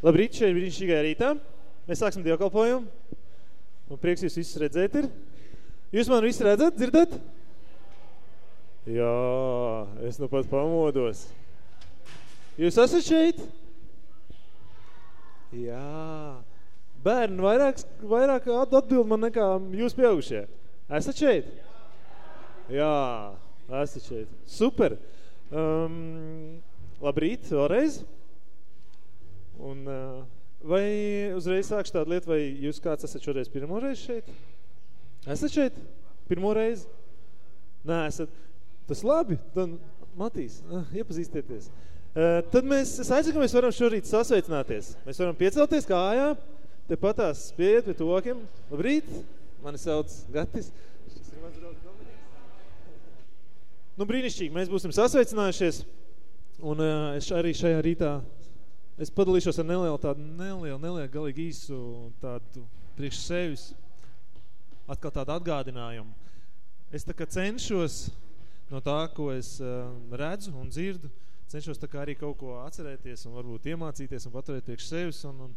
Labrīt, šeit brīnišķīgajā rītā. Mēs sāksim dievkalpojumu. Un prieks jūs visus redzēt ir. Jūs man visi redzat, dzirdat? Jā, es nu pat pamodos. Jūs esat šeit? Jā. Bērni vairāk, vairāk atbild man nekā jūs pieaugušie. Esat šeit? Jā, esat šeit. Super. Um, labrīt, vēlreiz. Un, uh, vai uzreiz sākšu tādu lietu, vai jūs kāds esat šoreiz pirmo reizi šeit? Esat šeit? Pirmo reizi? Nē, esat. Tas labi, tad Matīs, uh, iepazīstieties. Uh, tad mēs, es aicinu, ka mēs varam šorīt sasveicināties. Mēs varam piecelties kājā, te patās spiet pie tokiem. Labrīt, mani sauc Gatis. Šis ir mans draugs Nu, brīnišķīgi, mēs būsim sasveicinājušies. Un uh, es arī šajā rītā Es padalīšos ar nelielu tādu nelielu, nelielu, galīgi īsu tādu priekš sevis, atkal tādu atgādinājumu. Es tā kā cenšos no tā, ko es uh, redzu un dzirdu, cenšos tā kā arī kaut ko atcerēties un varbūt iemācīties un paturēt priekš sevis. Un, un,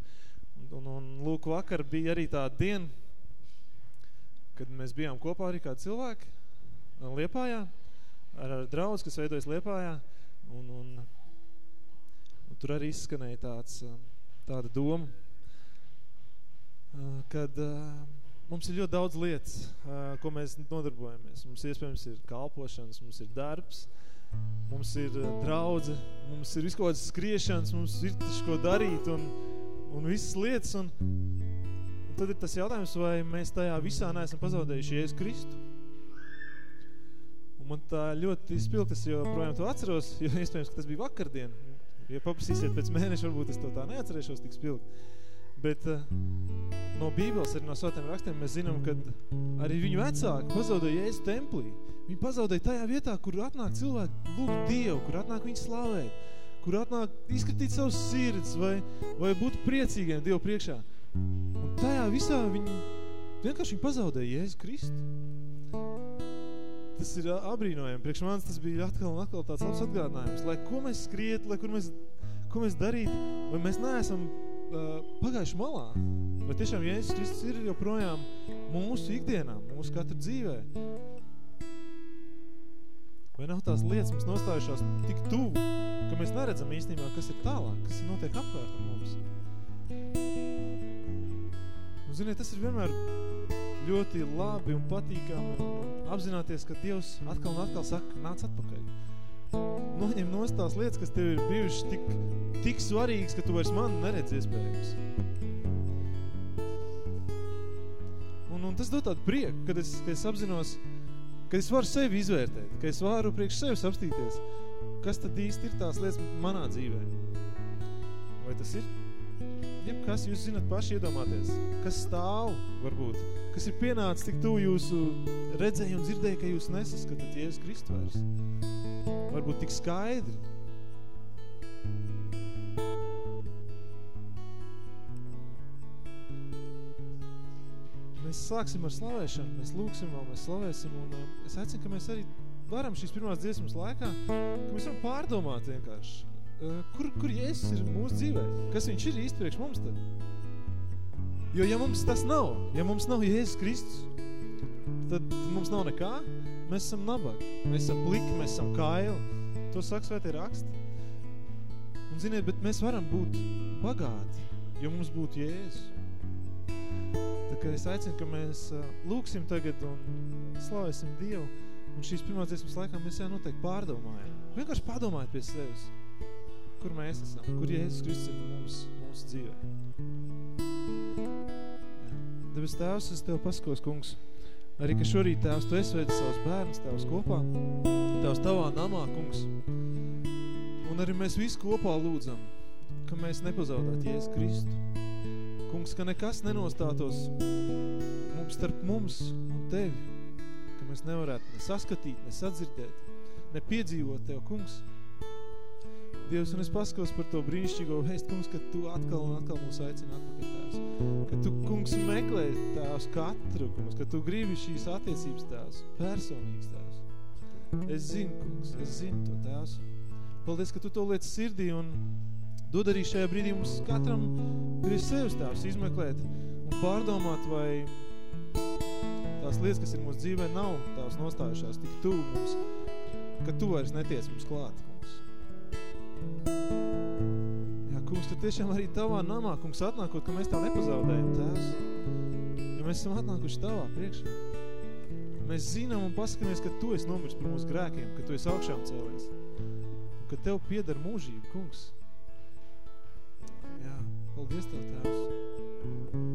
un, un lūk, vakar bija arī tāda diena, kad mēs bijām kopā arī kādi cilvēki Liepājā, ar, ar draudz, kas veidojas Liepājā. Un, un tur arī izskanēja tāds, tāda doma, kad mums ir ļoti daudz lietas, ko mēs nodarbojamies. Mums iespējams ir kalpošanas, mums ir darbs, mums ir draudze, mums ir viskaudas skriešanas, mums ir taču ko darīt un, un visas lietas. Un, un tad ir tas jautājums, vai mēs tajā visā neesam pazaudējuši Jēzus Kristu. Un man tā ļoti spilgtas, jo projām to atceros, jo iespējams, ka tas bija vakardien. Ja paprasīsiet pēc mēneša, varbūt es to tā neatcerēšos tik spilgt. Bet uh, no Bībeles, arī no svētiem rakstiem mēs zinām, ka arī viņu vecāki pazaudēja Jēzus templī. Viņi pazaudēja tajā vietā, kur atnāk cilvēki lūgt Dievu, kur atnāk viņu slavēt, kur atnāk izskatīt savus sirds vai, vai būt priecīgiem Dievu priekšā. Un tajā visā viņi vienkārši viņi pazaudēja Jēzus Kristu tas ir abrīnojami. Priekš manis tas bija atkal un atkal tāds labs atgādinājums. Lai ko mēs skriet, lai kur mēs, ko mēs darīt, vai mēs neesam uh, pagājuši malā. Vai tiešām Jēzus Kristus ir joprojām mūsu ikdienā, mūsu katru dzīvē. Vai nav tās lietas mums nostājušās tik tuvu, ka mēs neredzam īstenībā, kas ir tālāk, kas ir notiek apkārt mums. Un, ziniet, tas ir vienmēr ļoti labi un patīkami apzināties, ka Dievs atkal un atkal saka, nāc atpakaļ. Noņem nost tās lietas, kas tev ir bijušas tik, tik svarīgas, ka tu vairs mani neredz iespējams. Un, un tas dod tādu prieku, kad es, kad es apzinos, ka es varu sevi izvērtēt, ka es varu priekš sevis apstīties, kas tad īsti ir tās lietas manā dzīvē. Vai tas ir jebkas, jūs zinat paši iedomāties, kas stāv, varbūt, kas ir pienācis tik tuvu jūsu redzēju un dzirdēju, ka jūs nesaskatat Jēzus Kristu vairs. Varbūt tik skaidri. Mēs sāksim ar slavēšanu, mēs lūksim vēl, mēs slavēsim, un uh, es aicinu, ka mēs arī varam šīs pirmās dziesmas laikā, ka mēs varam pārdomāt vienkārši, kur, kur Jēzus ir mūsu dzīvē? Kas viņš ir īsti priekš mums tad? Jo ja mums tas nav, ja mums nav Jēzus Kristus, tad mums nav nekā, mēs esam nabagi, mēs esam pliki, mēs esam kaili. To saka svētie raksti. Un ziniet, bet mēs varam būt bagāti, jo mums būtu Jēzus. Tā kā es aicinu, ka mēs lūksim tagad un slavēsim Dievu, un šīs pirmās dziesmas laikā mēs jau noteikti pārdomājam. Vienkārši pārdomājiet pie sevis kur mēs esam, kur Jēzus Kristus ir mums, mūsu dzīvē. Debes Tēvs, es Tev paskos, kungs, arī, ka šorīt, Tēvs, Tu esveidzi savus bērnus, Tēvs, kopā, Tēvs, Tavā namā, kungs, un arī mēs visi kopā lūdzam, ka mēs nepazaudētu Jēzus Kristu. Kungs, ka nekas nenostātos mums starp mums un Tevi, ka mēs nevarētu ne saskatīt, ne sadzirdēt, ne piedzīvot Tev, kungs, Dievs, un es paskos par to brīnišķīgo vēst, kungs, ka Tu atkal un atkal mūs aicini atpakaļ, Tēvs. Ka Tu, kungs, meklē Tēvs katru, kungs, ka Tu gribi šīs attiecības, Tēvs, personīgs, Tēvs. Es zinu, kungs, es zinu to, Tēvs. Paldies, ka Tu to liec sirdī un Dod arī šajā brīdī mums katram priekš sevis tās izmeklēt un pārdomāt, vai tās lietas, kas ir mūsu dzīvē, nav tās nostājušās tik tuvu mums, ka tu vairs netiec mums klāt, kungs. Jā, kungs, ka tiešām arī tavā namā, kungs, atnākot, ka mēs tā nepazaudējam, tēvs. Jo mēs esam atnākuši tavā priekšā. Mēs zinām un paskamies, ka tu esi nomirs par mūsu grēkiem, ka tu esi augšām cēlies. Un ka tev pieder mūžība, kungs. Jā, paldies Tev, Tēvs.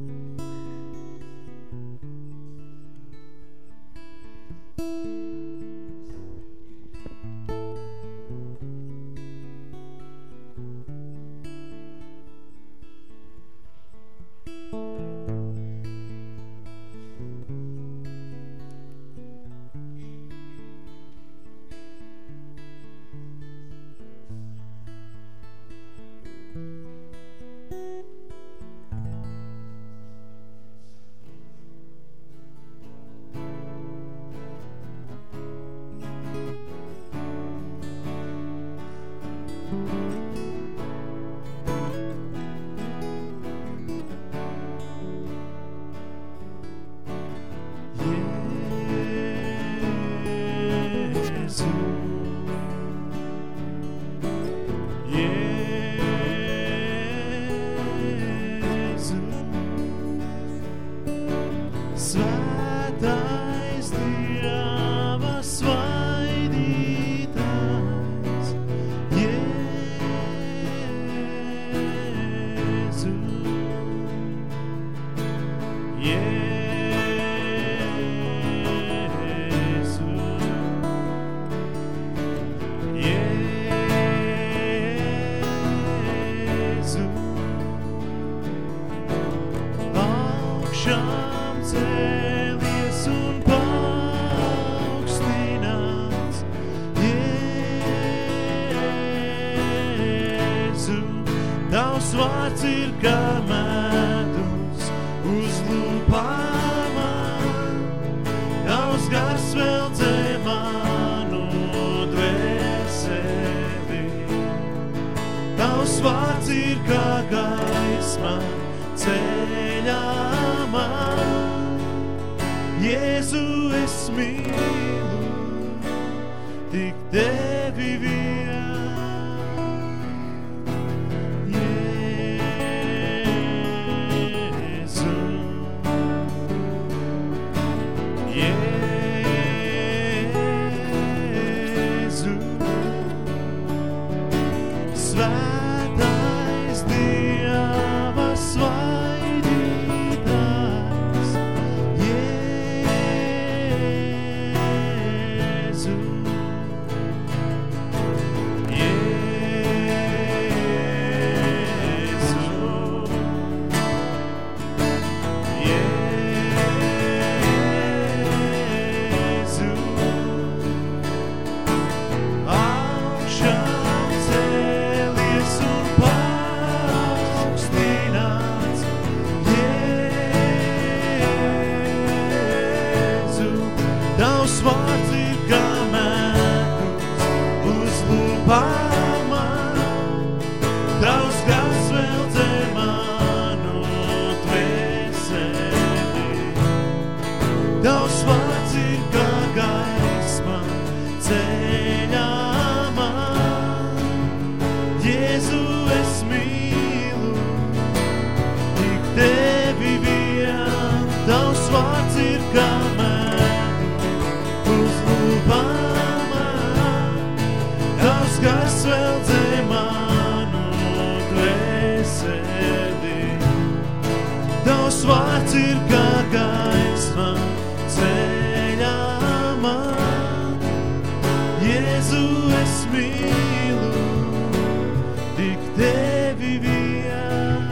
Tik tevi vien.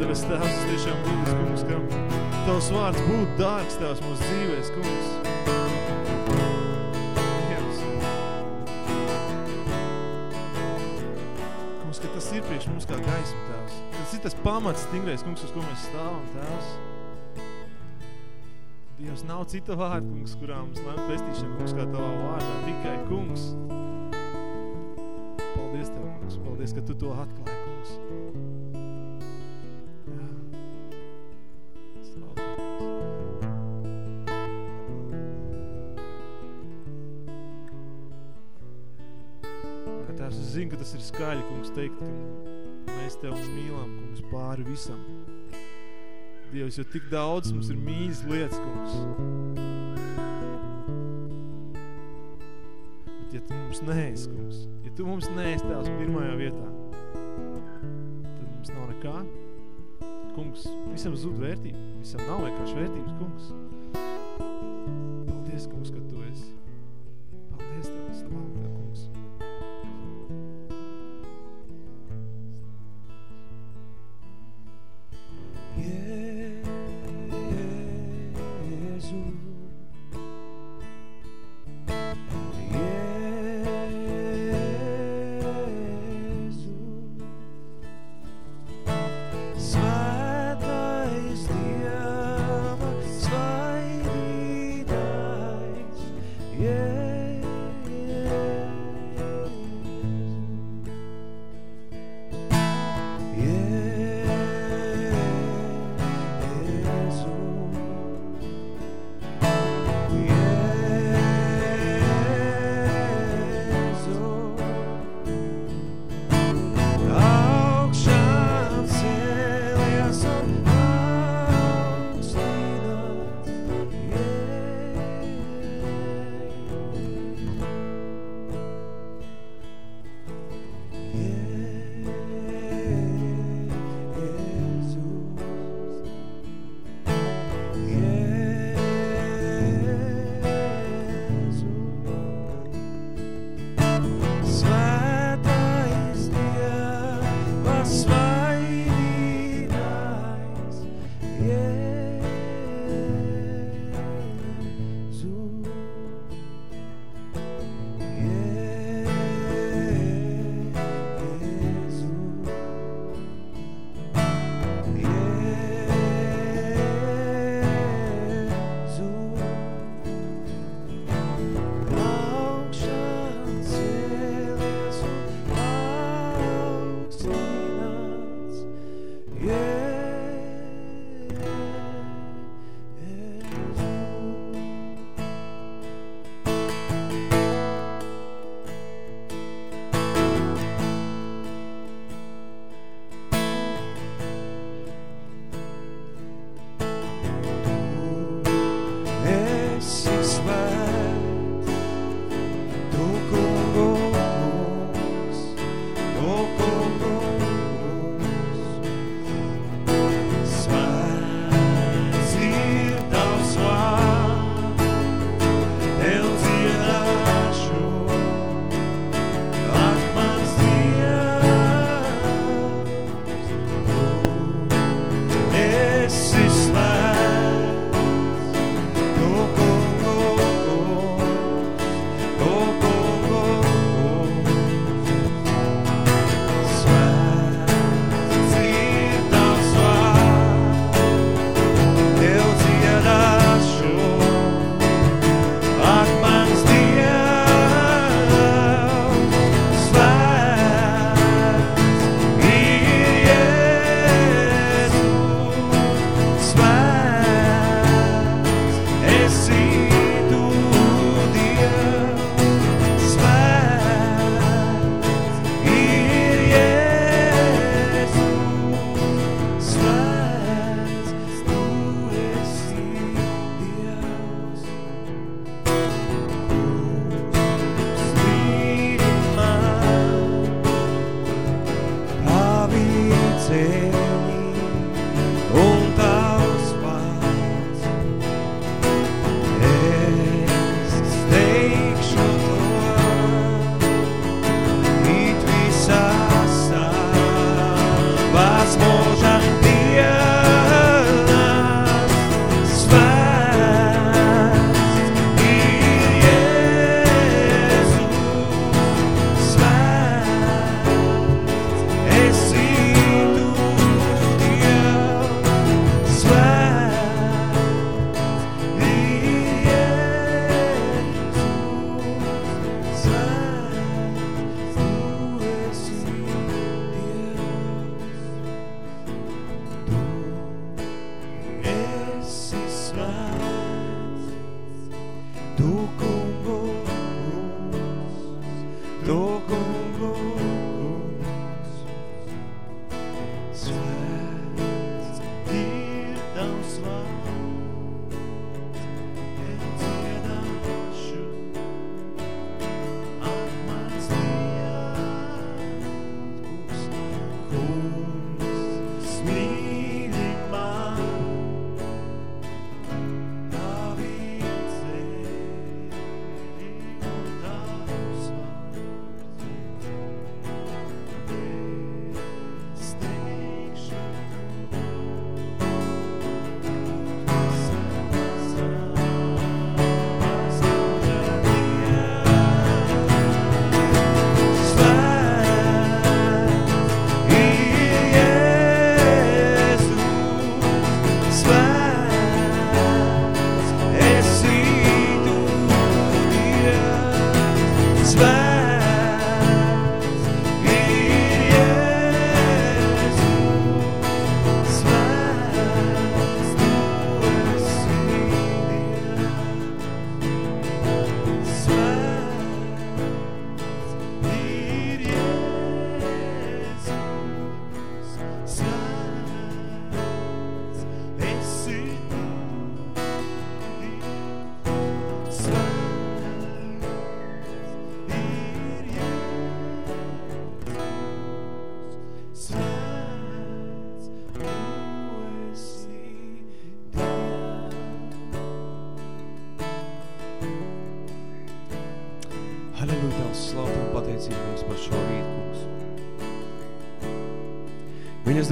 Debes Tēvs, tiešām lūdzu, kungs, ka Tavs vārds būtu dārgs Tavs mūsu dzīvēs, kungs. Dievs. Kungs, ka tas ir priekš mums kā gaisma, Tēvs. Tas ir tas pamats stingrais, kungs, uz ko mēs stāvam, Tēvs. Dievs, nav cita vārda, kungs, kurā mums lem pestīšana, kungs, kā tavā vārdā, tikai, kungs. Paldies Tev, kungs, paldies, ka Tu to atklāji, kungs. Jā. Slavu Tev, kungs. Jā, Tēvs, es zinu, ka tas ir skaļi, kungs, teikt, ka mēs Tev mīlam, kungs, pāri visam. Dievs, jo tik daudz mums ir mīļas lietas, kungs. Bet ja Tu mums neesi, kungs, ja Tu mums neesi Tēvs pirmajā vietā, tad mums nav nekā. Kungs, visam zud vērtība, visam nav vienkārši vērtības, kungs. Paldies, kungs, ka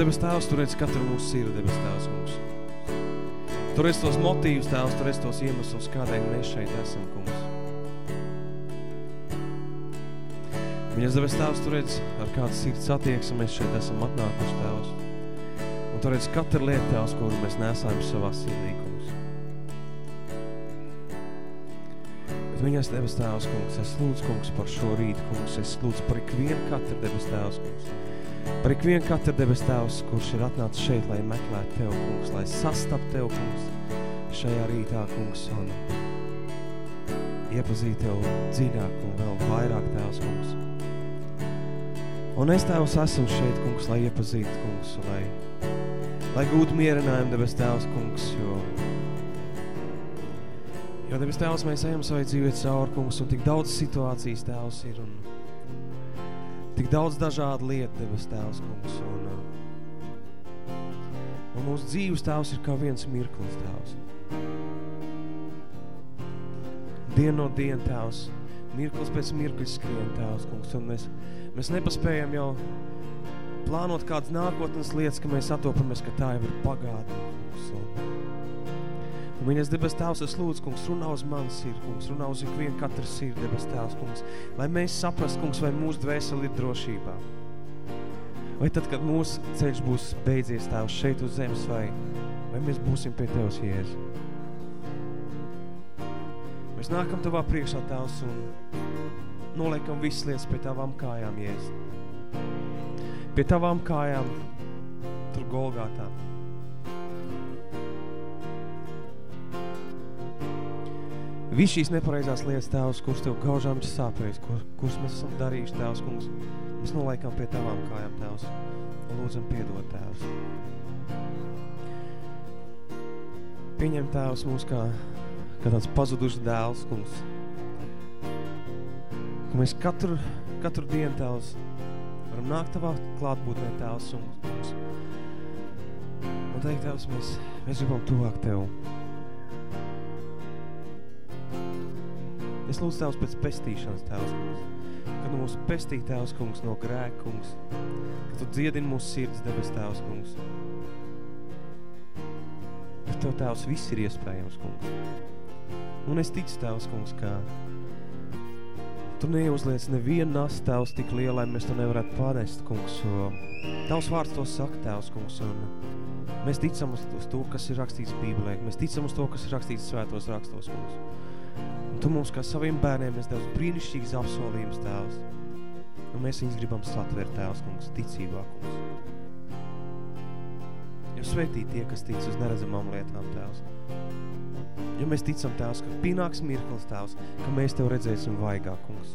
debes tēvs, tu redz katru mūsu sirdi, debes tēvs, kungs. Tu redz tos motīvus, tēvs, tu redz tos iemeslus, kādēļ mēs šeit esam, kungs. Viņas debes tēvs, tu redz, ar kādu sirds attieksmi mēs šeit esam atnākuši, tēvs. Un tu redz katru lietu, tēvs, kuru mēs nesājam savā sirdī, kungs. Bet viņas debes tēvs, kungs, es lūdzu, kungs, par šo rītu, kungs, es lūdzu par ikvienu katru debes tēvs, kungs. Par ikvienu katru debes tēvs, kurš ir atnācis šeit, lai meklētu Tev, kungs, lai sastap Tev, kungs, šajā rītā, kungs, un iepazīt Tev dziļāk un vēl vairāk, tēvs, kungs. Un es Tēvs esmu šeit, kungs, lai iepazītu, kungs, un lai, lai gūtu mierinājumu debes tēvs, kungs, jo Jo debes tēvs, mēs ejam savai dzīvē cauri, kungs, un tik daudz situācijas tēvs ir, un tik daudz dažādu lietu debes tēvs, kungs, un, uh, un mūsu dzīves tēvs ir kā viens mirklis tēvs. Dien no diena tēvs, mirklis pēc mirkļa skrien tēvs, kungs, un mēs, mēs nepaspējam jau plānot kādas nākotnes lietas, ka mēs atopamies, ka tā jau ir pagātne, Un viņas debes tēvs, es lūdzu, kungs, runā uz mani sirdi, kungs, runā uz ikvienu katru sirdi, debes tēvs, kungs, lai mēs saprast, kungs, vai mūsu dvēseli ir drošībā. Vai tad, kad mūsu ceļš būs beidzies tēvs šeit uz zemes, vai, vai mēs būsim pie Tevs, Jēzu. Mēs nākam Tavā priekšā, tēvs, un noliekam visas lietas pie Tavām kājām, Jēzu. Pie Tavām kājām, tur Golgātā. Viss šīs nepareizās lietas, Tēvs, kuras Tev gaužām ir sāpējis, kur, kuras mēs esam darījuši, Tēvs, kungs, mēs nolaikām pie Tavām kājām, Tēvs, un lūdzam piedot, Tēvs. Pieņem, Tēvs, mūs kā, kā tāds pazudušs dēls, kungs, ka mēs katru, katru dienu, Tēvs, varam nākt Tavā klātbūtnē, Tēvs, un, kungs, un teikt, Tēvs, mēs, mēs gribam tuvāk Tev. Es lūdzu Tēvs pēc pestīšanas, Tēvs, kungs. Kad mūs pestī, Tēvs, kungs, no grēka, kungs. Kad Tu dziedini mūsu sirds, debes Tēvs, kungs. Ar Tev, Tēvs, viss ir iespējams, kungs. Un es ticu, Tēvs, kungs, ka Tu neuzliec nevienu nas, Tēvs, tik lielu, lai mēs to nevarētu pārnest, kungs. Jo Tavs vārds to saka, Tēvs, kungs, un mēs ticam uz to, kas ir rakstīts Bībelē. Mēs ticam uz to, kas ir rakstīts svētos rakstos, kungs. Un Tu mums, kā saviem bērniem, mēs Tevs brīnišķīgs apsolījums, Tēvs. Un mēs viņus gribam satvert, Tēvs, kungs, ticībā, kungs. Jo svētī tie, kas tic uz neredzamām lietām, Tēvs. Jo mēs ticam, Tēvs, ka pienāks mirklis, Tēvs, ka mēs Tev redzēsim vaigā, kungs.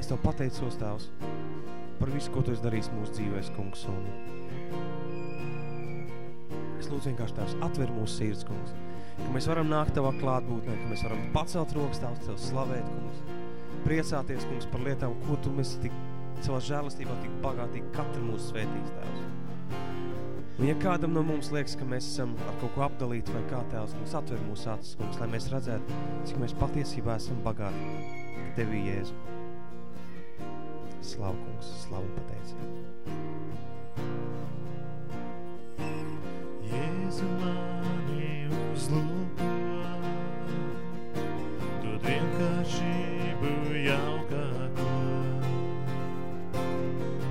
Es Tev pateicos, Tēvs, par visu, ko Tu esi darījis mūsu dzīvēs, kungs. Un es lūdzu vienkārši, Tēvs, atver mūsu sirds, kungs. Ka mēs varam nākt Tavā klātbūtnē, ka mēs varam pacelt rokas, Tēvs, Tev slavēt, kungs. Priecāties, kungs, par lietām, ko Tu mēs tik savā žēlastībā tik bagātīgi katru mūsu svētīs, Tēvs. Un ja kādam no mums liekas, ka mēs esam ar kaut ko apdalīti vai kā tēvs, kungs atver mūsu acis, kungs, lai mēs redzētu, cik mēs patiesībā esam bagāti Tevī, Jēzu. Slavu, kungs, slavu un pateicību. Jēzu mani uzlūko, dod vienkāršību jaukāko,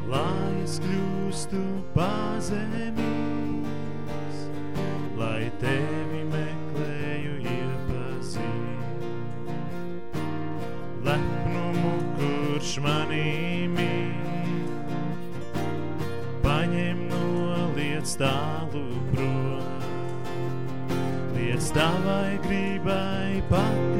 lai es kļūstu pazemīgs, lai tevi meklēju iepazīt. Lepnumu, kurš manī mīt, paņem no liec tālu tavai gribai pakļauties,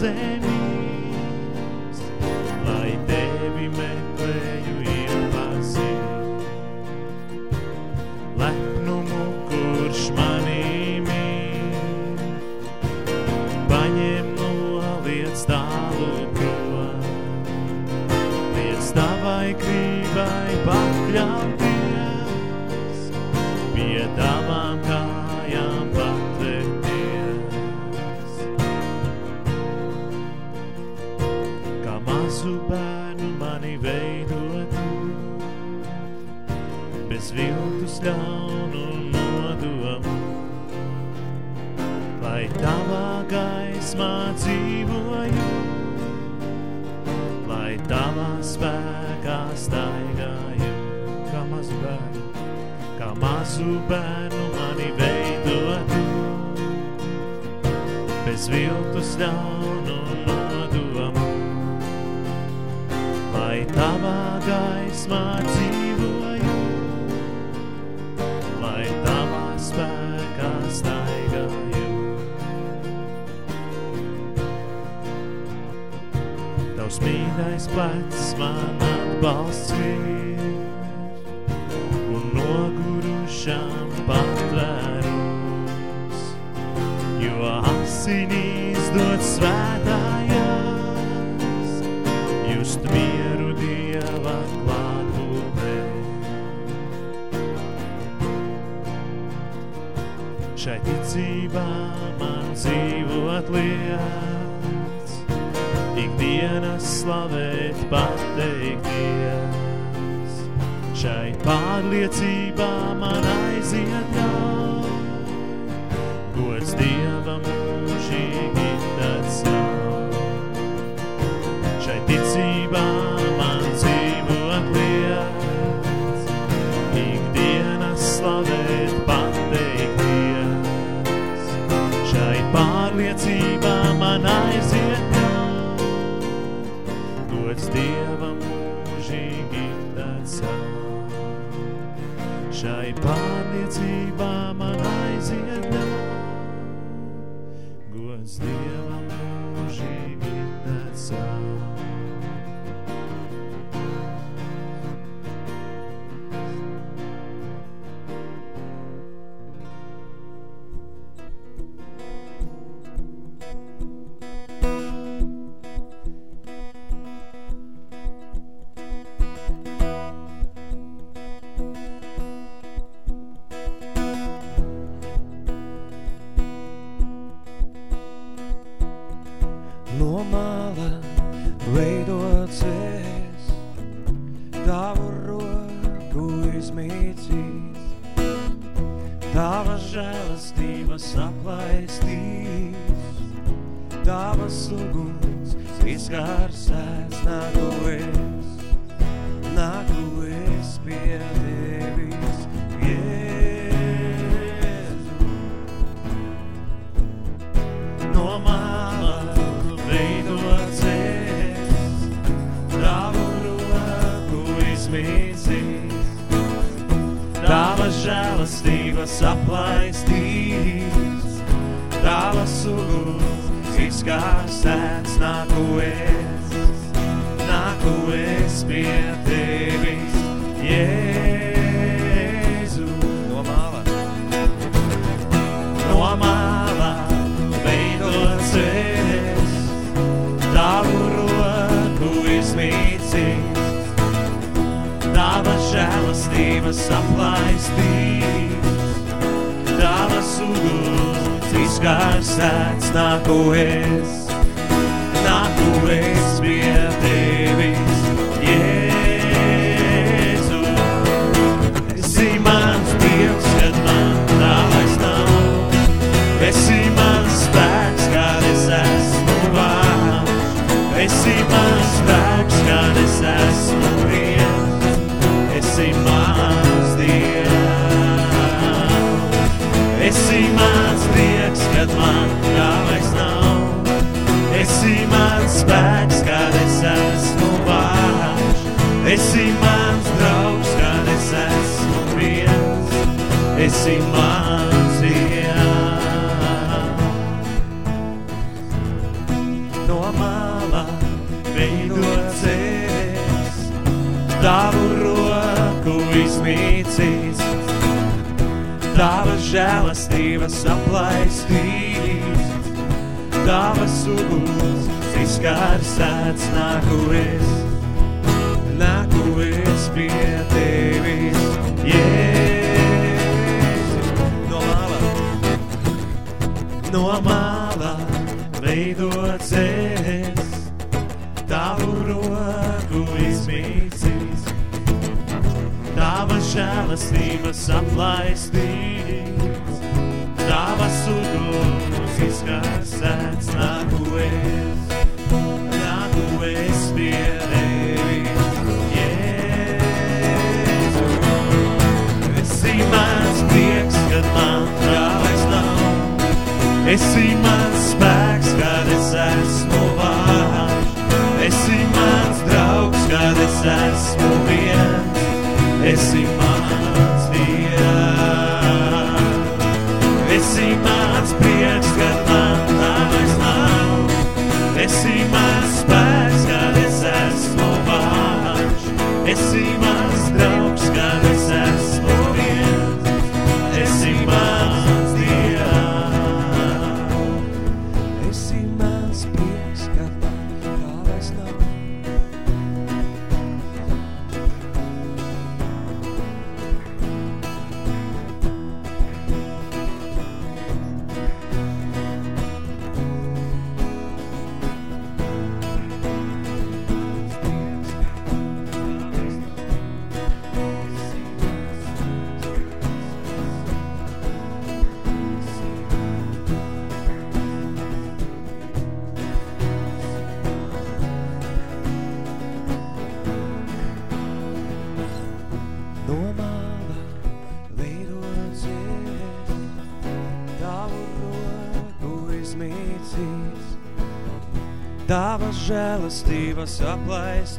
pazemīgs, bez viltus ļaunu nodomu. Lai tavā gaismā dzīvoju, lai tavā spēkā staigāju, kā mazu bērnu, kā mazu bērnu mani veidotu, bez viltus ļaunu Tavs mīļais plecs man atbalsts ir, un nogurušam patvērums, jo asinīs dod svētājās, just mieru Dieva klātbūtnē. Šai ticībā man dzīvot lietas, ikdienas slavēt pateikties. Šai pārliecībā man aiziet pie tevis, Jēzus. No māla, no māla veido ceļas, tavu roku izmīcīs, tava žēlastības aplaistīs, tava suguns izkasēs. Esi mans spēks, kad es esmu vājš. Esi mans draugs, kad es esmu viens. Esi žēlastības aplaistīs,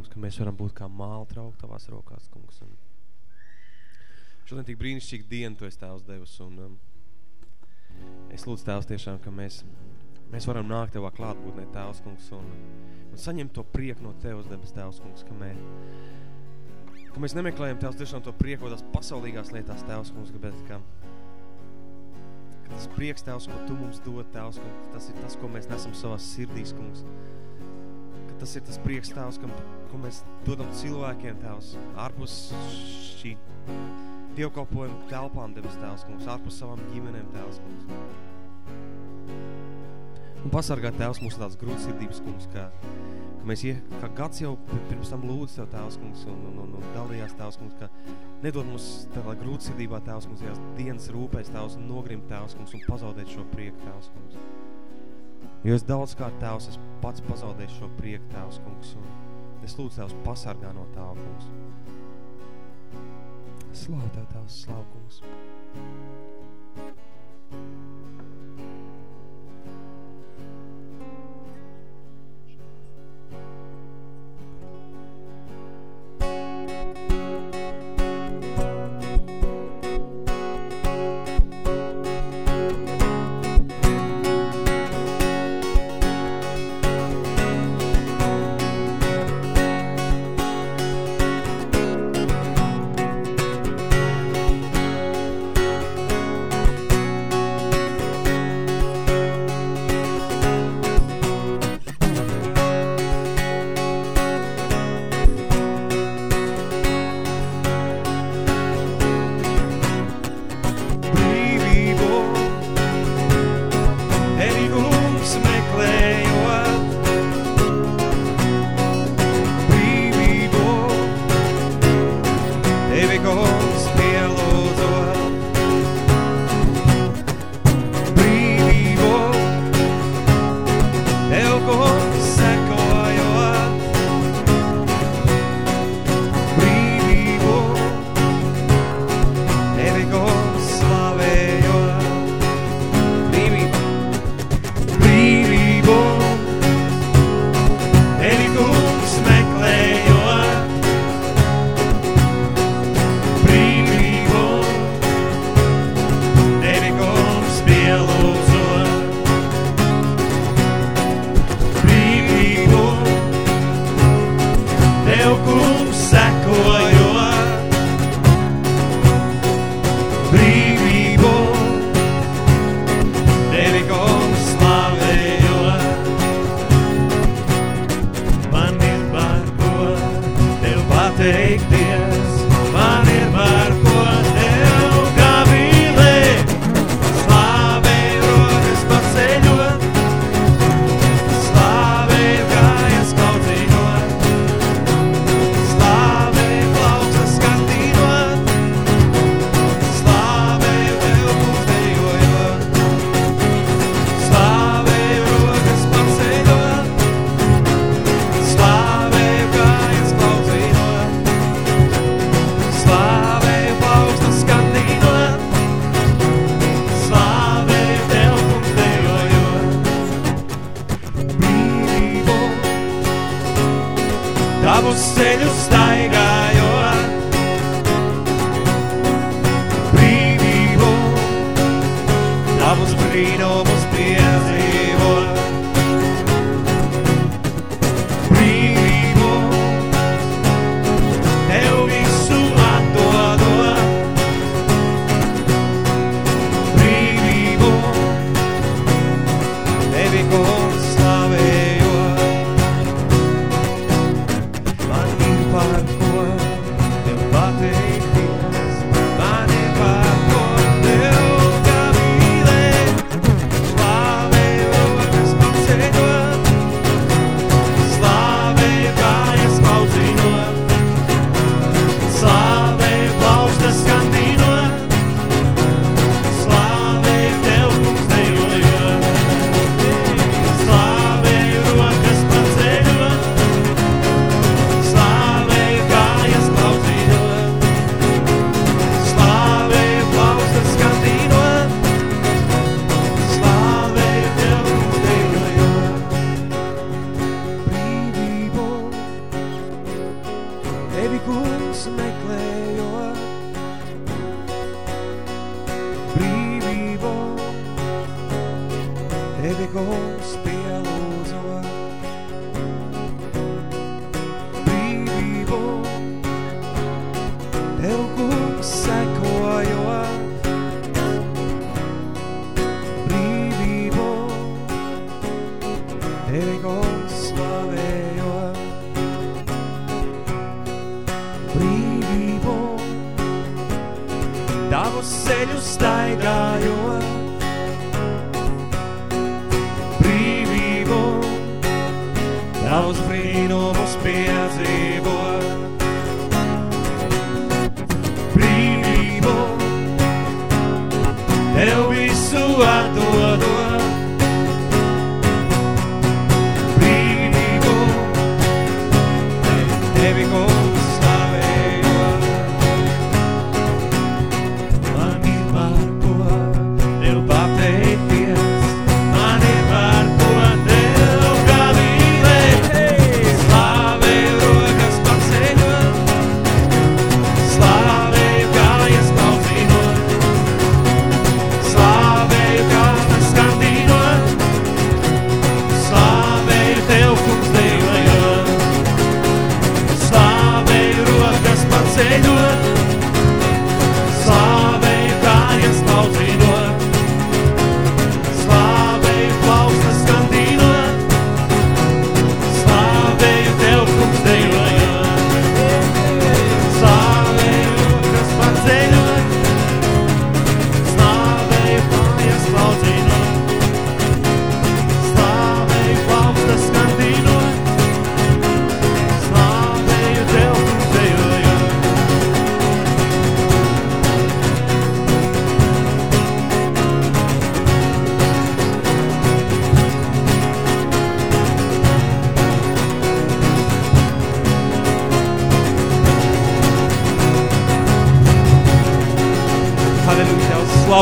kungs, ka mēs varam būt kā māla traukt Tavās rokās, kungs. Un šodien tik brīnišķīgi dienu Tu esi Tēvs Devus, un um, es lūdzu Tēvs tiešām, ka mēs, mēs varam nākt Tevā klātbūtnē, Tēvs, kungs, un, un saņemt to prieku no Tevs, debes Tēvs, kungs, ka, mē, ka mēs nemeklējam Tēvs tiešām to prieku tās pasaulīgās lietās, Tēvs, kungs, bet ka, ka tas prieks, Tēvs, ko Tu mums dod, Tēvs, kungs, tas ir tas, ko mēs nesam savās sirdīs, kungs, tas ir tas prieks, Tēvs, kam, ko mēs dodam cilvēkiem, Tēvs, ārpus šī dievkalpojuma telpām, debes Tēvs, kungs, ārpus savām ģimenēm, Tēvs, kungs. Un pasargāt, Tēvs, mūsu tāds grūtsirdības, kungs, ka, ka mēs, ie, kā gads jau pi- pirms tam lūdz Tev, Tēvs, kungs, un, un, un, un dalījās, Tēvs, kungs, ka nedod mums tādā grūtsirdībā, Tēvs, kungs, tajās dienas rūpēs, Tēvs, un nogrimt, Tēvs, kungs, un pazaudēt šo prieku, Tēvs, kungs. Jo es daudz kā Tēvs, es pats pazaudēju šo prieku, Tēvs, kungs, un es lūdzu Tēvs pasargā no tā, kungs. Slavu Tev, Tēvs, slavu, kungs. Brīnumus piedzīvot. Brīvību, Tev visu atdodot.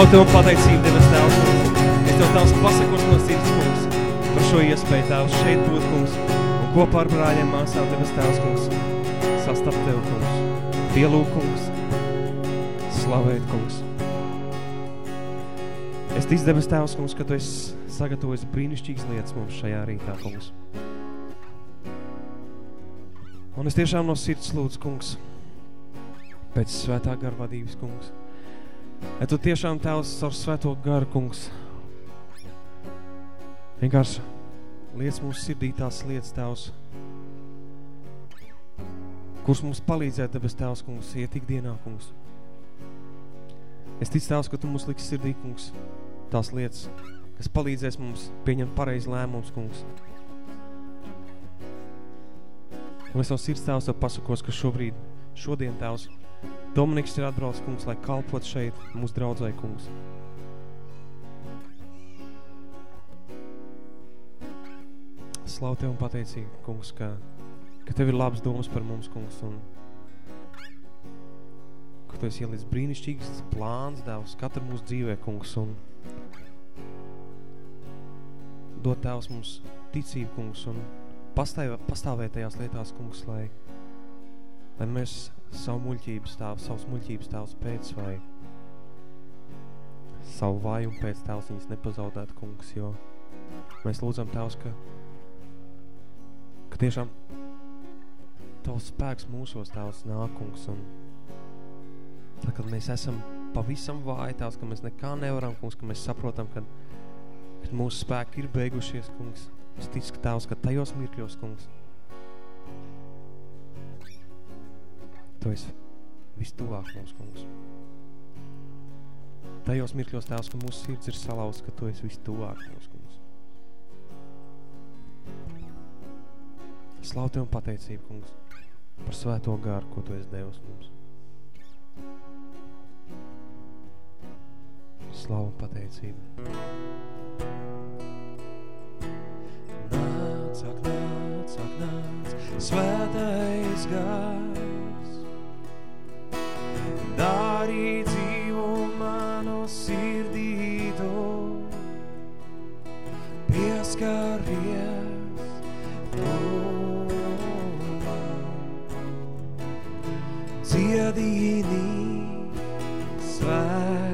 Slavu Tev pateicību, Devas Tevs. Es Tev Tevs pasakos no sirds, kungs, par šo iespēju, Tevs, šeit būt, kungs, un kopā ar brāļiem māsām, Devas Tevs, kungs, sastapt Tev, kungs, pielūk, kungs, slavēt, kungs. Es tic, Debes Tēvs, kungs, ka Tu esi sagatavojis brīnišķīgas lietas mums šajā rītā, kungs. Un es tiešām no sirds lūdzu, kungs, pēc svētā garvadības, kungs, Ja tu tiešām Tēvs ar svēto garu, kungs, vienkārši liec mūsu sirdī tās lietas, Tēvs, kurš mums palīdzēt, debes Tēvs, kungs, iet ikdienā, kungs. Es ticu, Tēvs, ka tu mums liks sirdī, kungs, tās lietas, kas palīdzēs mums pieņemt pareizi lēmums, kungs. Un es no sirds, Tēvs, tev pasakos, ka šobrīd, šodien, Tēvs, Dominiks ir atbrauc, kungs, lai kalpot šeit mūsu draudzai, kungs. Slavu Tev un pateicīgi, kungs, ka, ka Tev ir labs domas par mums, kungs, un ka Tu esi ielīdz brīnišķīgs plāns, Devs, katru mūsu dzīvē, kungs, un dod Tevs mums ticību, kungs, un pastāvē, pastāvēt tajās lietās, kungs, lai lai mēs savu muļķības tēvu, savus muļķības tēvus pēc vai savu vājumu pēc tēvs viņas nepazaudētu, kungs, jo mēs lūdzam tēvs, ka, ka tiešām tavs spēks mūsos tēvs nāk, kungs, un tad, kad mēs esam pavisam vāji tēvs, ka mēs nekā nevaram, kungs, ka mēs saprotam, ka, kad mūsu spēki ir beigušies, kungs, es ticu, ka tēvs, ka tajos mirkļos, kungs, Tu esi vistuvāk mums, kungs. Tajos mirkļos, Tēvs, ka mūsu sirds ir salauzts, ka Tu esi vistuvāk mums, kungs. Slavu Tev un pateicību, kungs, par svēto gāru, ko Tu esi devis mums. Slavu un pateicību. Nāc, ak, nāc, ak, nāc, svētais gārs. Dari dzīvo mano sirdī tu, pieskaries tu man. Dziedīnī svētais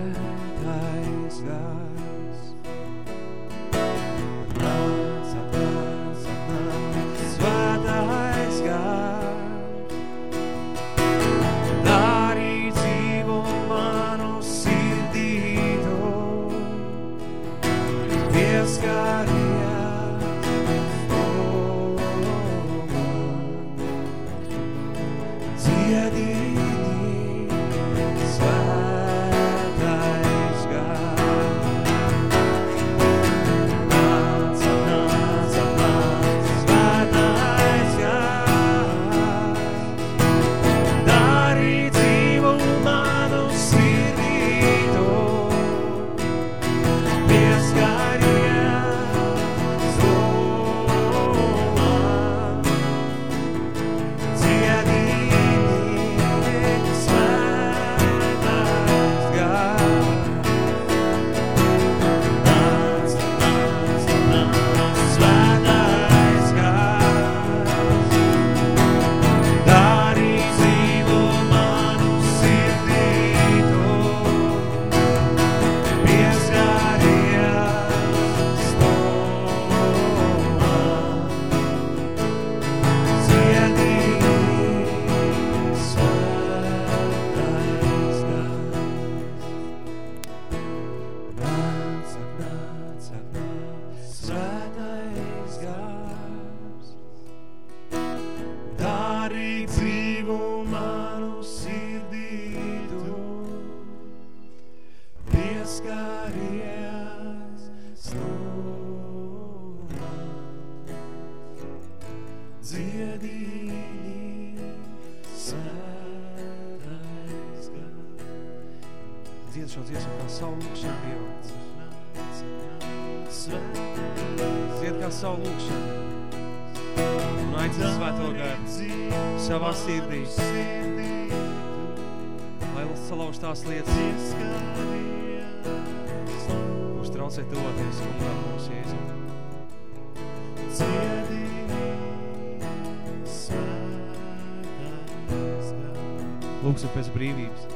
Lūksim pēc brīvības.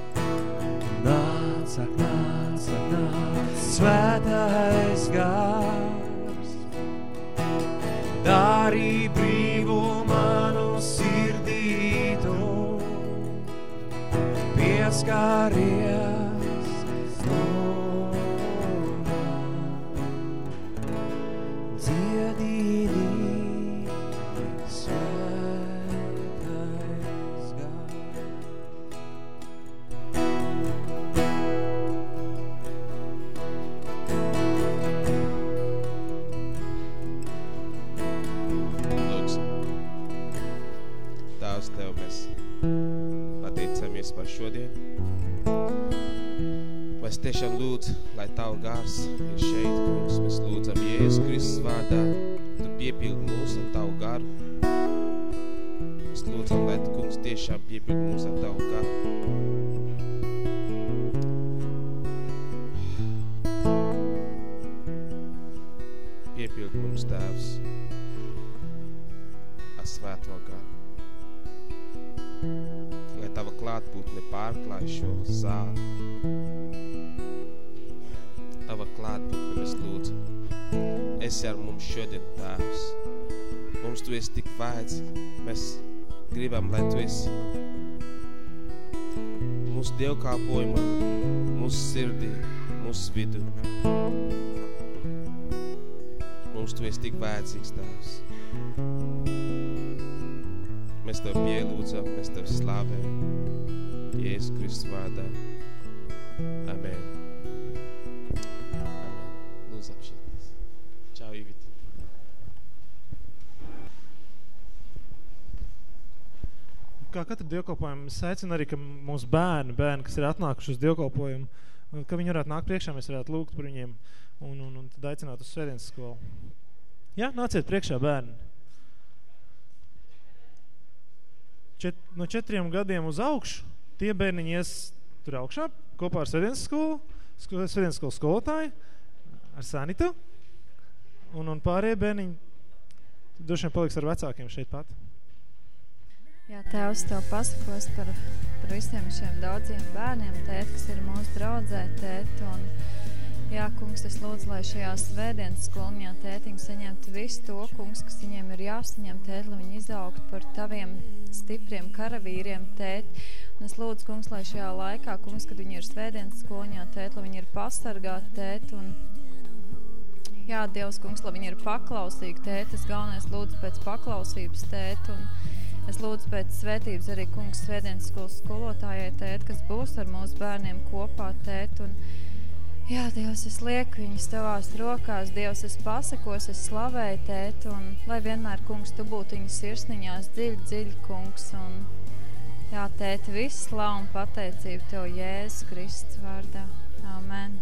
Nāc, ak, nāc, ak, nāc, svētais gars. Vajadzīgs. Mēs gribam, lai Tu esi mūsu dievkāpojumā, mūsu sirdī, mūsu vidu. Mums Tu esi tik vajadzīgs, Tēvs. Mēs Tev pielūdzam, mēs Tev slavējam. Jēzus Kristus vārdā. Amen. Kā katru dievkalpojumu, es aicinu arī, ka mūsu bērni, bērni, kas ir atnākuši uz dievkalpojumu, ka viņi varētu nākt priekšā, mēs varētu lūgt par viņiem un, un, un tad aicināt uz svētdienas skolu. Jā, nāciet priekšā bērni. Čet, no četriem gadiem uz augšu tie bērniņi ies tur augšā kopā ar svētdienas skolu, sko, svētdienas skolu skolotāju, ar Sanitu, un, un pārējie bērniņi droši vien paliks ar vecākiem šeit pat. Jā, Tēvs, Tev pasakos par, par visiem šiem daudziem bērniem, tēt, kas ir mūsu draudzē, tēt, un jā, kungs, es lūdzu, lai šajā svētdienas skolniņā tētiņi saņemtu visu to, kungs, kas viņiem ir jāsaņem, tēt, lai viņi izaugtu par Taviem stipriem karavīriem, tēt, un es lūdzu, kungs, lai šajā laikā, kungs, kad viņi ir svētdienas skolniņā, tēt, lai viņi ir pasargāti, tēt, un jā, Dievs, kungs, lai viņi ir paklausīgi, tēt, es galvenais lūdzu pēc paklausības, tēt, un Es lūdzu pēc svētības arī kungs svētdienas skolas skolotājai tēt, kas būs ar mūsu bērniem kopā tēt. Un, jā, Dievs, es lieku viņus tavās rokās. Dievs, es pasakos, es slavēju tēt. Un lai vienmēr, kungs, tu būtu viņas sirsniņās dziļi, dziļi, kungs. Un, jā, tēt, viss slavu un pateicību tev Jēzus Kristus vārdā. Amen.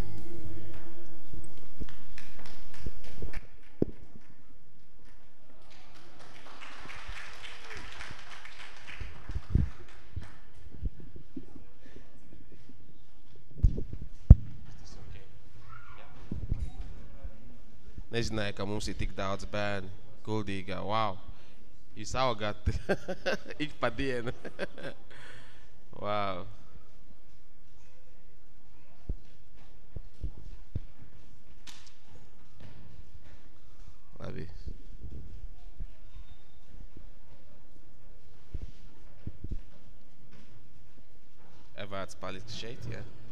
Nezināju, ka mums ir tik daudz bērni guldīgā. Wow! Jūs augat ik pa dienu. wow! Labi. Evāts paliks šeit, jā? Ja?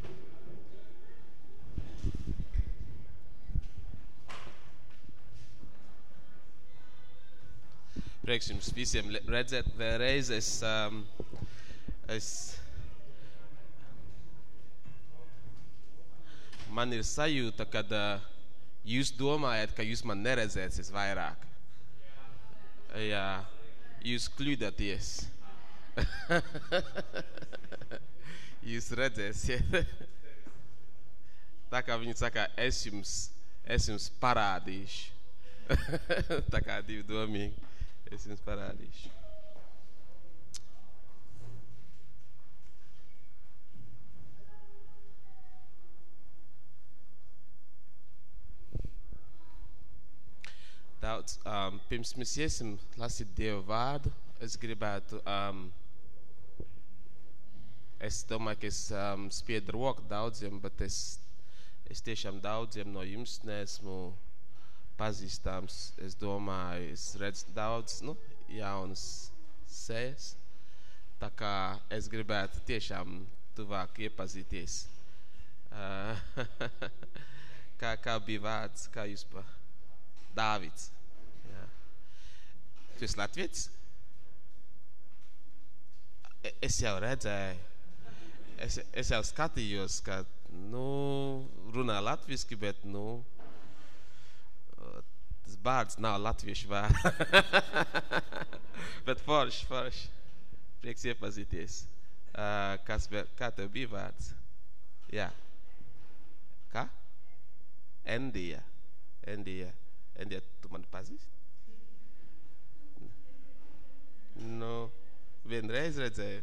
Prieks jums visiem redzēt vēlreiz. Es, um, es, man ir sajūta, kad uh, jūs domājat, ka jūs man neredzēsiet vairāk. Jā, jūs kļūdaties. jūs redzēsiet. Tā kā viņi saka, es jums, es jums parādīšu. Tā kā divi domīgi. Es jums parādīšu. Daudz, um, pirms mēs iesim lasīt Dievu vārdu, es gribētu, um, es domāju, ka es um, spiedu roku daudziem, bet es, es tiešām daudziem no jums neesmu pazīstams. Es domāju, es redzu daudz nu, jaunas sēs. Tā kā es gribētu tiešām tuvāk iepazīties. kā, kā bija vārds, kā jūs pa Dāvids. Jā. Tu esi Latvijas? E, es jau redzēju, es, es jau skatījos, ka, nu, runā latviski, bet, nu, Tas bērns nav latviešu vārds. Bet forši, forši. Prieks iepazīties. Uh, kas, kā tev bija vārds? Jā. Kā? Endija. Endija. Endija, tu mani pazīsti? Nu, vienreiz redzēju.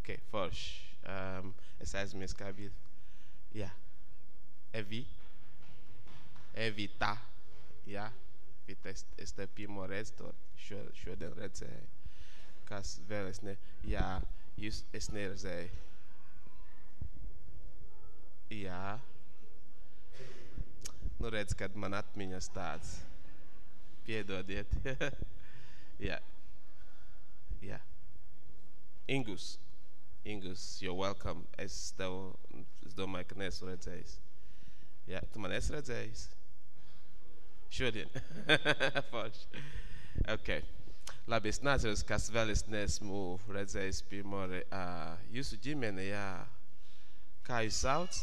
Ok, forši. Um, es aizmies, kā bija. Jā. Evi. Evita. Jā, bet es, es te pirmo reizi to šo, šodien redzēju. Kas vēl es ne, jā, Jūs, es neredzēju. Jā. Nu redz, kad man atmiņas tāds. Piedodiet. Jā. Jā. Ingus. Ingus, you're welcome. Es tev, es domāju, ka neesmu redzējis. Jā, tu man esi redzējis? Šodien. Forši. Ok. Labi, es neatceros, kas vēl es neesmu redzējis pirmo re... Uh, jūsu ģimene, jā. Kā jūs sauc?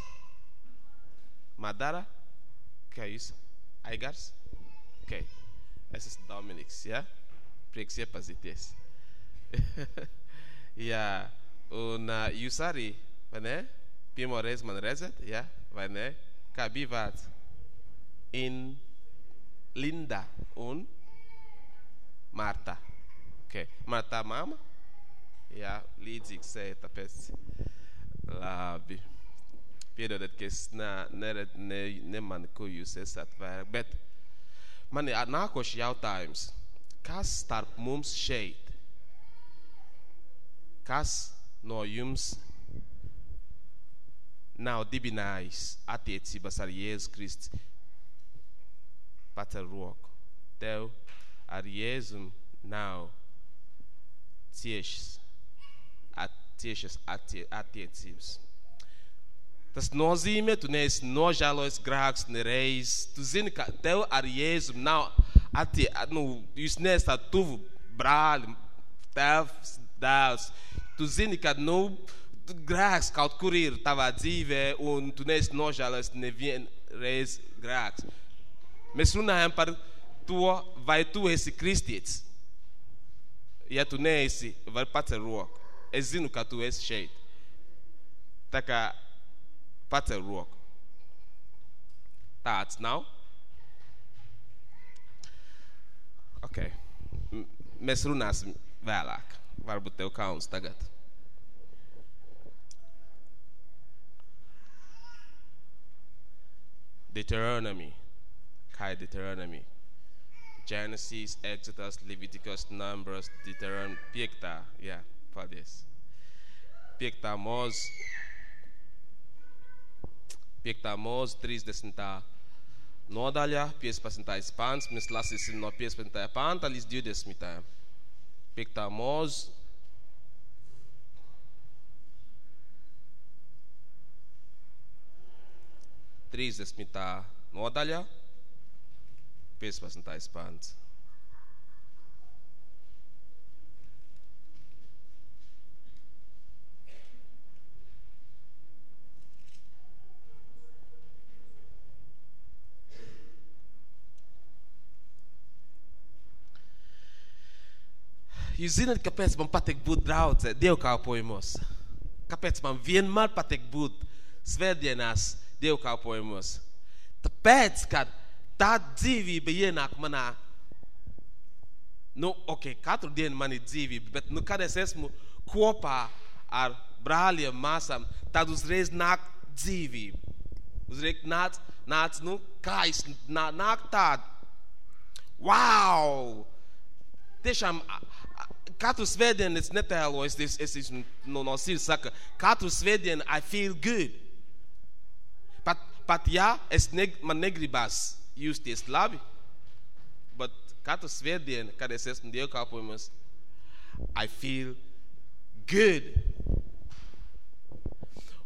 Madara? Kā jūs? Aigars? Ok. Es esmu Dominiks, jā? Prieks iepazīties. jā. Un uh, jūs arī, vai ne? Pirmo reizi man redzat, jā? Vai ne? Kā bija vārds? In Linda un Marta. Okay. Marta mamma? Jā, līdzīgs sēja, tāpēc labi. Piedodiet, ka es ne, nered, ne, nemanu, ko jūs esat vairāk, bet man ir nākošs jautājums. Kas starp mums šeit? Kas no jums nav dibinājis attiecības ar Jēzu Kristu? Pacel roku. Tev ar Jēzum nav ciešas, at, ciešas attie, attiecības. Tas nozīmē, tu neesi nožēlojis grēks nereiz. Tu zini, ka tev ar Jēzum nav attie, nu, jūs neesat tuvu brāli, tēvs, dēls. Tu zini, ka, nu, grēks kaut kur ir tavā dzīvē, un tu neesi nožēlojis nevienu reizi grēks. Mēs runājam par to, vai tu esi kristietis. Ja tu neesi, var pacel roku. Es zinu, ka tu esi šeit. Tā kā pacel roku. Tāds nav? Ok. M mēs runāsim vēlāk. Varbūt tev kauns tagad. Deuteronomy. Kai Deuteronomy. Genesis, Exodus, Leviticus, Numbers, Deuteronomy. Piektā, jā, paldies. Piektā mūz, piektā mūz, 30. nodaļa, 15. pāns. Mēs lasīsim no 15. pānta līdz 20. Piektā mūz, Trīsdesmitā nodaļa, 15. pants. Jūs zināt, kāpēc man patīk būt draudzē, dievkalpojumos? Kāpēc man vienmēr patīk būt svētdienās dievkalpojumos? Tāpēc, kad tā dzīvība ienāk manā, nu, ok, katru dienu man ir dzīvība, bet, nu, kad es esmu kopā ar brāļiem, māsām, tad uzreiz nāk dzīvība. Uzreiz nāc, nāc, nu, kājas, nā, nāk tāda. Wow! Tiešām, katru svētdienu es netēloju, es, es, es, es no, no sirds saku, katru svētdienu I feel good. Pat, pat ja es ne, man negribas justies labi, bet katru svētdienu, kad es esmu dievkalpojumos, I feel good.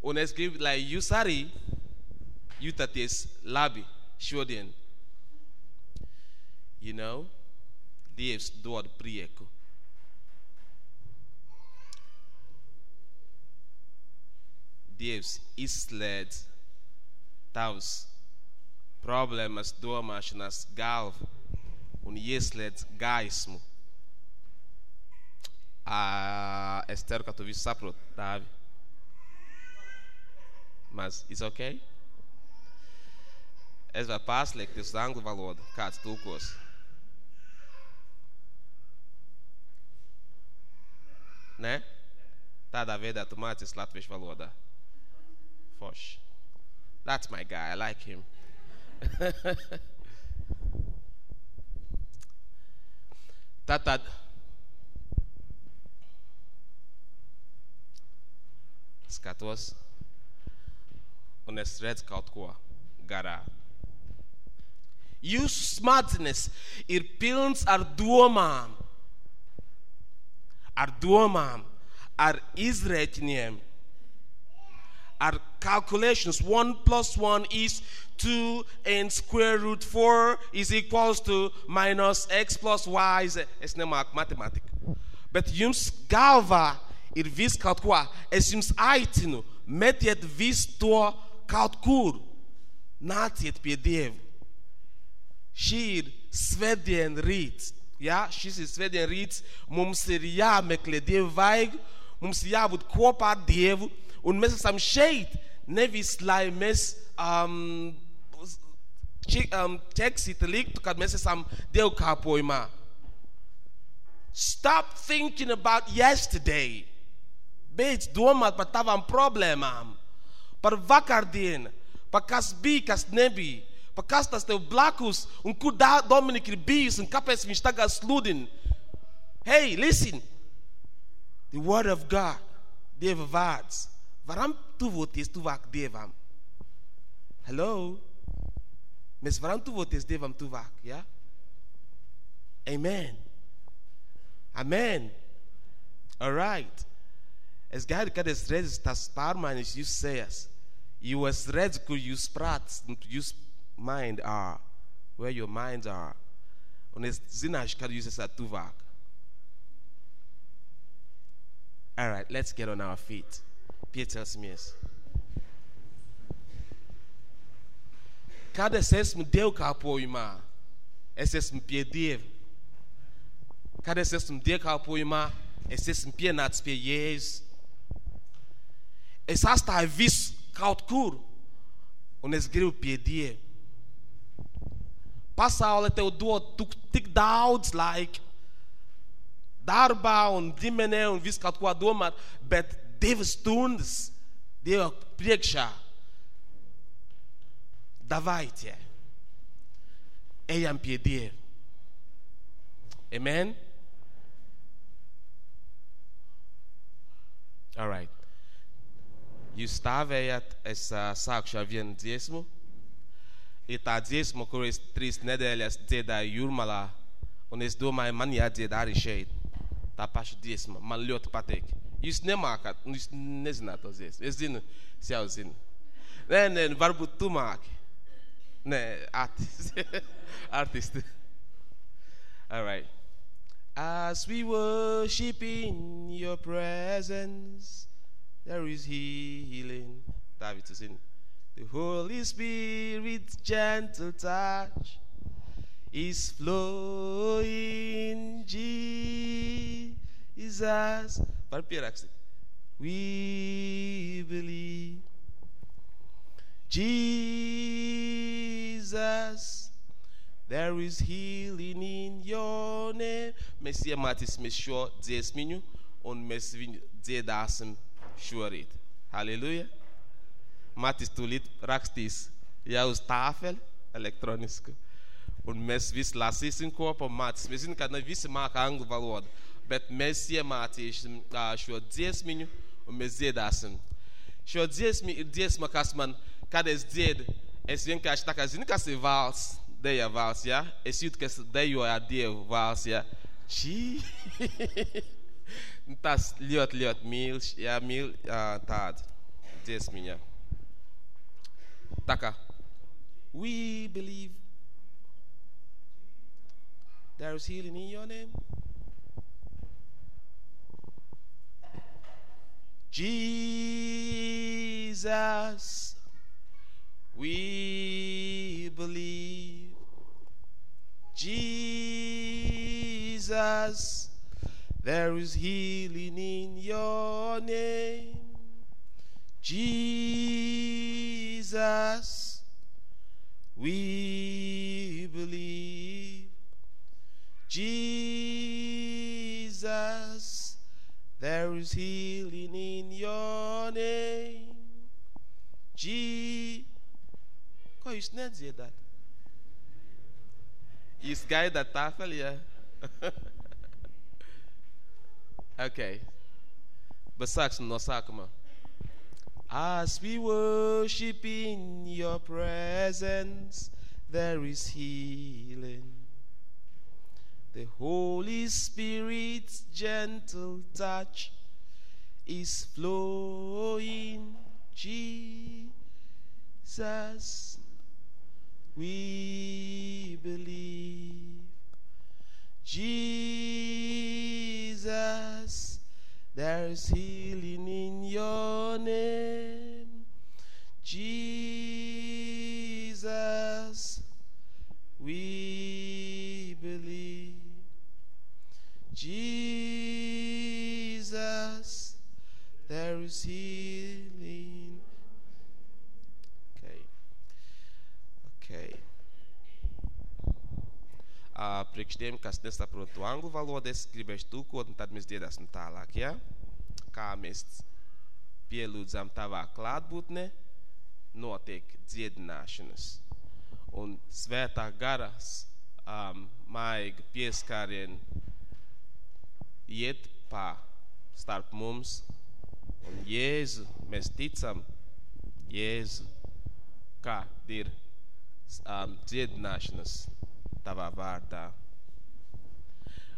Un es gribu, lai jūs arī jūtaties labi šodien. You know, Dievs dod prieku. Dievs izslēdz tavas problēmas, domāšanas galvu un ieslēdz gaismu. Uh, es ceru, ka tu visu saproti, Dāvi. Mas, is ok? Es varu pārslēgt uz angļu valodu, kāds tulkos. Ne? Tādā veidā tu mācies latviešu valodā. Forši. That's my guy. I like him. Tātad skatos, un es redzu kaut ko garā. Jūsu smadzenes ir pilns ar domām, ar domām, ar izrēķiniem, ar calculations. 1 plus 1 is 2 and square root 4 is equals to minus x plus y. is- Es nemāku matemātiku. Bet jums galvā ir viss kaut ko. Es jums aicinu, metiet visu to kaut kur. Nāciet pie Dieva. Šī ir svētdiena rīts. Ja? Šis ir svētdiena rīts. Mums ir jāmeklē Dieva vajag, mums ir jābūt kopā ar Dievu. Un mēs esam šeit nevis lai mēs um, či- um, tekstītu liktu, kad mēs esam dievkalpojumā. Stop thinking about yesterday. Beidz domāt par tavām problēmām, par vakardienu, par kas bija, kas nebija, par kas tas tev blakus un kur Da- Dominika ir bijis un kāpēc viņš tagad sludina. Hey, listen! The word of God, Dieva vārds. Varam tuvoties tuvāk Dievam. Hello? Mēs varam tuvoties Dievam tuvāk, ja? Amen. Amen. All right. Es gaidu, kad es redzu tas pārmaiņas jūs sejas. Jo es redzu, kur jūs prāts un jūs mind are. Where your minds are. Un es zināšu, kad jūs esat tuvāk. All right, let's get on our feet. Piecelsimies. Kad es esmu dievkalpojumā, es esmu pie Dieva. Kad es esmu dievkalpojumā, es esmu pienācis pie Jēzus. Es atstāju visu kaut kur, un es gribu pie Dieva. Pasaule tev dod tuk, tik daudz laika, darbā un ģimenē un visu kaut ko domāt, bet Dievas stundas, Dieva priekšā. Davaitie, ejam pie Dieva. Amen. All right. Jūs stāvējat, es uh, sākšu ar vienu dziesmu. Ir tā dziesma, kur es trīs nedēļas dziedāju jūrmalā, un es domāju, man jādzied arī šeit. Tā paša dziesma, man ļoti patīk. Jūs nemākat, un jūs nezināt to dziesmu. Es zinu, es jau zinu. Nē, nē, varbūt tu māki. Nē, artisti. artisti. All right. As we worship in your presence, there is healing. David to sing. The Holy Spirit's gentle touch is flowing, Jesus. Para Piraxi. We believe. Jesus, there is healing in your name. Mēs iemācīsimies šo dziesmiņu un mēs viņu dziedāsim šorīt. Halleluja! Matis tūlīt rakstīs jau uz tāfeli elektronisku. Un mēs visi lasīsim kopā mācīsim. Mēs zinām, ka ne visi māka anglu valodu, bet mēs iemācīsim ā, šo dziesmiņu un mēs dziedāsim. Šo dziesmi ir dziesma, kas man, kad es dziedu, es vienkārši tā kā zinu, kas ir valsts, deja valsts, ja? Es jūtu, ka es dejoju ar Dievu valsts, ja? Šī. Tas ļoti, ļoti mīl, ja, mīl ā, tādu dziesmiņu. Tā kā we believe there is healing in your name. Jesus, we believe. Jesus, there is healing in your name. Jesus, we believe. Jesus, there is healing in your name. G. Ko jūs nedziedāt? Jūs gaidat tāfeli, ja? ok. Bet sāksim no sākuma. As we worship in your presence, there is healing. The Holy Spirit's gentle touch is flowing. Jesus, we believe. Jesus, there's healing in your name. Jesus, Jesus, there is healing. Okay. Okay. Uh, priekš tiem, kas nesaprot to anglu valodu, es gribēšu tūkot, un tad mēs dziedāsim tālāk, ja? Kā mēs pielūdzam tavā klātbūtne, notiek dziedināšanas. Un svētā garas um, maiga pieskārien iet pa starp mums. Un Jēzu, mēs ticam Jēzu, kā ir um, dziedināšanas tavā vārdā.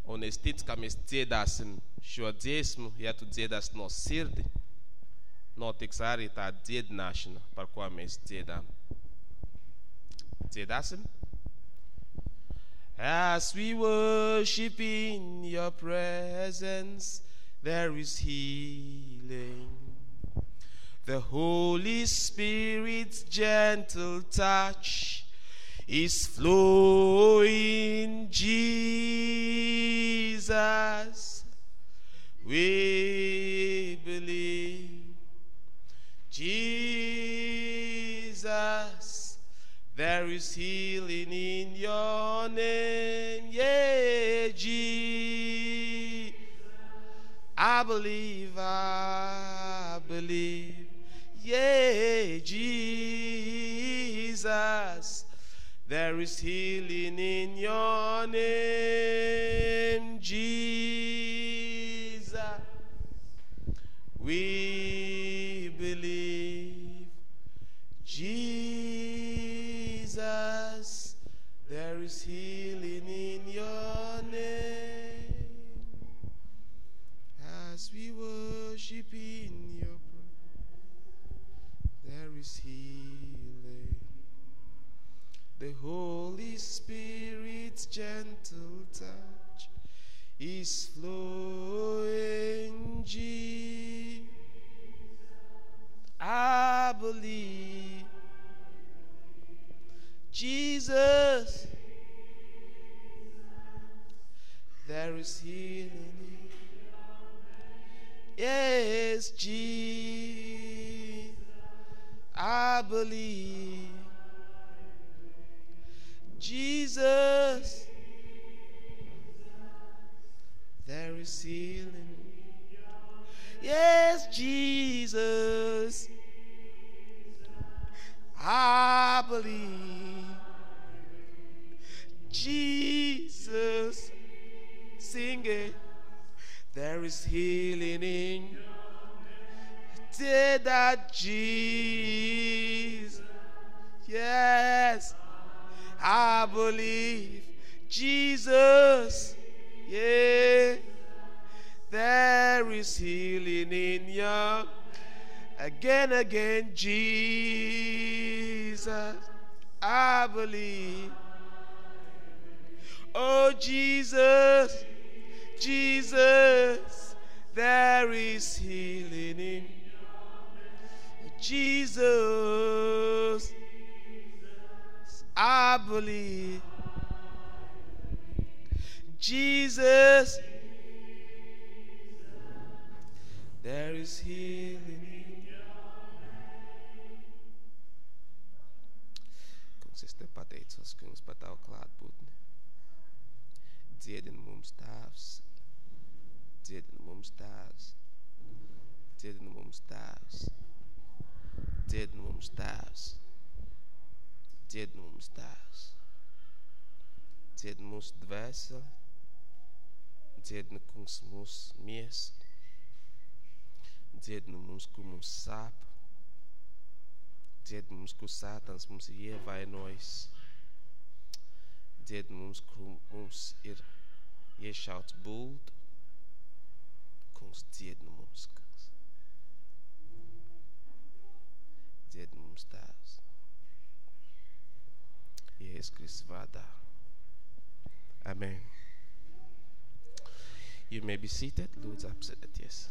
Un es ticu, ka mēs dziedāsim šo dziesmu, ja tu dziedās no sirdi, notiks arī tā dziedināšana, par ko mēs dziedām. Dziedāsim? As we worship in your presence, there is healing. The Holy Spirit's gentle touch is flowing. Jesus, we believe. Jesus, there is healing in your name. Yeah, Jesus. I believe, I believe. Yeah, Jesus. There is healing in your name, Jesus. We believe, Holy Spirit's gentle touch is flowing. Je- I believe Jesus. There is healing. Yes, Jesus. I believe. Jesus, there is healing. Yes, Jesus, I believe. Jesus, sing it. There is healing in Did that Jesus? Yes. I believe Jesus, yeah, there is healing in you. Again, again, Jesus, I believe. Oh, Jesus, Jesus, there is healing in Jesus. I believe Jesus, there is healing. Kungs, es te pateicos, kungs, par tavu klātbūtni. Dziedini mums tēvs, dziedini mums tēvs, dziedini mums tēvs, dziedini mums tēvs. Dziedini. Dziedini mūsu dvēseli. Dziedini, kungs, mūsu miesu. Dziedini mums, kur mums sāp. Dzied mums, kur sētans mums ir ievainojis. Dzied mums, kur mums ir iešauts bult. Kungs, dzied nu mums, kungs. Dzied nu mums tēvs. Jēzus Kristus vārdā. Amen. You may be seated. Lūdzu, apsēdieties.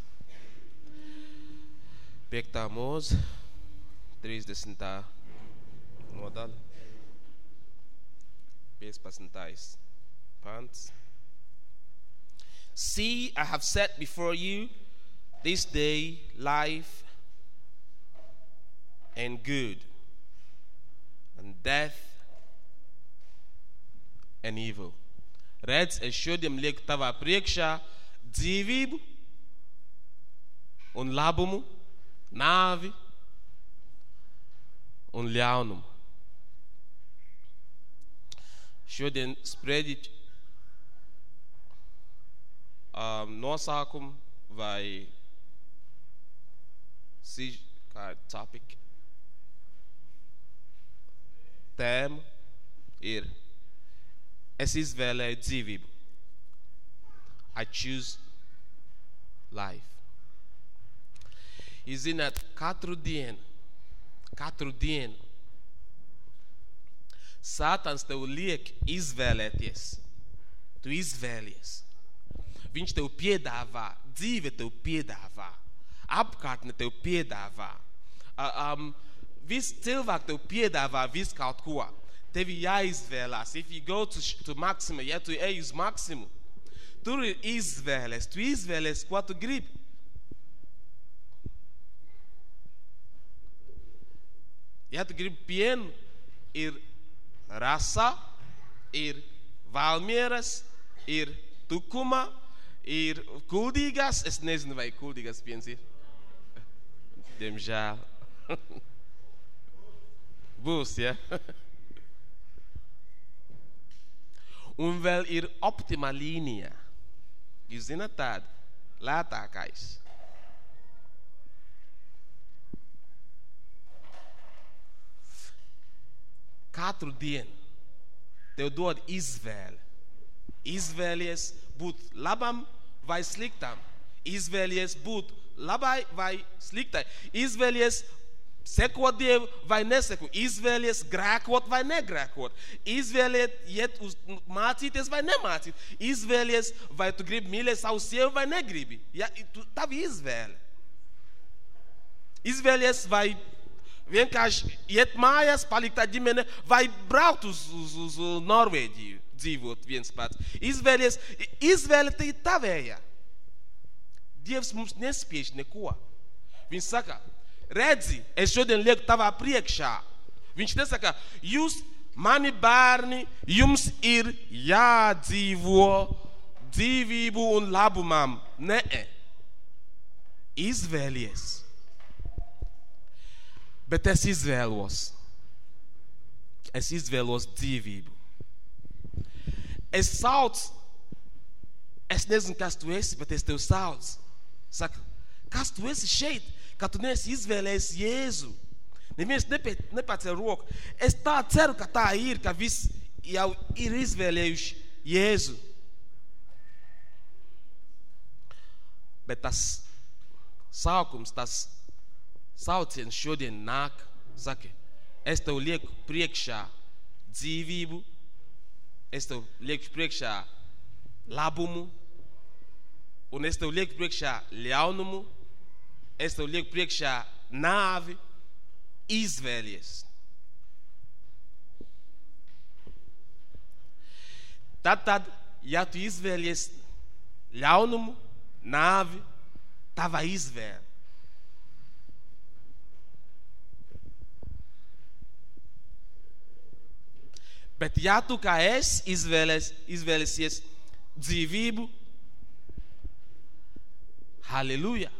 Piektā mūza, 30. nodaļa, 15. pants. See, I have set before you this day life and good, and death and evil. Redz, es šodien lieku tavā priekšā dzīvību un labumu, nāvi un ļaunumu. Šodien sprediķi um, nosākumu vai siž, kā ir topic, tēma ir es izvēlēju dzīvību. I choose life. Jūs zināt, katru dienu, katru dienu Sātans tev liek izvēlēties. Tu izvēlies. Viņš tev piedāvā, dzīve tev piedāvā, apkārtne tev piedāvā. Um, viss cilvēks tev piedāvā visu kaut ko. Tev ir jāizvēlās. If you go to, to Maxima, ja tu ej uz Maximu, tur ir izvēles. Tu izvēles, ko tu gribi. Ja tu gribi pienu, ir rasa, ir valmieras, ir tukuma, ir kuldīgas. Es nezinu, vai kuldīgas piens ir. Diemžēl. Būs, ja? Un vēl ir optima līnija. Jūs zināt tādu? Lētākais. Katru dienu tev dod izvēli. Izvēlies būt labam vai sliktam. Izvēlies būt labai vai sliktai. Izvēlies sekot Dievu vai neseko. Izvēlies grēkot vai negrēkot. Izvēlies iet uz mācīties vai nemācīt. Izvēlies vai tu gribi mīlēt savu sievu vai negribi. Ja, tu, tavi izvēle. Izvēlies vai vienkārši iet mājās, palikt ar ģimene vai braukt uz, uz, uz Norvēģiju, dzīvot viens pats. Izvēlies, izvēle tā ir tavēja. Dievs mums nespiež neko. Viņš saka, redzi, es šodien lieku tavā priekšā. Viņš nesaka, jūs, mani bērni, jums ir jādzīvo dzīvību un labumam. Nē, izvēlies bet es izvēlos. Es izvēlos dzīvību. Es saucu, es nezinu, kas tu esi, bet es tevi saucu. Saka, kas tu esi šeit, ka tu neesi izvēlējies Jēzu? Neviens nepacēl roku. Es tā ceru, ka tā ir, ka viss jau ir izvēlējuši Jēzu. Bet tas sākums, tas sauciens šodien nāk, saka, es tev lieku priekšā dzīvību, es tev lieku priekšā labumu, un es tev lieku priekšā ļaunumu, es tev lieku priekšā nāvi, izvēlies. Tad, tad, ja tu izvēlies ļaunumu, nāvi, tava izvēle. Bet ja tu kā es izvēles, izvēlēsies dzīvību, halleluja,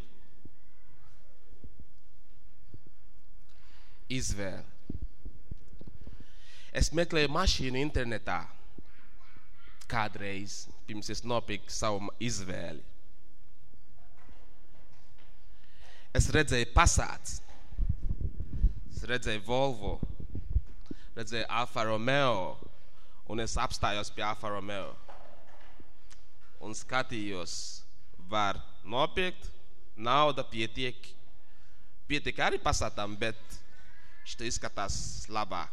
izvēle. Es meklēju mašīnu internetā kādreiz, pirms es nopirku savu izvēli. Es redzēju pasāts. Es redzēju Volvo, redzēju Alfa Romeo, un es apstājos pie Alfa Romeo. Un skatījos, var nopirkt, nauda pietiek. Pietiek arī pasātām, bet šitā izskatās labāk.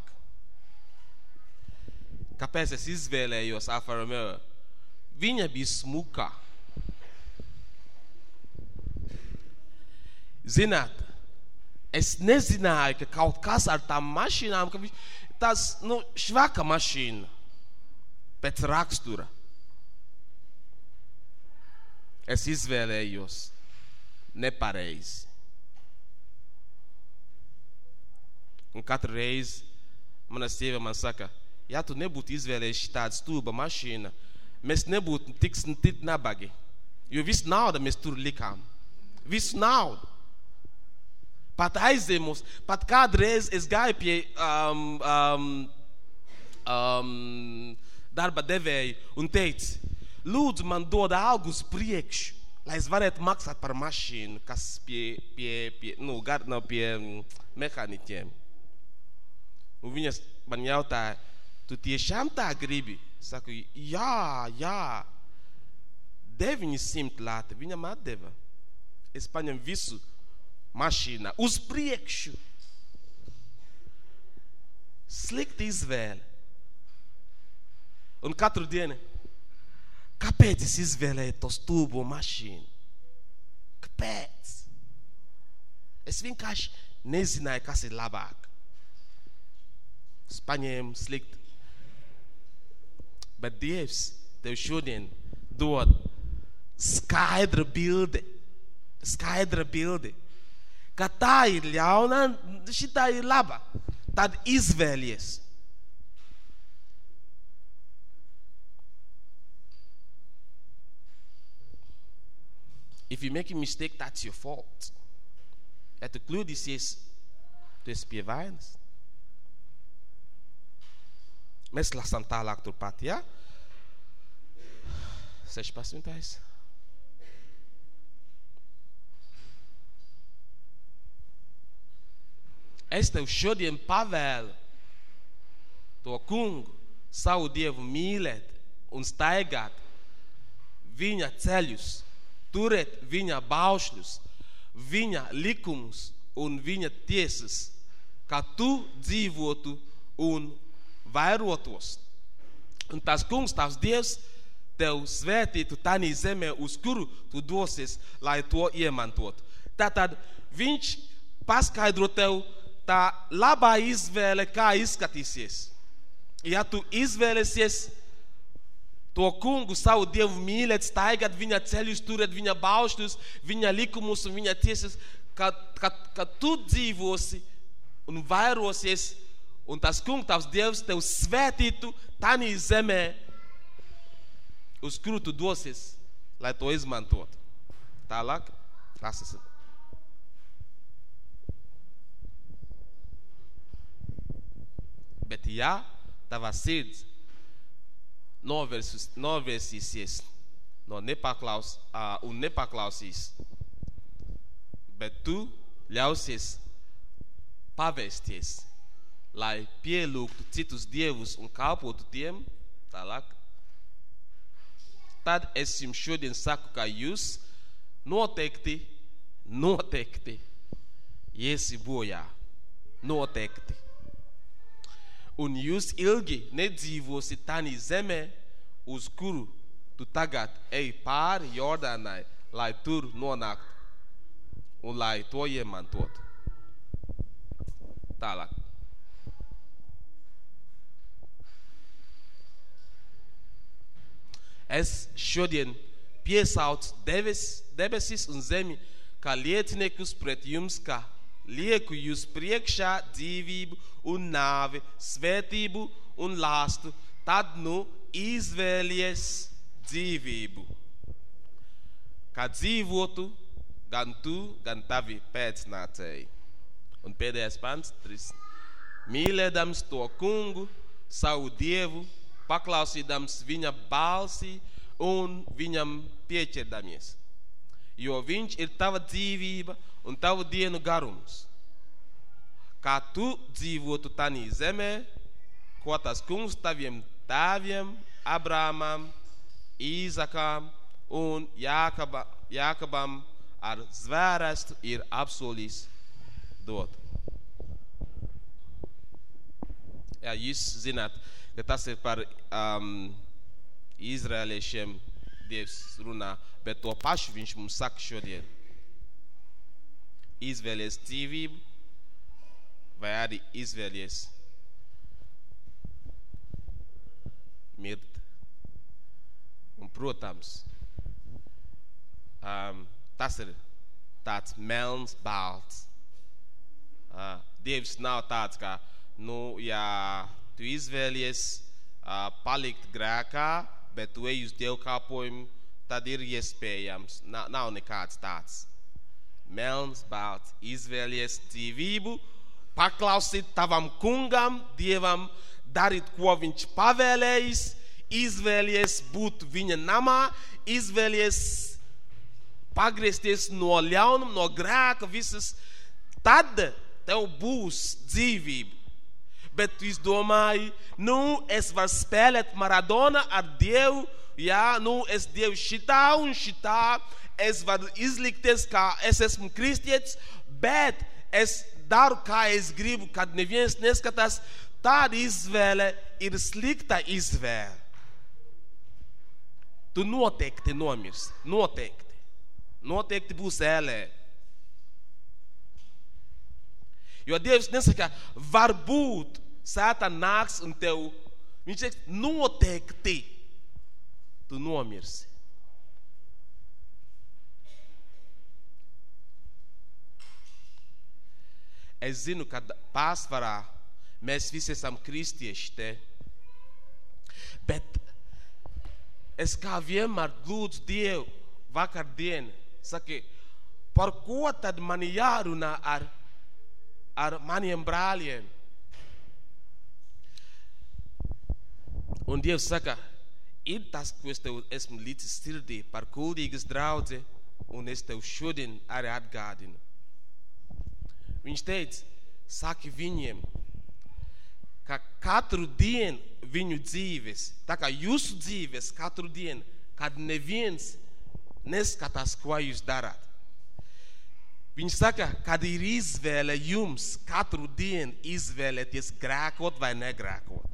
Kāpēc es izvēlējos Alfa Romeo? Viņa bija smuka. Zināt, es nezināju, ka kaut kas ar tām mašīnām, ka vi- tas, nu, švaka mašīna pēc rakstura. Es izvēlējos nepareizi. Un katru reizi mana sieva man saka, ja tu nebūtu izvēlējies tādu stulba mašīnu, mēs nebūtu tik, tik nabagi. Jo visu naudu mēs tur likām. Visu naudu. Pat aizdevumus, pat kādreiz es gāju pie um, um, um, darba devēja un teicu, lūdzu man dod algu uz priekšu, lai es varētu maksāt par mašīnu, kas pie, pie, pie, nu, gar, no pie mehāniķiem. Un viņas man jautāja, tu tiešām tā gribi? Saku, jā, jā. 900 lati viņam atdeva. Es paņemu visu mašīnā uz priekšu. Slikta izvēle. Un katru dienu, kāpēc es izvēlēju to stulbo mašīnu? Kāpēc? Es vienkārši nezināju, kas ir labāk. Es paņēmu slikti. Bet Dievs tev šodien dod skaidra bilde, skaidra bilde, ka tā ir ļauna, šitā ir laba. Tad izvēlies. If you make a mistake, that's your fault. Ja tu kļūdīsies, tu esi pie vainas. Mēs lasām tālāk turpat, ja? 16. Es tev šodien pavēlu to kungu, savu dievu mīlēt un staigāt viņa ceļus, turēt viņa baušļus, viņa likumus un viņa tiesas, kā tu dzīvotu un vairotos. Un tas kungs, tavs dievs, tev svētītu tanī zemē, uz kuru tu dosies, lai to iemantotu. Tātad viņš paskaidro tev tā labā izvēle, kā izskatīsies. Ja tu izvēlēsies to kungu, savu dievu mīlēt, staigāt viņa ceļus, turēt viņa baušļus, viņa likumus un viņa tiesas, kad, kad, kad tu dzīvosi un vairosies, un tas kungs, tavs dievs, tev svētītu tanī zemē, uz kuru tu dosies, lai to izmantotu. Tālāk, lasīsim. Bet ja tava sirds noversus, novērsīsies no nepaklaus, uh, un nepaklausīs, bet tu ļausies pavēsties, lai pielūgtu citus dievus un kalpotu tiem, tālāk, tad es jums šodien saku, ka jūs noteikti, noteikti iesi bojā. Noteikti. Un jūs ilgi nedzīvosit tādā zemē, uz kuru tu tagad ej pāri Jordānai, lai tur nonāktu un lai to iemantotu. Tālāk. Es šodien piesaucu debes, debesis un zemi kā lieciniekus pret jums, kā lieku jūs priekšā dzīvību un nāvi, svētību un lāstu, tad nu izvēlies dzīvību. Kā dzīvotu gan tu, gan tavi pēcnācēji. Un pēdējais pants, trīs. Mīlēdams to kungu, savu dievu, paklausīdams viņa balsi un viņam pieķerdamies. Jo viņš ir tava dzīvība un tavu dienu garums. kā tu dzīvotu tanī zemē, ko tas kungs taviem tēviem, Abrāmam, Īzakām un Jākaba, Jākabam ar zvērestu ir apsolījis dot. Jā, jūs zināt, ka tas ir par um, izrēliešiem Dievs runā, bet to pašu viņš mums saka šodien. Izvēlies dzīvību vai arī izvēlies mirt. Un, protams, um, tas ir tāds melns balts. Uh, Dievs nav tāds kā, nu, ja tu izvēlies uh, palikt grēkā, bet tu ej uz dievkalpojumu, tad ir iespējams. Nav, nav nekāds tāds. Melns, balts, izvēlies dzīvību, paklausīt tavam kungam, dievam, darīt, ko viņš pavēlējis, izvēlies būt viņa namā, izvēlies pagriezties no ļaunuma, no grēka, visas, tad tev būs dzīvība. Bet tu izdomāji, nu, es varu spēlēt Maradona ar Dievu, jā, nu, es Dievu šitā un šitā, es varu izlikties, kā es esmu kristietis, bet es daru, kā es gribu, kad neviens neskatās, tāda izvēle ir slikta izvēle. Tu noteikti nomirsi, noteikti. Noteikti būs ēlē. Jo Dievs nesaka, varbūt sēta nāks un tev, viņš teiks, noteikti tu nomirsi. Es zinu, ka pārsvarā mēs visi esam kristieši te, bet es kā vienmēr lūdzu Dievu vakardien, saki, par ko tad man jārunā ar, ar maniem brāļiem? Un Dievs saka, ir tas, ko es tev esmu līdzis sirdī par kuldīgas draudzi, un es tev šodien arī atgādinu. Viņš teica, saki viņiem, ka katru dienu viņu dzīves, tā kā jūsu dzīves katru dienu, kad neviens neskatās, ko jūs darāt. Viņš saka, kad ir izvēle jums katru dienu izvēlēties grēkot vai negrēkot.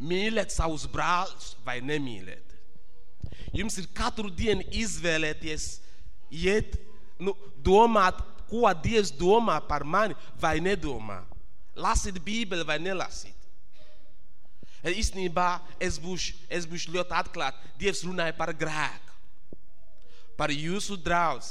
Mīlēt savus brāļus vai nemīlēt. Jums ir katru dienu izvēlēties, iet, nu, domāt, ko Dievs domā par mani vai nedomā. Lasīt Bībeli vai nelasīt. Īstenībā es būšu, es būšu ļoti atklāts. Dievs runāja par grēku, par jūsu draugu.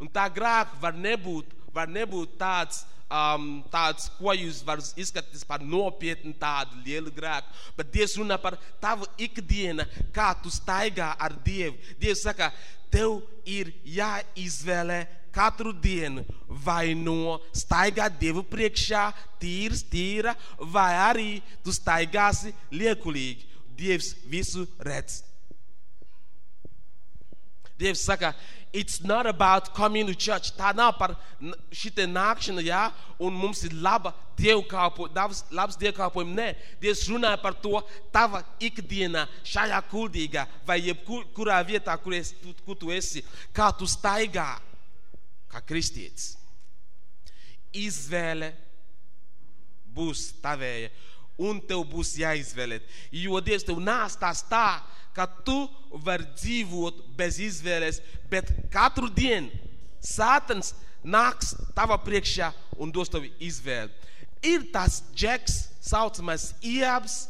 Un tā grēka var nebūt, var nebūt tāds, um, tāds, ko jūs varat izskatīties par nopietnu tādu lielu grēku. Bet Dievs runā par tavu ikdienu, kā tu staigā ar Dievu. Dievs saka, tev ir jāizvēlē katru dienu vai no staigāt Dievu priekšā, tīrs, tīra, vai arī tu staigāsi liekulīgi. Dievs visu redz. Dievs saka, it's not about coming to church. Tā nav par šitā nākšana, jā, un mums ir laba dievkalpojuma, labs dievkalpojums. Nē, Dievs runā par to tava ikdienā, šajā kuldīgā vai jebkurā vietā, kur, es, kur tu esi, kā tu staigā kā kristietis. Izvēle būs tavēja, un tev būs jāizvēlēt. Jo Dievs tev nāstās tā, ka tu vari dzīvot bez izvēles, bet katru dienu Sātans nāks tava priekšā un dos tev izvēli. Ir tas džeks, saucamais Iabs,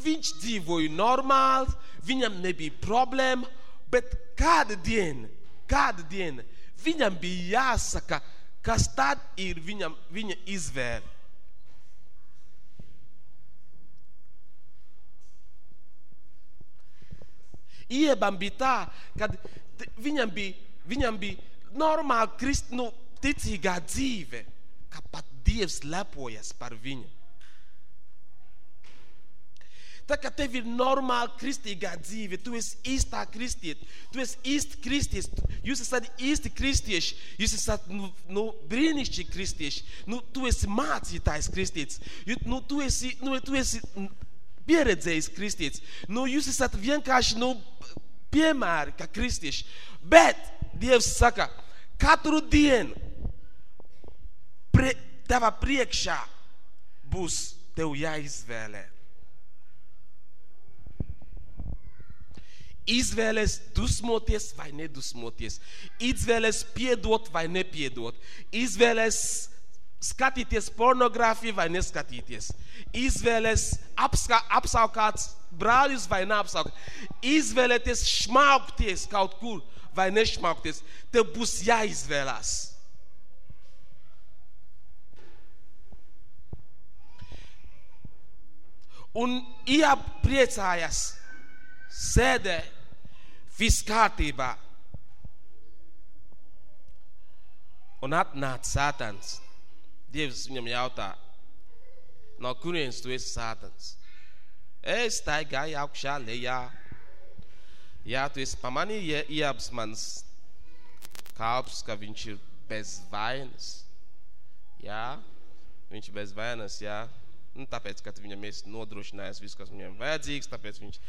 viņš dzīvoja normāli, viņam nebija problēma, bet kāda diena, kāda diena viņam bija jāsaka, kas tad ir viņam, viņa izvēle. Iebam bija tā, ka viņam bija, viņam bija normāla kristnu ticīgā dzīve, ka pat Dievs lepojas par viņu. Tā kā tev ir normāla kristīgā dzīve, tu esi īstā kristieti, tu esi īsti kristietis, jūs esat īsti kristieši, jūs esat nu, nu, brīnišķīgi kristieši, nu, tu esi mācītājs kristietis, Jū- nu, tu esi, nu, tu esi mm, pieredzējis kristietis, nu, jūs esat vienkārši nu, piemēri kā kristieši. Bet Dievs saka, katru dienu pre, tava priekšā būs tev jāizvēlē. Izvēles dusmoties vai nedusmoties. Izvēles piedot vai nepiedot. Izvēles skatīties pornogrāfiju vai neskatīties. Izvēles apska, apsaukāt brāļus vai neapsaukāt. Izvēlēties šmaukties kaut kur vai nešmaukties. Tev būs jāizvēlās. Un iepriecājas, sēdē, viss kārtībā. Un atnāca sātans. Dievs viņam jautā, no kurienes tu esi sātans? Es staigāju augšā lejā. Jā, tu esi pamanīji, iebs mans kalps, ka viņš ir bez vainas. Jā, viņš ir bez vainas, jā. Nu, tāpēc, ka tu viņam esi nodrošinājis visu, kas viņam vajadzīgs, tāpēc viņš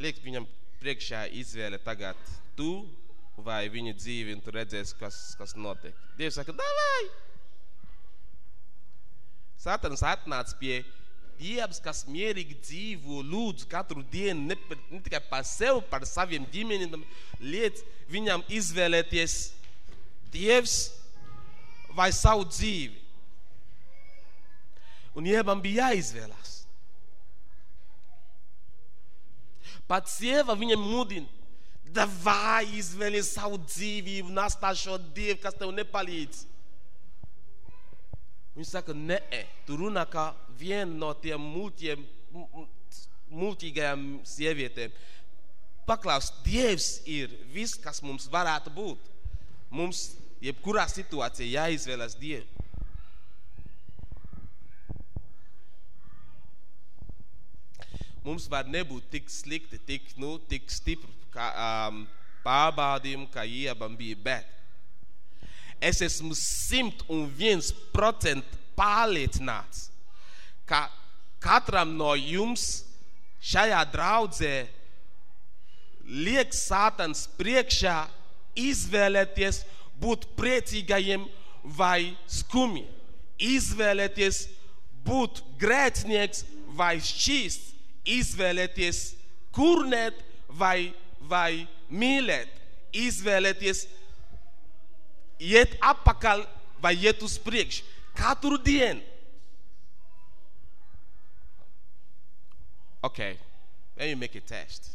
liek viņam priekšā izvēle tagad tu vai viņa dzīvi, un tu redzēsi, kas, kas notiek. Dievs saka, davai! Satans atnāca pie Dievs, kas mierīgi dzīvo, lūdzu katru dienu, ne, par- ne tikai par sevi, par saviem ģimeniem, liet viņam izvēlēties Dievs vai savu dzīvi. Un Jēbam bija jāizvēlās. Pat sieva viņam mudina, davai izvēli savu dzīvību, nastā šo Dievu, kas tev nepalīdz. Viņš saka, nē, tu runā kā viena no tiem mu- multīgajām sievietēm. Paklaus, Dievs ir viss, kas mums varētu būt. Mums, jebkurā situācijā, jāizvēlas Dievu. Mums var nebūt tik slikti, tik, nu, tik stipri, um, pārbaudījumi, kā iebam bija, bet. Es esmu simt un viens procent pārliecināts, ka katram no jums šajā draudzē liek sātans priekšā izvēlēties būt priecīgajiem vai skumji, izvēlēties būt grēcinieks vai šķīsts, izvēlēties kurnēt vai, vai mīlēt, izvēlēties iet apakaļ vai iet uz priekšu. Katru dienu. Okay, let me make a test.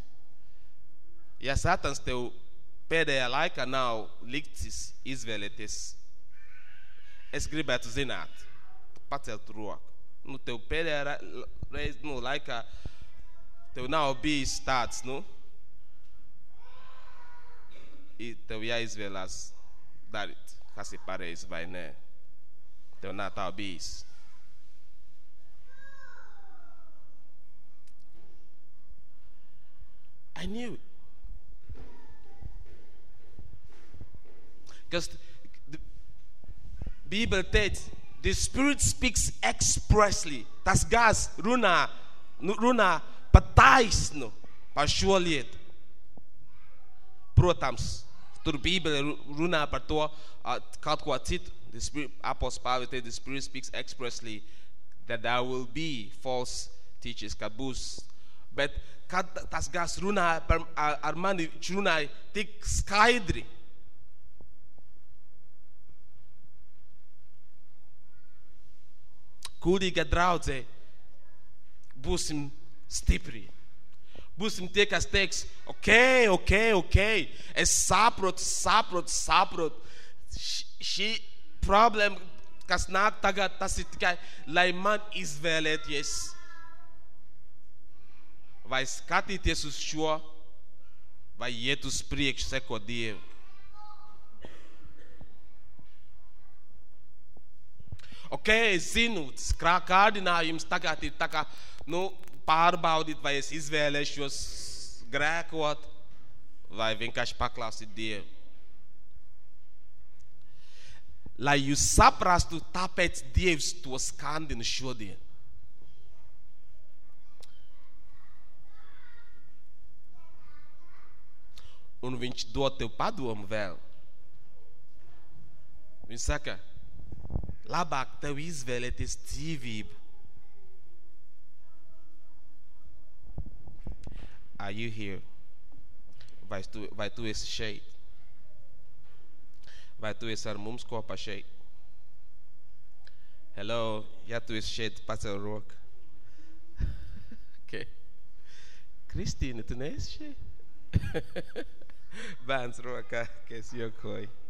Ja Satans tev pēdējā laikā nav liktis izvēlēties, es gribētu zināt, pacelt roku. Nu, tev pēdējā ra- reiz, nu, laikā tev nav bijis tāds, nu, i- tev jāizvēlās darīt, kas ir pareizi vai nē. Tev nav tā bijis. I knew it. Because the Bible teica, the Spirit speaks expressly. Tas gars runā, nu, runā pa taisnu par šo lietu. Protams, tur Bībele ru- runā par to uh, kaut ko citu. The Spirit, Apostle Pāvils teica, the Spirit speaks expressly that there will be false teachers, kad būs. Bet kad tas gars runāja par, ar, ar mani, viņš runāja tik skaidri. Kūdīga draudzē būsim stipri. Būsim tie, kas teiks, ok, ok, ok, es saprotu, saprotu, saprotu. Š- Šī problēma, kas nāk tagad, tas ir tikai, lai man izvēlēties. Vai skatīties uz šo, vai iet uz priekšu, sekot Dievu. Ok, es zinu, tas krā- kārdinājums tagad ir tā kā, nu, pārbaudīt, vai es izvēlēšos grēkot, vai vienkārši paklausīt Dievu. Lai jūs saprastu, tāpēc Dievs to skandina šodien. Un viņš dod tev padomu vēl. Viņš saka, labāk tev izvēlēties dzīvību. Are you here? Vai tu, vai tu esi šeit? Vai tu esi ar mums kopā šeit? Hello, ja tu esi šeit, pacel roku. okay. Kristīna, tu neesi šeit? Bērns rokā, ka es jokoju.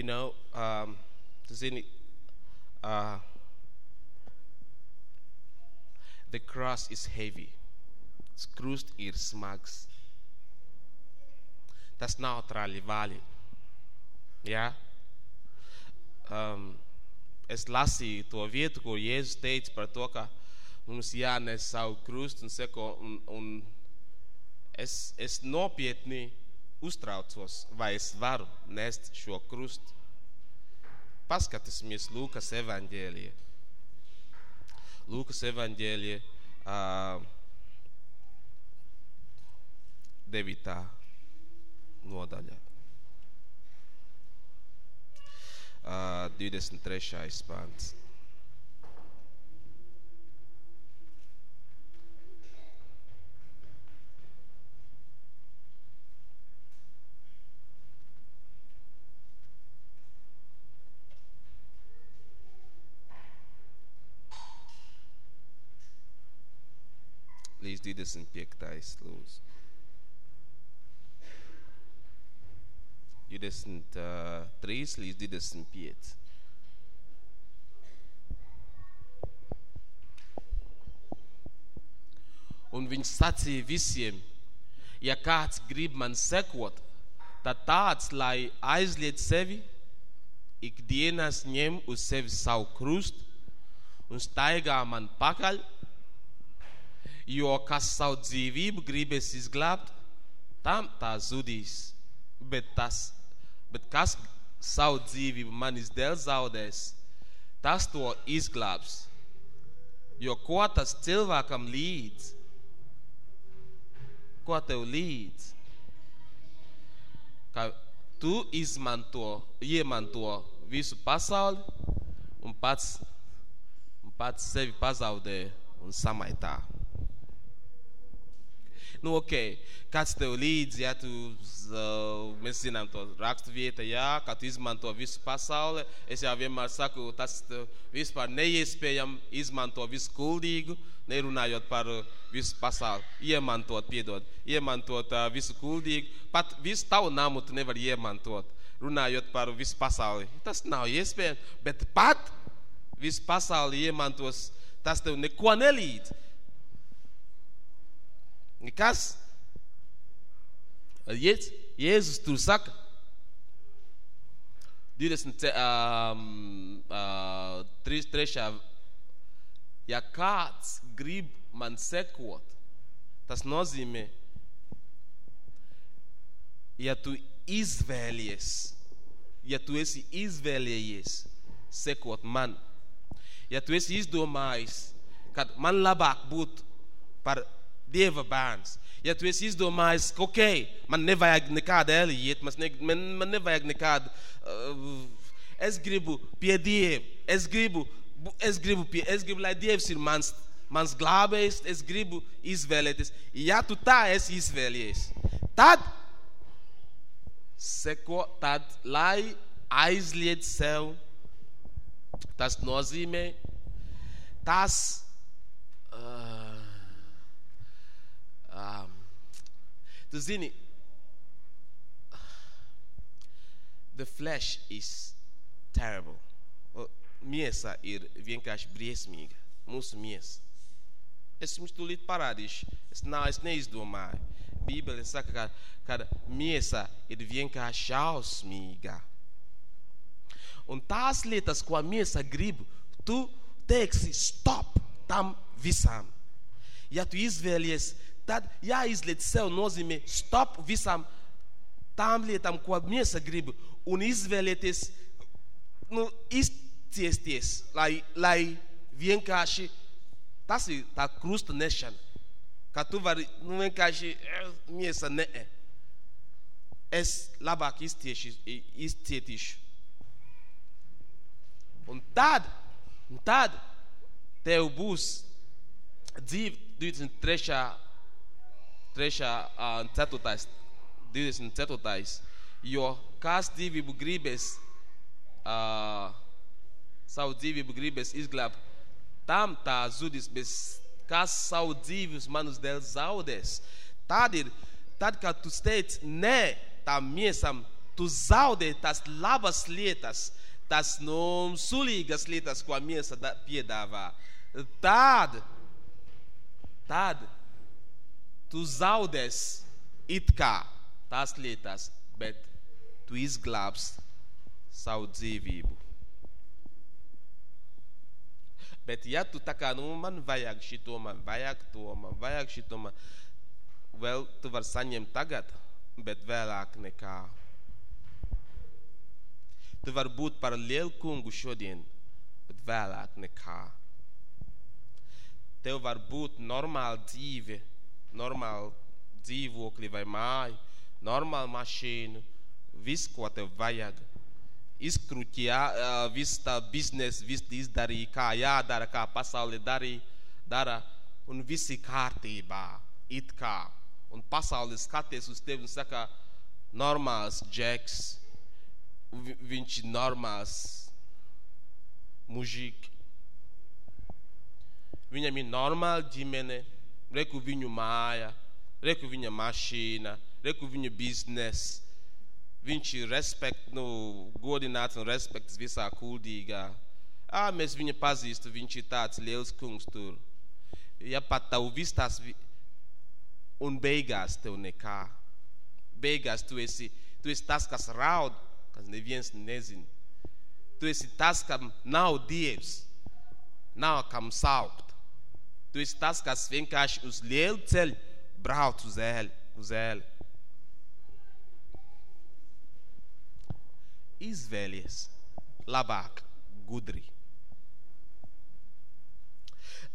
You know, um, does any, uh, the cross is heavy. Kruist ir smags. Tas nav trāļi Ja? Um, es lasīju to vietu, kur Jēzus teica par to, ka mums jānes savu krustu un seko, un, un es, es nopietni uztraucos, vai es varu nest šo krustu. Paskatīsimies Lūkas evaņģēlija. Lūkas evaņģēlija uh, 9. nodaļa. Uh, 23. pants. līdz 25. lūdzu. 23 līdz 25. Un viņš sacīja visiem, ja kāds grib man sekot, tad tāds, lai aizliet sevi, ikdienas ņem uz sevi savu krustu un staigā man pakaļ, jo kas savu dzīvību gribēs izglābt, tam tā zudīs. Bet, tas, bet kas savu dzīvību manis dēļ zaudēs, tas to izglābs. Jo ko tas cilvēkam līdz? Ko tev līdz? Ka tu izmanto, iemanto visu pasauli un pats, un pats sevi pazaudē un samaitā. Nu, ok, kāds tev līdzi, ja tu, uh, mēs zinām to rakstu vieta, jā, kā tu izmanto visu pasauli. Es jau vienmēr saku, tas vispār neiespējam izmanto visu kuldīgu, nerunājot par visu pasauli. Iemantot, piedod, iemantot uh, visu kuldīgu. Pat visu tavu namu tu nevar iemantot, runājot par visu pasauli. Tas nav iespējams, bet pat visu pasauli iemantos, tas tev neko nelīdz. Nekas. Jēzus, Jēzus tur saka, 23. Um, uh, 3. Ja kāds grib man sekot, tas nozīmē, ja tu izvēlies, ja tu esi izvēlējies sekot man, ja tu esi izdomājis, ka man labāk būt par Dieva bērns. Ja tu esi izdomājis, ka ok, man nevajag nekāda elijiet, man, ne, man, man nevajag nekāda, uh, es gribu pie Dieva, es gribu, es gribu, pie, es gribu, lai Dievs ir mans, mans glābējs, es gribu izvēlēties. Ja tu tā esi izvēlējies, tad seko, tad lai aizliet sev, tas nozīmē, tas uh, um, tu zini, the flesh is terrible. O, Miesa ir vienkārši briesmīga. Mūsu miesa. Es jums tūlīt parādīšu. Es, nā, es neizdomāju. Bībele saka, ka, ka miesa ir vienkārši šausmīga. Un tās lietas, ko miesa grib, tu teiksi stop tam visam. Ja tu izvēlies, tad jāizliet sev nozīmē stop visam tām lietām, ko miesa grib, un izvēlieties, nu, izciesties, lai, lai vienkārši tas ir tā krusta nešana. Ka tu vari, nu, vienkārši eh, miesa nē. Es labāk iztieši, izcietīšu. Un tad, un tad tev būs dzīve 23. 3. un 4. 24. Jo kāds dzīvību gribēs, uh, savu dzīvību gribēs izglābt, tam tā zudis, bet kas savu dzīvi uz manus dēļ zaudēs. Tad ir, tad, kad tu teici nē tam miesam, tu zaudē tās labas lietas, tās nu, sulīgas lietas, ko miesa piedāvā. Tad, tad tu zaudēs it kā tās lietas, bet tu izglābs savu dzīvību. Bet ja tu tā kā, nu, man vajag šito, man vajag to, man vajag šito, man, vēl tu var saņemt tagad, bet vēlāk nekā. Tu var būt par lielu kungu šodien, bet vēlāk nekā. Tev var būt normāla dzīve, normāla dzīvokļi vai māja, normāla mašīna, viss, ko tev vajag. Izkrūtījā, viss tā biznesa, viss izdarīja, kā jādara, kā pasauli darīja, dara, un viss ir kārtībā, it kā. Un pasauli skaties uz tevi un saka, normāls džeks, vi- viņš ir normāls mužīgi. Viņam ir normāla ģimene, reku viņu māja, reku viņa mašīna, reku viņa biznesa. Viņš ir respekt, nu, godināts un respekts visā kuldīgā. Ā, mēs viņu pazīstu, viņš ir tāds liels kungs tur. Ja pat tev viss tās, vi- un beigās tev nekā. Beigās tu esi, tu esi tas, kas raud, kas neviens nezin. Tu esi tas, kam nav dievs, nav kam saukt. Tu vienkārši uz lielu ceļu brauc uz ēli, uz ēli. Izvēlies labāk, gudri.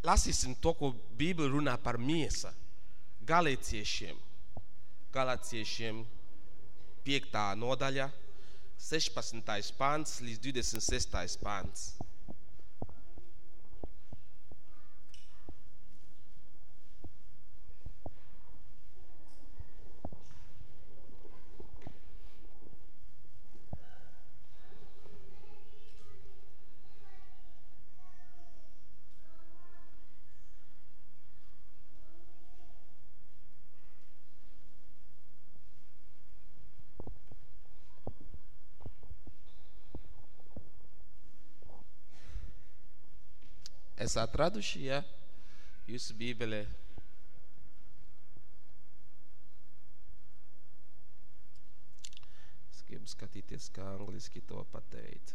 Lasīsim to, ko Bībele runā par miesa. Galēciešiem, Galāciešiem 5. nodaļa, 16. pāns līdz 26. pāns. Es atraduši, ja jūsu bībelē. Es gribu skatīties, kā angliski to pateikt.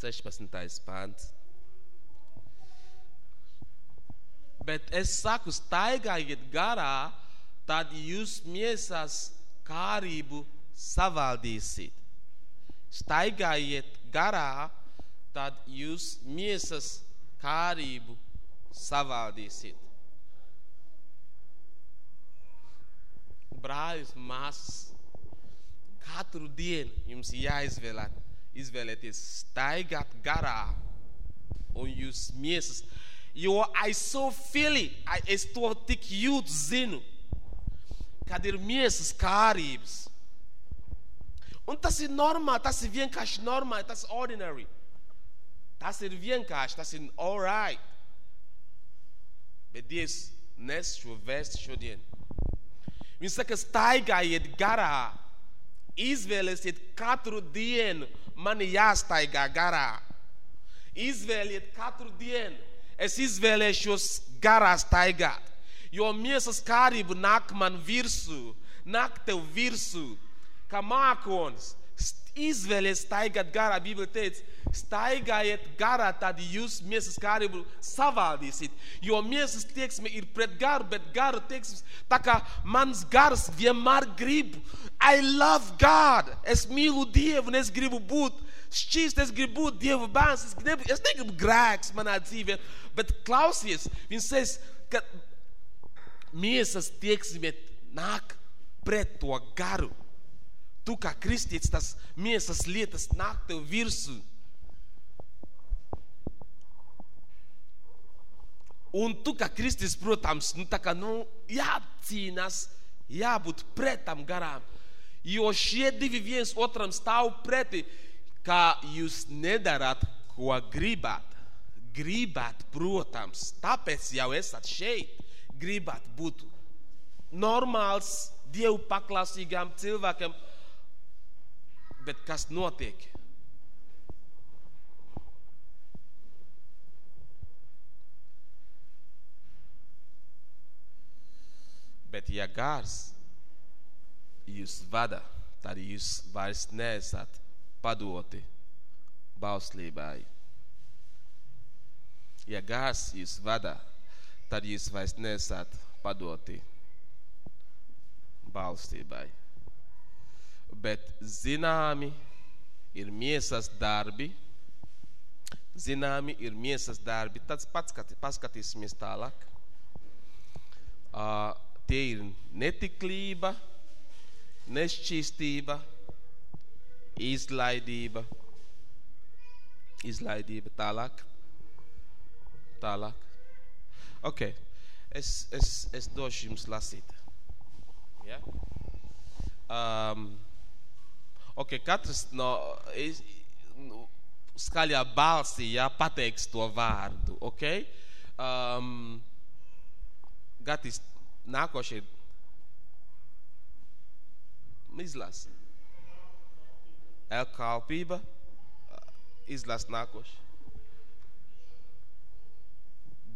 Sešpadsmitais pāns. Bet es saku, staigājiet garā, tad jūs miesas kārību savaldīsiet. Staigājiet garā, tad jūs miesas kārību savaldīsiet. Brāļus, māsas, katru dienu jums jāizvēlēt, izvēlēties staigāt garā un jūs miesas jo I so feel it, I, es to tik jūtu zinu, kad ir miesas kārības. Un tas ir normāli, tas ir vienkārši normāli, tas ir ordinary. Tas ir vienkārši, tas ir all right. Bet Dievs nes šo vēstu šodien. Viņš saka, staigājiet garā, izvēlēsiet katru dienu, man ir jāstaigā garā. Izvēliet katru dienu. Es izvēlēšos garā staigāt, jo miesas kārība nāk man virsū, nāk tev virsū, kā mākonis. Izvēlies staigāt garā, Bībele teica, staigājiet garā, tad jūs miesas kārību savādīsiet. Jo miesas tieksme ir pret garu, bet garu tieksmes, tā kā mans gars vienmēr grib, I love God, es mīlu Dievu un es gribu būt šķīst, es gribu būt Dieva bērns, es, negribu, es negribu grēks manā dzīvē, bet klausies, viņš sēs, ka miesas tieksme nāk pret to garu. Tu kā kristīts, tas miesas lietas nāk tev virsū. Un tu kā kristīts, protams, nu tā kā, nu, jācīnās, jābūt pretam garām. Jo šie divi viens otram stāv preti, kā jūs nedarat, ko gribat. Gribat, protams, tāpēc jau esat šeit. Gribat būt normāls, dievu paklausīgam cilvēkam. Bet kas notiek? Bet ja gars jūs vada, tad jūs vairs neesat padoti bauslībai. Ja gars jūs vada, tad jūs vairs nesat padoti bauslībai. Bet zināmi ir miesas darbi, zināmi ir miesas darbi. Tad paskati, paskatīsimies tālāk. Uh, tie ir netiklība, nešķīstība, izlaidība, izlaidība tālāk, tālāk. Ok, es, es, es došu jums lasīt. Ja? Um, ok, katrs no es, nu, skaļā balsī ja, pateiks to vārdu, ok? Um, Gatis, nākošie izlasa. L kalpība, izlas nākoši.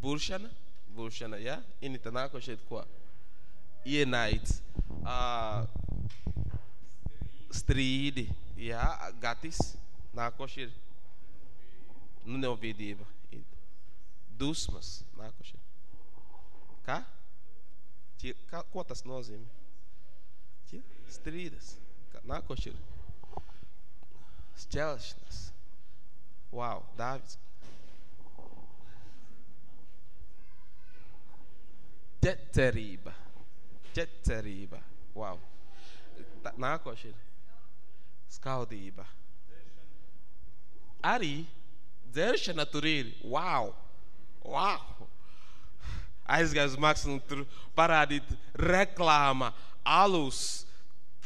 Buršana, buršana, ja? Inita nākoši ir ko? Ienaids. Uh, strīdi, ja? Gatis, nākoši ir nu neobīdība. Dusmas, nākoši. Kā? Kā, ko tas nozīmē? Strīdas. Nākoši ir šķelšanas. Wow, Dāvids. Ķecerība. Ķecerība. Wow. Tā, nākoši ir skaudība. Arī dzeršana tur ir. Wow. Wow. Aizgāju uz mākslu un tur parādīt reklāma, alus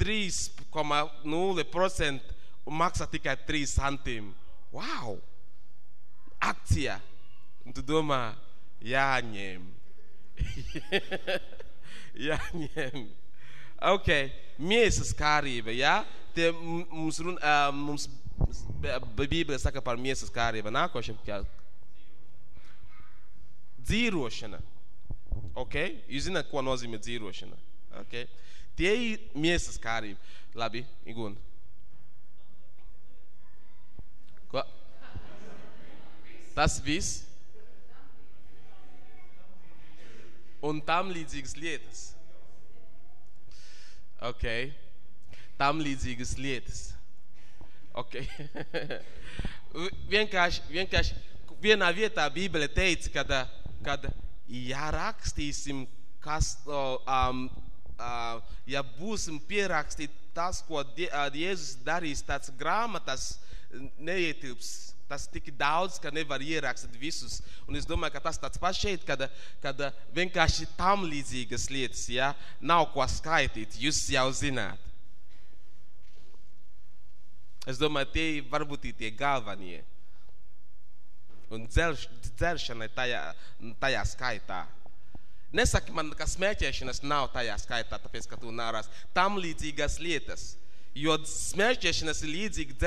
3,0% un maksā tikai 3 centīmi. Wow! Akcija! Un tu domā, jāņem. jāņem. Ok, miesas kārība, jā? Te mums, run, uh, mums Bībele saka par miesas kārību. Nākošiem kā dzīrošana. Ok? Jūs zināt, ko nozīmē dzīrošana. Ok? Tie ir miesas kārība. Labi, Igun. Ko? Tas viss. Un tam līdzīgas lietas. Ok. Tam līdzīgas lietas. Ok. vienkārši, vienkārši vienā vietā Bībele teica, kad, kad ja rakstīsim, kas, um, uh, ja būsim pierakstīt tas, ko Jēzus darīs, tāds grāmatas neietilps tas tik daudz, ka nevar ierakstīt visus. Un es domāju, ka tas tāds pats šeit, kad, kad vienkārši tam līdzīgas lietas, ja, nav ko skaitīt, jūs jau zināt. Es domāju, tie varbūt ir tie galvenie. un dzelš, dzeršana ir tajā, tajā skaitā. Nesaki man, ka smēķēšanas nav tajā skaitā, tāpēc, ka tu nārās tam līdzīgas lietas, jo smēķēšanas ir līdzīgi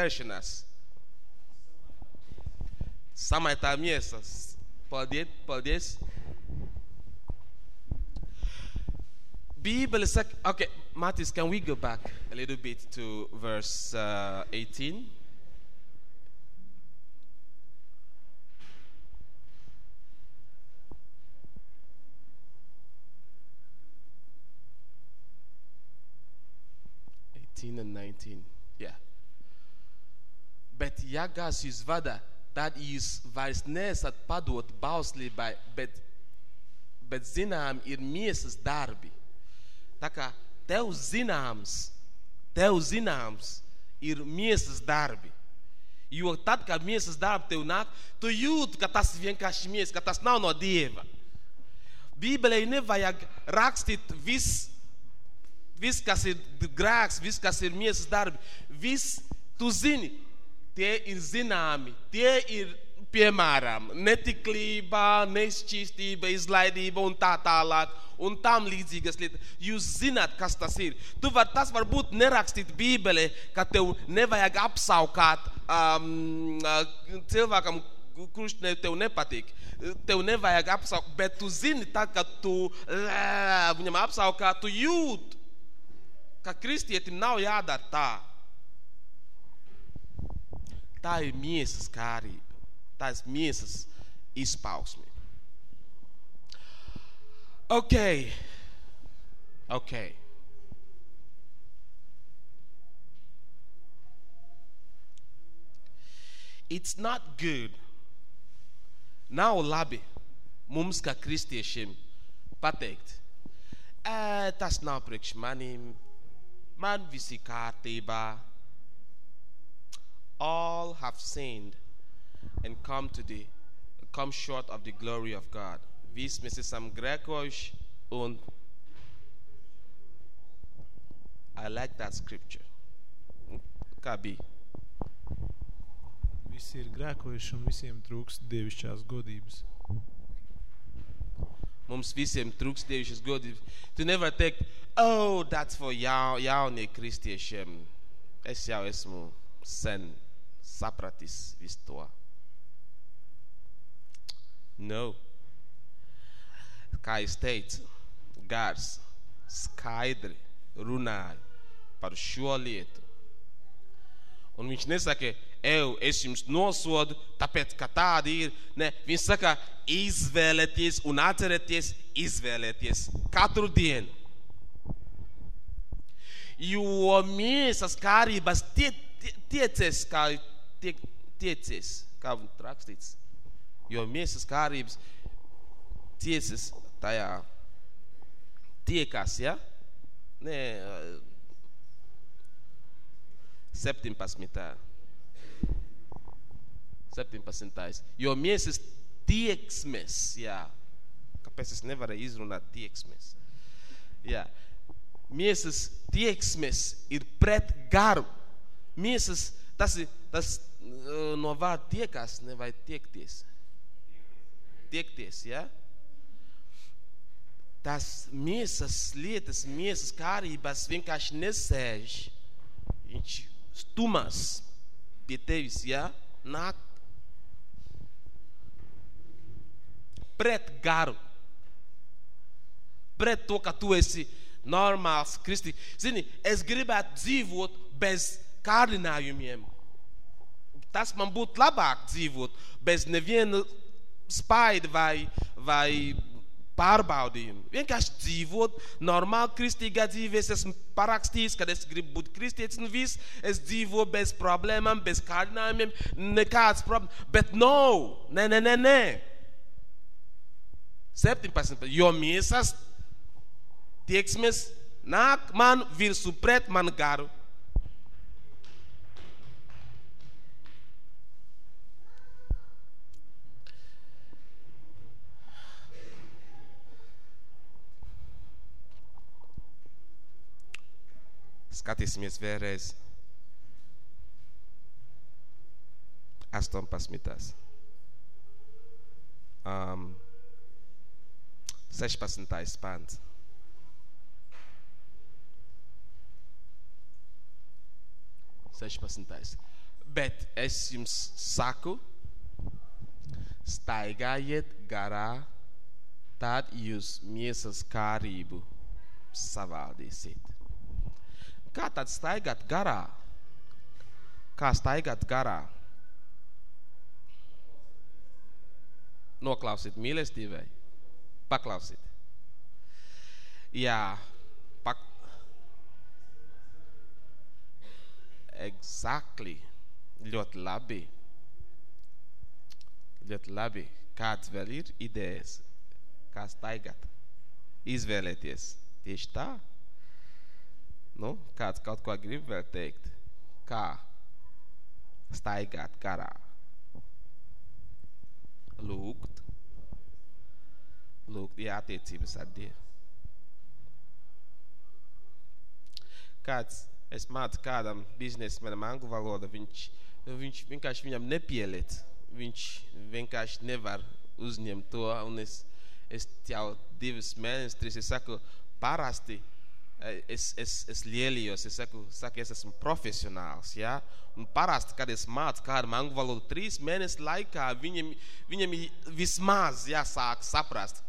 dzeršanas. Samaitā miesas. Paldies, paldies. Bībele saka, okay, Matis, can we go back a little bit to verse uh, 18? Eighteen and nineteen, yeah. Bet ja kāds jūs vada, tad jūs vairs nesat padot bauslībai, bet, bet zinām ir miesas darbi. Tā kā tev zināms, tev zināms ir miesas darbi. Jo tad, kad miesas darbi tev nāk, tu jūti, ka tas vienkārši miesas, ka tas nav no Dieva. Bībelē nevajag rakstīt viss, vis, kas ir grēks, viss, kas ir miesas darbi. Viss, tu zini, tie ir zināmi, tie ir piemēram netiklība, nešķīstība, izlaidība un tā tālāk un tam līdzīgas lietas. Jūs zināt, kas tas ir. Tu var, tas var būt nerakstīt Bībelē, ka tev nevajag apsaukāt um, cilvēkam, kurš ne, tev nepatīk. Tev nevajag apsaukt, bet tu zini, tad, kad tu viņam apsaukā, tu jūt, ka kristietim nav jādara tā. Tā ir miesas kārība. Tā ir miesas izpausme. Okay. Okay. It's not good. Nav labi mums, kā kristiešiem, pateikt, e, tas nav priekš manīm, man visi kārtībā. All have sinned and come to the come short of the glory of God. Vis mēs esam grēkojuši un I like that scripture. Kā bija? Visi ir grēkojuši un visiem trūks dievišķās godības. Mums visiem trūks dievišķas godības. Tu nevar teikt, oh, that's for jau, jaunie kristiešiem. Es jau esmu sen sapratis visu to. No. Kā es teicu, gars skaidri runāja par šo lietu. Un viņš nesaka, ev, es jums nosodu, tāpēc, ka tādi ir. Ne, viņš saka, izvēlēties un atcerieties, izvēlēties katru dienu. Jo miesas kārības tie, tie, tiecies, kā tiek tiecies, kā rakstīts. Jo miesas kārības tiecies tajā tiekās, ja? Nē, 17. 17. Jo miesas tieksmes, jā. Kāpēc es nevarēju izrunāt tieksmes? Jā. Miesas tieksmes ir pret garu. Miesas, tas ir, tas no vārda tiekās, nevajag tiekties. Tiekties, jā. Tas miesas lietas, miesas kārības vienkārši nesēž. Viņš stumas pie tevis, jā, nāk pret garu. Pret to, ka tu esi normāls kristi. Zini, es gribētu dzīvot bez kārdinājumiem. Tas man būtu labāk dzīvot bez neviena spaida vai, vai pārbaudījumu. Vienkārši dzīvot normāli kristīgā dzīvē. Es esmu parakstījis, kad es gribu būt kristietis un viss. Es dzīvoju bez problēmām, bez kārdinājumiem, nekādas problēmas. Bet no, nē, nē, nē, nē. 17. Jo miesas tieksmes nāk man virsū pret man garu. Skatīsimies vēlreiz. 18. um, 16. pants. Sešpadsmitais. Bet es jums saku, staigājiet garā, tad jūs miesas kārību savādīsiet. Kā tad staigāt garā? Kā staigāt garā? Noklausiet mīlestībai. Paklausiet. Jā, pak... Exactly. Ļoti labi. Ļoti labi. Kāds vēl ir idejas? Kā staigāt? Izvēlēties. Tieši tā. Nu, kāds kaut ko grib vēl teikt? Kā staigāt garā? Lūgt. Lūgt, jā, attiecības ar Dievu. Kāds, es mācu kādam biznesmenam anglu valodu, viņš, viņš vienkārši viņam nepieliet. Viņš vienkārši nevar uzņemt to, un es, es jau divas mēnešus, trīs, es saku, parasti es, es, es lielījos, es saku, saku, es esmu profesionāls, ja? Un parasti, kad es mācu kādam anglu valodu, trīs mēnešu laikā viņam, viņam vismaz jāsāk saprast,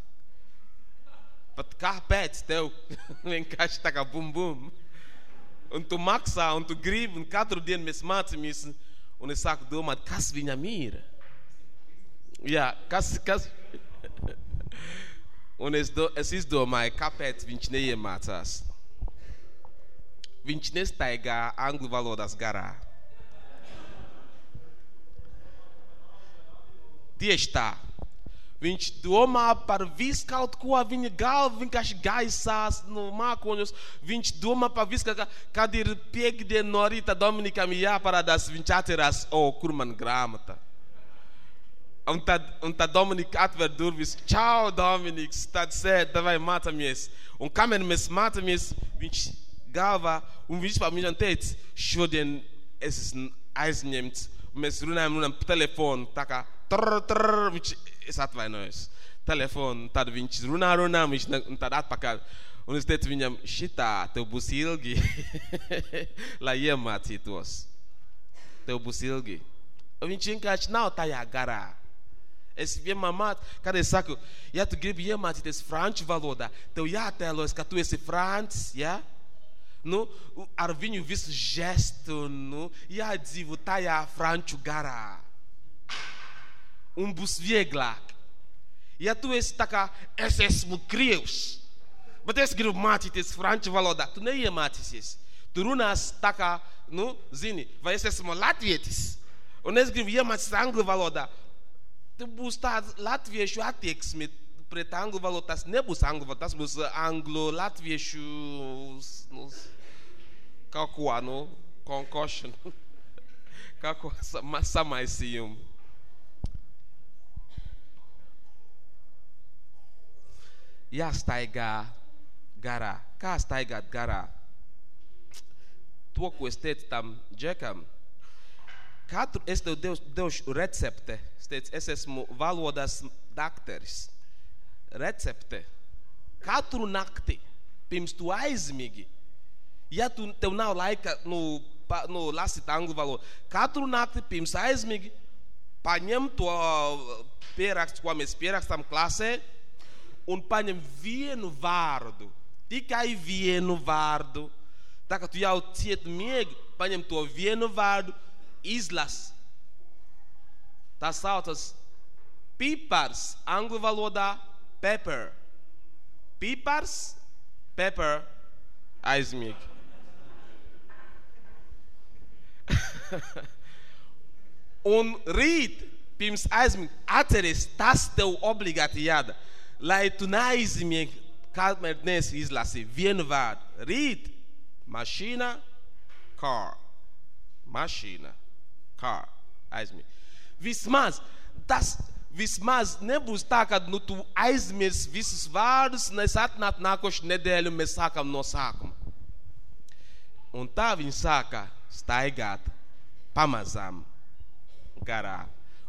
pat kāpēc tev vienkārši tā kā bum bum. Un tu maksā, un tu gribi, un katru dienu mēs mācāmies, un es sāku domāt, kas viņam ir. Jā, kas, kas... Un es, do, es izdomāju, kāpēc viņš neiemācās. Viņš nestaigā anglu valodas garā. Tieši tā. Viņš domā par visu kaut ko, viņa galva vienkārši gaisās no mākoņos. Viņš domā par visu, ka, kad ir piekdiena no rīta Dominikam jāparādās, viņš atcerās, o, oh, kur man grāmata. Un tad, un tad Dominika atver durvis, čau, Dominiks, tad sēd, vai mācāmies. Un kamēr mēs mācāmies, viņš galvā, un viņš viņam teica, šodien es esmu aizņemts, mēs runājam, runājam pa telefonu, tā kā, trrr, trrr, viņš, es atvainojos, telefonu, tad viņš runā, runā, viņš, un tad atpakaļ. Un es teicu viņam, šitā tev būs ilgi, lai iemācītos. Tev būs ilgi. Un viņš vienkārši nav tajā garā. Es vienmēr mācu, kad es saku, ja tu gribi iemācīties franču valodā, tev jātēlojas, ka tu esi francis, ja? Nu, ar viņu visu žestu, nu, jādzīvo tajā franču garā. Un būs vieglāk. Ja tu esi tā kā, es esmu krievs, bet es gribu mācīties franču valodā, tu neiemācīsies. Tu runās tā kā, nu, zini, vai es esmu latvietis, un es gribu iemācīties angļu valodā, tu būs tāds latviešu attieksmi pret angļu valodu, tas nebūs angļu valoda, tas būs angļu latviešu nu, concoction, kaut ko samaisījumu. Jāstaigā garā. Kā staigāt garā? To, ko es teicu tam džekam, katru es tev devu, devušu recepte. Es teicu, es esmu valodas dakteris. Recepte. Katru nakti, pirms tu aizmigi, ja tu, tev nav laika, nu, pa, nu lasīt angļu valodu, katru nakti pirms aizmigi, paņem to pierakstu, ko mēs pierakstam klasē, un paņem vienu vārdu, tikai vienu vārdu. Tā kā tu jau ciet miegu, paņem to vienu vārdu, izlas. Tas saucas pipars, angļu valodā pepper. Pipars, pepper, aizmig. Un rīt, pirms aizmig, atceries, tas tev obligāti jādara. Lai tu neaizmig, kamēr neesi izlasījis vienu vārdu. Rīt, mašīna, car. Mašīna car. Aizmirst. Vismaz tas vismaz nebūs tā, ka nu, tu aizmirsti visus vārdus, un es atnāku nākošu nedēļu, un mēs sākam no sākuma. Un tā viņi sāka staigāt pamazām garā.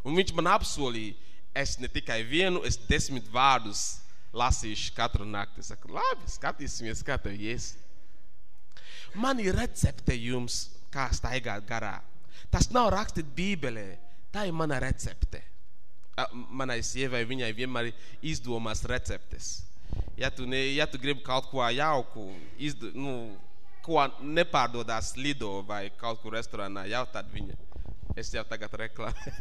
Un viņš man apsolīja, es ne tikai vienu, es desmit vārdus lasīšu katru nakti. Es saku, labi, skatīsimies, kā tev ies. Man ir recepte jums, kā staigāt garā. Tas nav rakstīt bībelē, tā ir mana recepte. Manai sievai viņai vienmēr izdomās receptes. Ja tu, ne, ja tu gribi kaut ko jauku, izdu, nu, ko nepārdodās lido vai kaut kur restorānā, jau tad viņa. Es jau tagad reklāmu.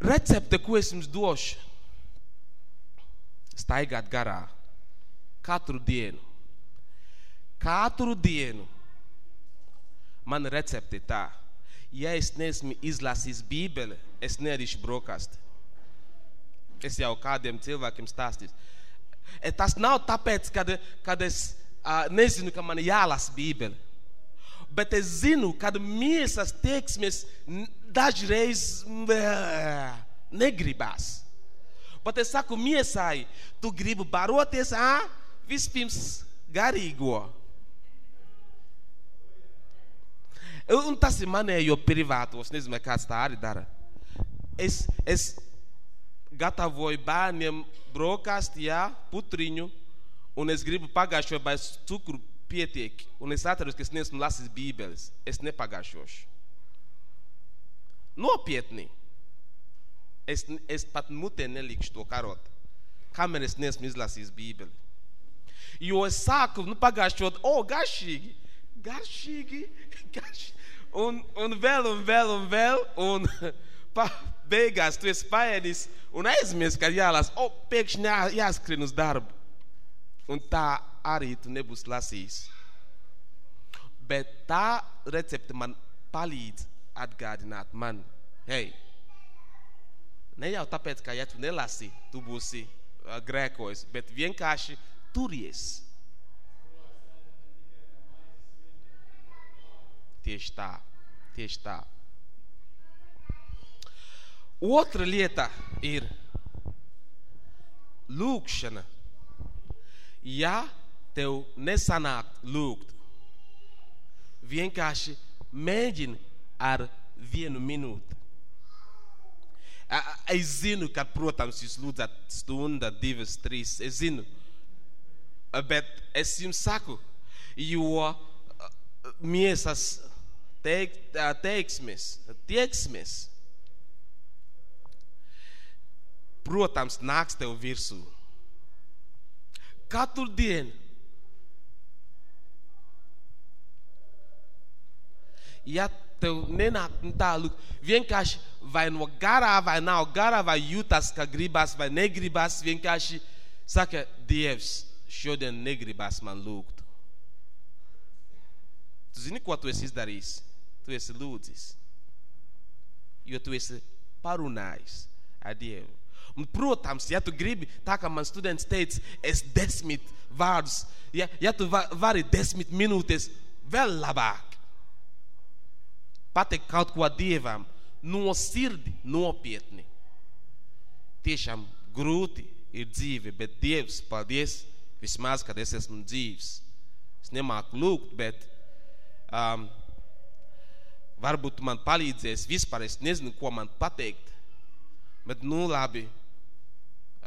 Recepte, ko es jums došu? Staigāt garā. Katru dienu. Katru dienu. Man recepte tā. Ja es neesmu izlasījis bībeli, es nedarīšu brokasti. Es jau kādiem cilvēkiem stāstīju. E, Tas nav tāpēc, kad, kad es uh, nezinu, ka man jālasa bībeli. Bet es zinu, kad miesas tieksmes n- dažreiz mm, negribas. Bet es saku miesai, tu gribi baroties, ā? Vispirms garīgo. Un tas ir manējo privātos, nezinu, vai kāds tā arī dara. Es, es gatavoju bērniem brokasti, jā, putriņu, un es gribu pagājušo, vai cukuru pietiek, un es atceros, ka es neesmu lasījis bībeles. Es nepagājušošu. Nopietni. Es, es pat mutē nelikšu to karot, kamēr es neesmu izlasījis bībeli. Jo es sāku, nu, pagājušot, o, garšīgi, garšīgi, garšīgi. Un, un vēl, un vēl, un vēl, un pa, beigās tu esi paēdis un aizmies, ka jālās, o, pēkšņi jā, jāskrien uz darbu. Un tā arī tu nebūs lasījis. Bet tā recepte man palīdz atgādināt man, hei, ne jau tāpēc, ka ja tu nelasi, tu būsi uh, grēkojis, bet vienkārši turies. Tieši tā, tieši tā. Otra lieta ir lūkšana. Ja tev nesanāk lūgt, vienkārši mēģini ar vienu minūti. A- a- Es zinu, ka, protams, jūs lūdzat stunda, divas, trīs, es zinu. Bet es jums saku, jo a, miesas teik, a, teiksmes, tieksmes, protams, nāks tev virsū. Katru dienu. Ja tev nenāk nu tā, lūk, vienkārši vai no garā, vai nav garā, vai jūtas, ka gribas, vai negribas, vienkārši saka, Dievs, šodien negribas man lūgt. Tu zini, ko tu esi izdarījis? Tu esi lūdzis. Jo tu esi parunājis ar Dievu. Protams, ja tu gribi, tā kā man students teica, es desmit vārdus, ja, ja tu va, vari desmit minūtes, vēl labāk. Pateikt kaut ko Dievam no sirdi nopietni. Tiešām grūti ir dzīve, bet Dievs, paldies, vismaz, kad es esmu dzīvs. Es nemāku lūgt, bet um, varbūt man palīdzēs vispār, es nezinu, ko man pateikt. Bet, nu, labi,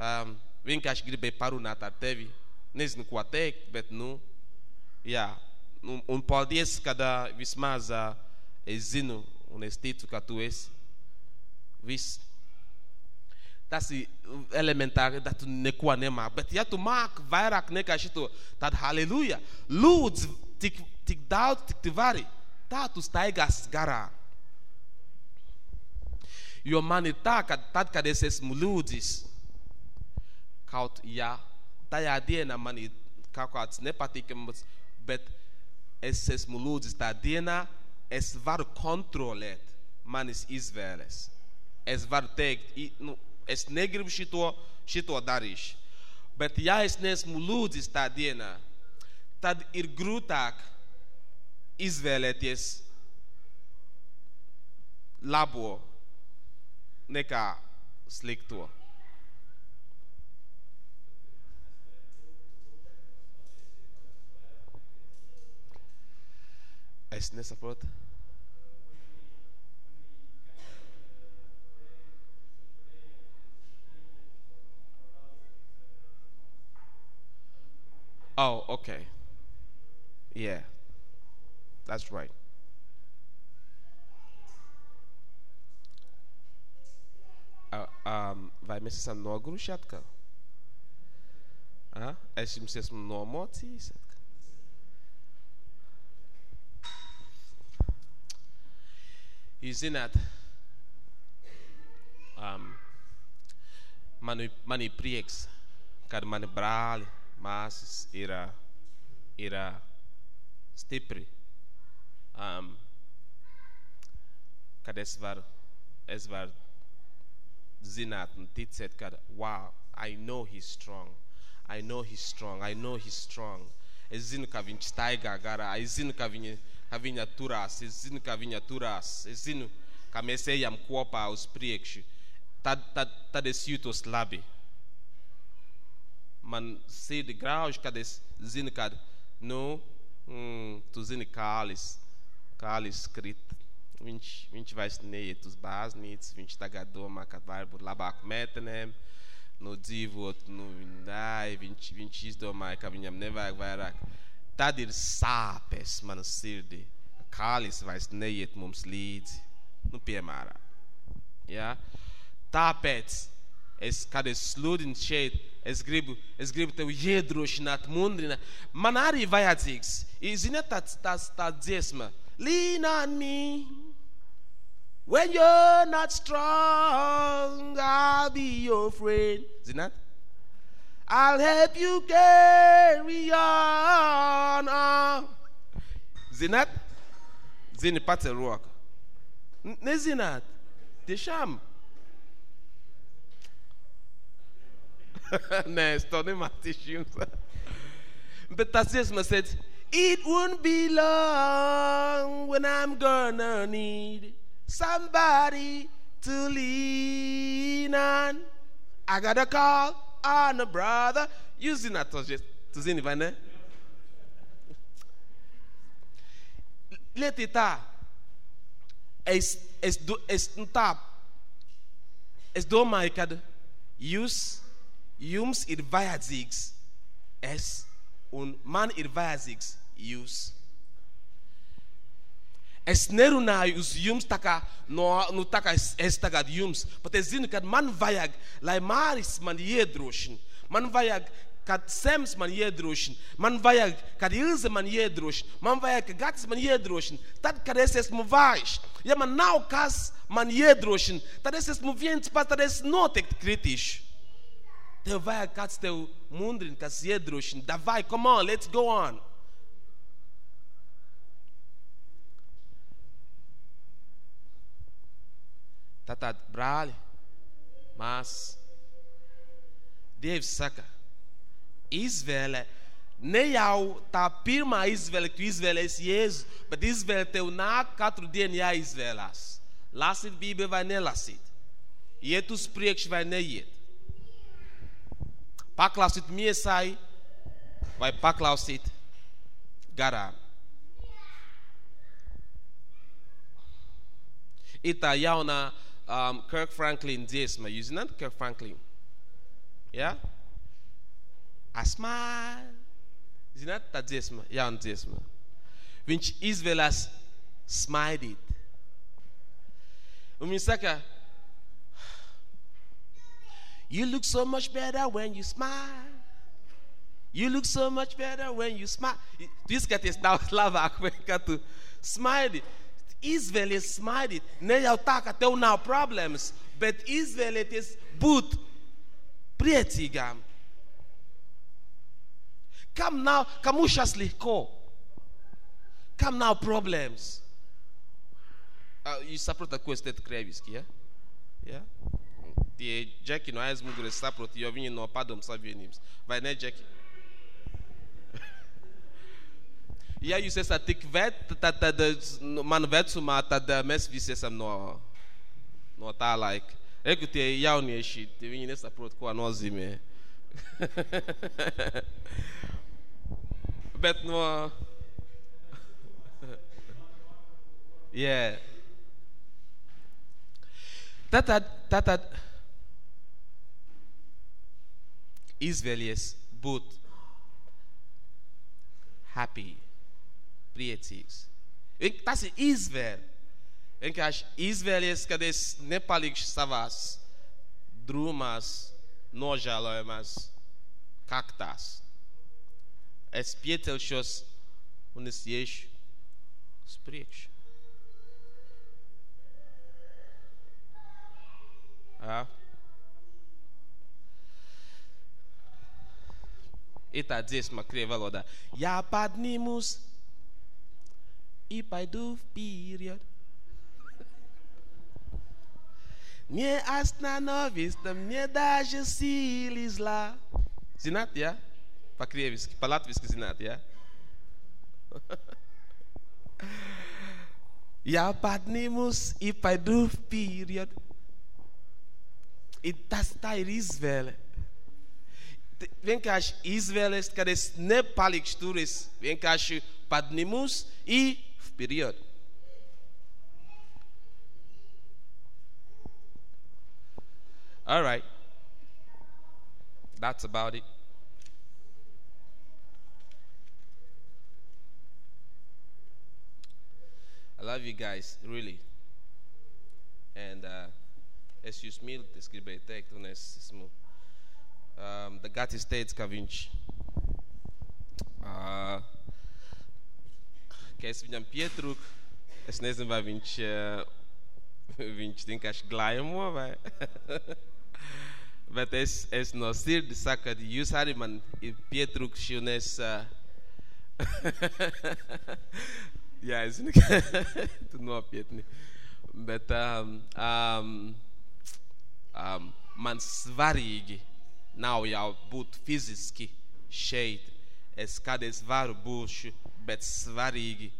um, vienkārši gribēju parunāt ar tevi. Nezinu, ko teikt, bet, nu, jā. Un, un paldies, kad uh, vismaz uh, es zinu un es ticu, ka tu esi viss. Tas ir elementāri, ka tu neko nemāk. Bet, ja tu māk vairāk nekā šito, tad halleluja. Lūdz tik, tik daudz, tik tu vari. Tā tu staigās garā. Jo man ir tā, ka tad, kad es esmu lūdzis, kaut ja tajā dienā man ir kaut kāds nepatīkams, bet es esmu lūdzis tā dienā, es varu kontrolēt manis izvēles. Es varu teikt, nu, es negribu šito, šito darīšu. Bet ja es neesmu lūdzis tā dienā, tad ir grūtāk izvēlēties labo nekā slikto. Als nächster Wort. Oh, okay. Yeah, that's right. Uh, um, vai me ser no agrochatka. Ah, uh, é se me ser. Zināt, um, man, man ir prieks, kad mani brāli, māsas ir, uh, ir uh, stipri. Um, kad es varu, es varu zināt un ticēt, ka, wow, I know he's strong. I know he's strong. I know he's strong. Es zinu, ka viņš staigā garā. Es zinu, ka viņa, ka viņa turās. Es zinu, ka viņa turās. Es zinu, ka mēs ejam kopā uz priekšu. Tad, tad, tad es jūtos labi. Man sirdi grauž, kad es zinu, ka, nu, mm, tu zini, Kālis, Kālis krit viņš, viņš vairs neiet uz baznīcu, viņš tagad domā, ka varbūt labāk meitenēm, nu, dzīvot, nu, nē, viņš, viņš izdomāja, ka viņam nevajag vairāk. Tad ir sāpes mana sirdī. Kālis vairs neiet mums līdzi. Nu, piemēram. Ja? Tāpēc, es, kad es sludinu šeit, es gribu, es gribu tev iedrošināt, mundrināt. Man arī vajadzīgs. Ziniet, tāds, tāds, tā dziesma. Lean on me. When you're not strong, I'll be your friend. Is it not? I'll help you carry on. Uh. Is it not? Zini pats ir roka. N- Nezināt, tiešām. Nē, es to nemācīšu jums. Bet tas dziesmas teica, it won't be long when I'm gonna need somebody to lean on. I got a call on a brother. Using that to just to zini, vai ne? Lieta ir tā, es, es, do- es, nu tā, es domāju, ka jūs, jums ir vajadzīgs es, un man ir vajadzīgs jūs. Es nerunāju uz jums tā kā, no, nu, tā kā es, es tagad jums, bet es zinu, ka man vajag, lai Māris man iedrošina. Man vajag, kad Sems man iedrošina. Man vajag, kad Ilze man iedrošina. Man vajag, ka Gatis man iedrošina. Tad, kad es esmu vājš, ja man nav kas man iedrošina, tad es esmu viens pats, tad es noteikti kritīšu. Tev vajag kāds tev mundrina, kas iedrošina. Davai, come on, let's go on. Tātad, brāļi, māsas, Dievs saka, izvēle ne jau tā pirmā izvēle, ka tu izvēlēsi Jēzu, bet izvēle tev nāk katru dienu jāizvēlās. Lasīt Bībeli vai nelasīt. Iet uz priekšu vai neiet. Paklausīt miesai vai paklausīt garām. Ir tā jaunā um, Kirk Franklin dziesma. Jūs zināt Kirk Franklin? Ja? I smile. Zināt tā dziesma, jauna dziesma. Viņš izvēlās smaidīt. Un viņš saka, You look so much better when you smile. You look so much better when you smile. Tu izskaties daudz labāk, kad tu smaidi. Izvēlies smaidīt. Ne jau tā, ka tev nav problēmas, bet izvēlieties būt priecīgām. Kam nav, kam ušas lihko? Kam nav problēmas? Uh, jūs saprotat, ko es teicu krieviski, ja? Ja? Tie džeki no aizmugures saprot, jo viņi no padomu savienības. Vai ne, džeki? Ja jūs esat tik veci, tad, tad nu, man vecumā, tad eh, mēs visi esam no, no tā laika. Reku tie jaunieši, tie viņi nesaprot, ko nozīmē. Bet no... yeah. Tātad, tātad izvēlies būt happy, priecīgs. Tas ir izvēle. Vienkārši izvēlies, kad es nepalikšu savās drūmās, nožēlojamās kaktās. Es piecelšos un es iešu uz priekšu. Jā. Ir tā dziesma krievu valodā. Я поднимусь и пойду вперед. Не остановись, да мне даже силы зла. Zināt, jā? Pa krieviski, pa latviski zināt, jā? Я поднимусь и пойду вперед. И tas tā ir izvēle. Te- Vienkārši izvēles, kad es nepalikšu tur, es vienkārši поднимусь и period. All right. That's about it. I love you guys, really. And uh, excuse me, descrever texto nesse um, The Gatti States Cavinci. Uh, ka es viņam pietrūku, es nezinu, vai viņš, uh, viņš vienkārši glājamo vai, bet es, es no sirdi saku, ka jūs arī man ir pietrūkuši, un es, Jā, es zinu, ka tu nopietni. Bet um, um, um, man svarīgi nav jau būt fiziski šeit. Es kādreiz varu būšu, bet svarīgi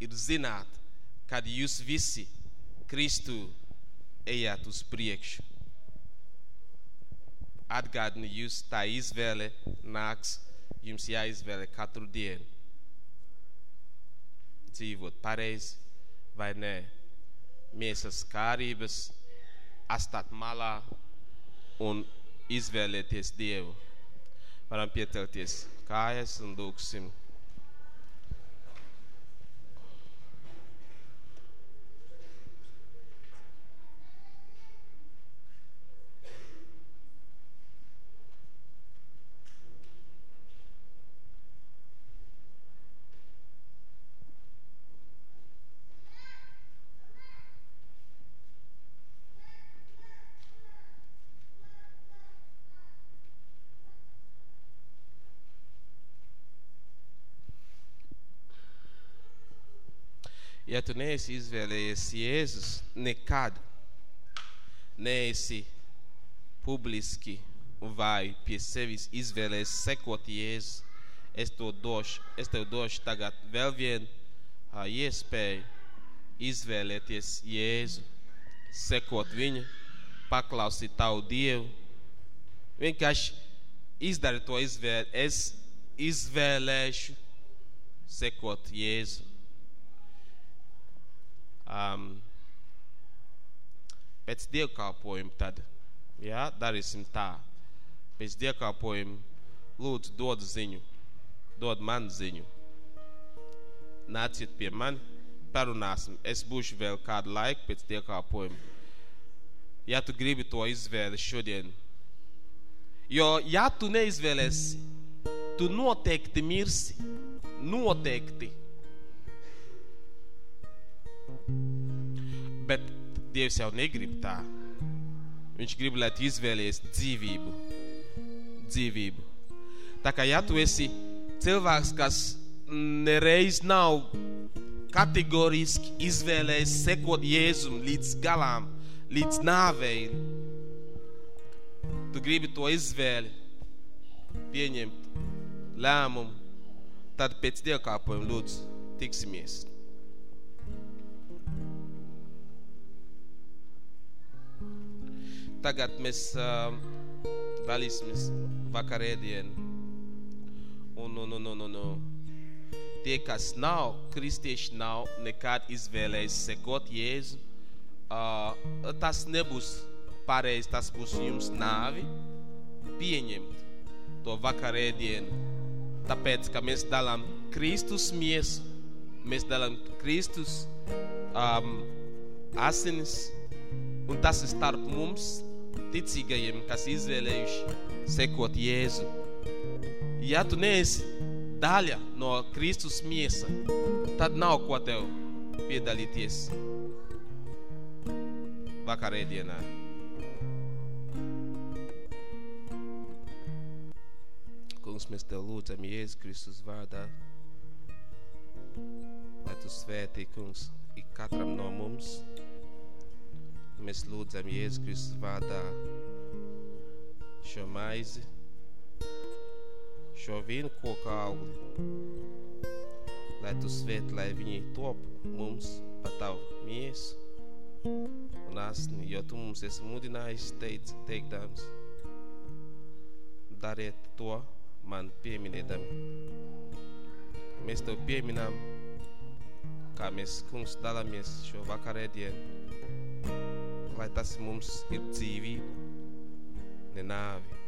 ir zināt, kad jūs visi Kristu ejat uz priekšu. Atgādini jūs tā izvēle nāks, jums jāizvēle katru dienu dzīvot pareizi vai nē. Miesas kārības, atstāt malā un izvēlēties Dievu. Varam pietelties kājas un lūksim. Ja tu neesi izvēlējies Jēzus nekad, neesi publiski vai pie sevis izvēlējies sekot Jēzus, es, to došu, es tev došu tagad vēl vienu uh, iespēju izvēlēties Jēzu, sekot viņu, paklausīt tavu Dievu. Vienkārši izdari to izvēli. Es izvēlēšu sekot Jēzu. Um, pēc dievkalpojuma tad, jā, darīsim tā. Pēc dievkalpojuma lūdzu dod ziņu, dod man ziņu. Nāciet pie mani, parunāsim. Es būšu vēl kādu laiku pēc dievkalpojuma. Ja tu gribi to izvēli šodien, jo ja tu neizvēlēsi, tu noteikti mirsi, noteikti. Bet Dievs jau negrib tā. Viņš grib, lai tu izvēlies dzīvību. Dzīvību. Tā kā ja tu esi cilvēks, kas nereiz nav kategoriski izvēlējies sekot Jēzum līdz galām, līdz nāvei, tu gribi to izvēli pieņemt lēmumu, tad pēc dievkāpojuma lūdzu tiksimies. Tagad mēs uh, dalīsimies vakarēdienu. Un, un, un, un, un, un. Tie, kas nav kristieši, nav nekad izvēlējis sekot Jēzu, uh, tas nebūs pareizi, tas būs jums nāvi pieņemt to vakarēdienu tāpēc, ka mēs dalām Kristus miesu, mēs dalām Kristus um, asinis, un tas ir starp mums, ticīgajiem, kas izvēlējuši sekot Jēzu. Ja tu neesi daļa no Kristus miesa, tad nav ko tev piedalīties vakarēdienā. Kungs, mēs Tev lūdzam Jēzus Kristus vārdā, lai Tu svētī, Kungs, ik katram no mums. Mēs lūdzam Jēzus Kristus vārdā šo maizi, šo vīnu koku augli, lai Tu svētī, lai viņi top mums pa Tavu miesu un asni, jo Tu mums esi mudinājis teic, teikdams, dariet to, man pieminēdami. Mēs Tev pieminām, kā mēs, kungs, dalāmies šo vakarēdienu, lai tas mums ir dzīvība, ne nāvi.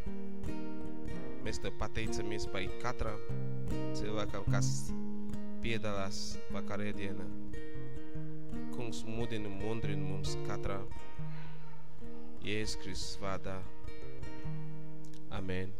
Mēs Tev pateicamies par katram cilvēkam, kas piedalās vakarēdienā. Kungs mudina un mundrina mums katrā. Jēzus Kristus vārdā. Amen.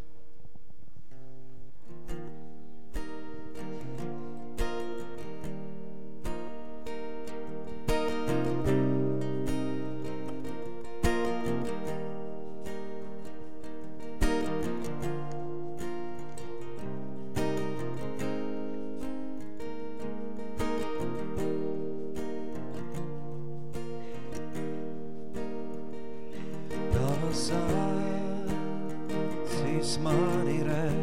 Tavas acis mani redz,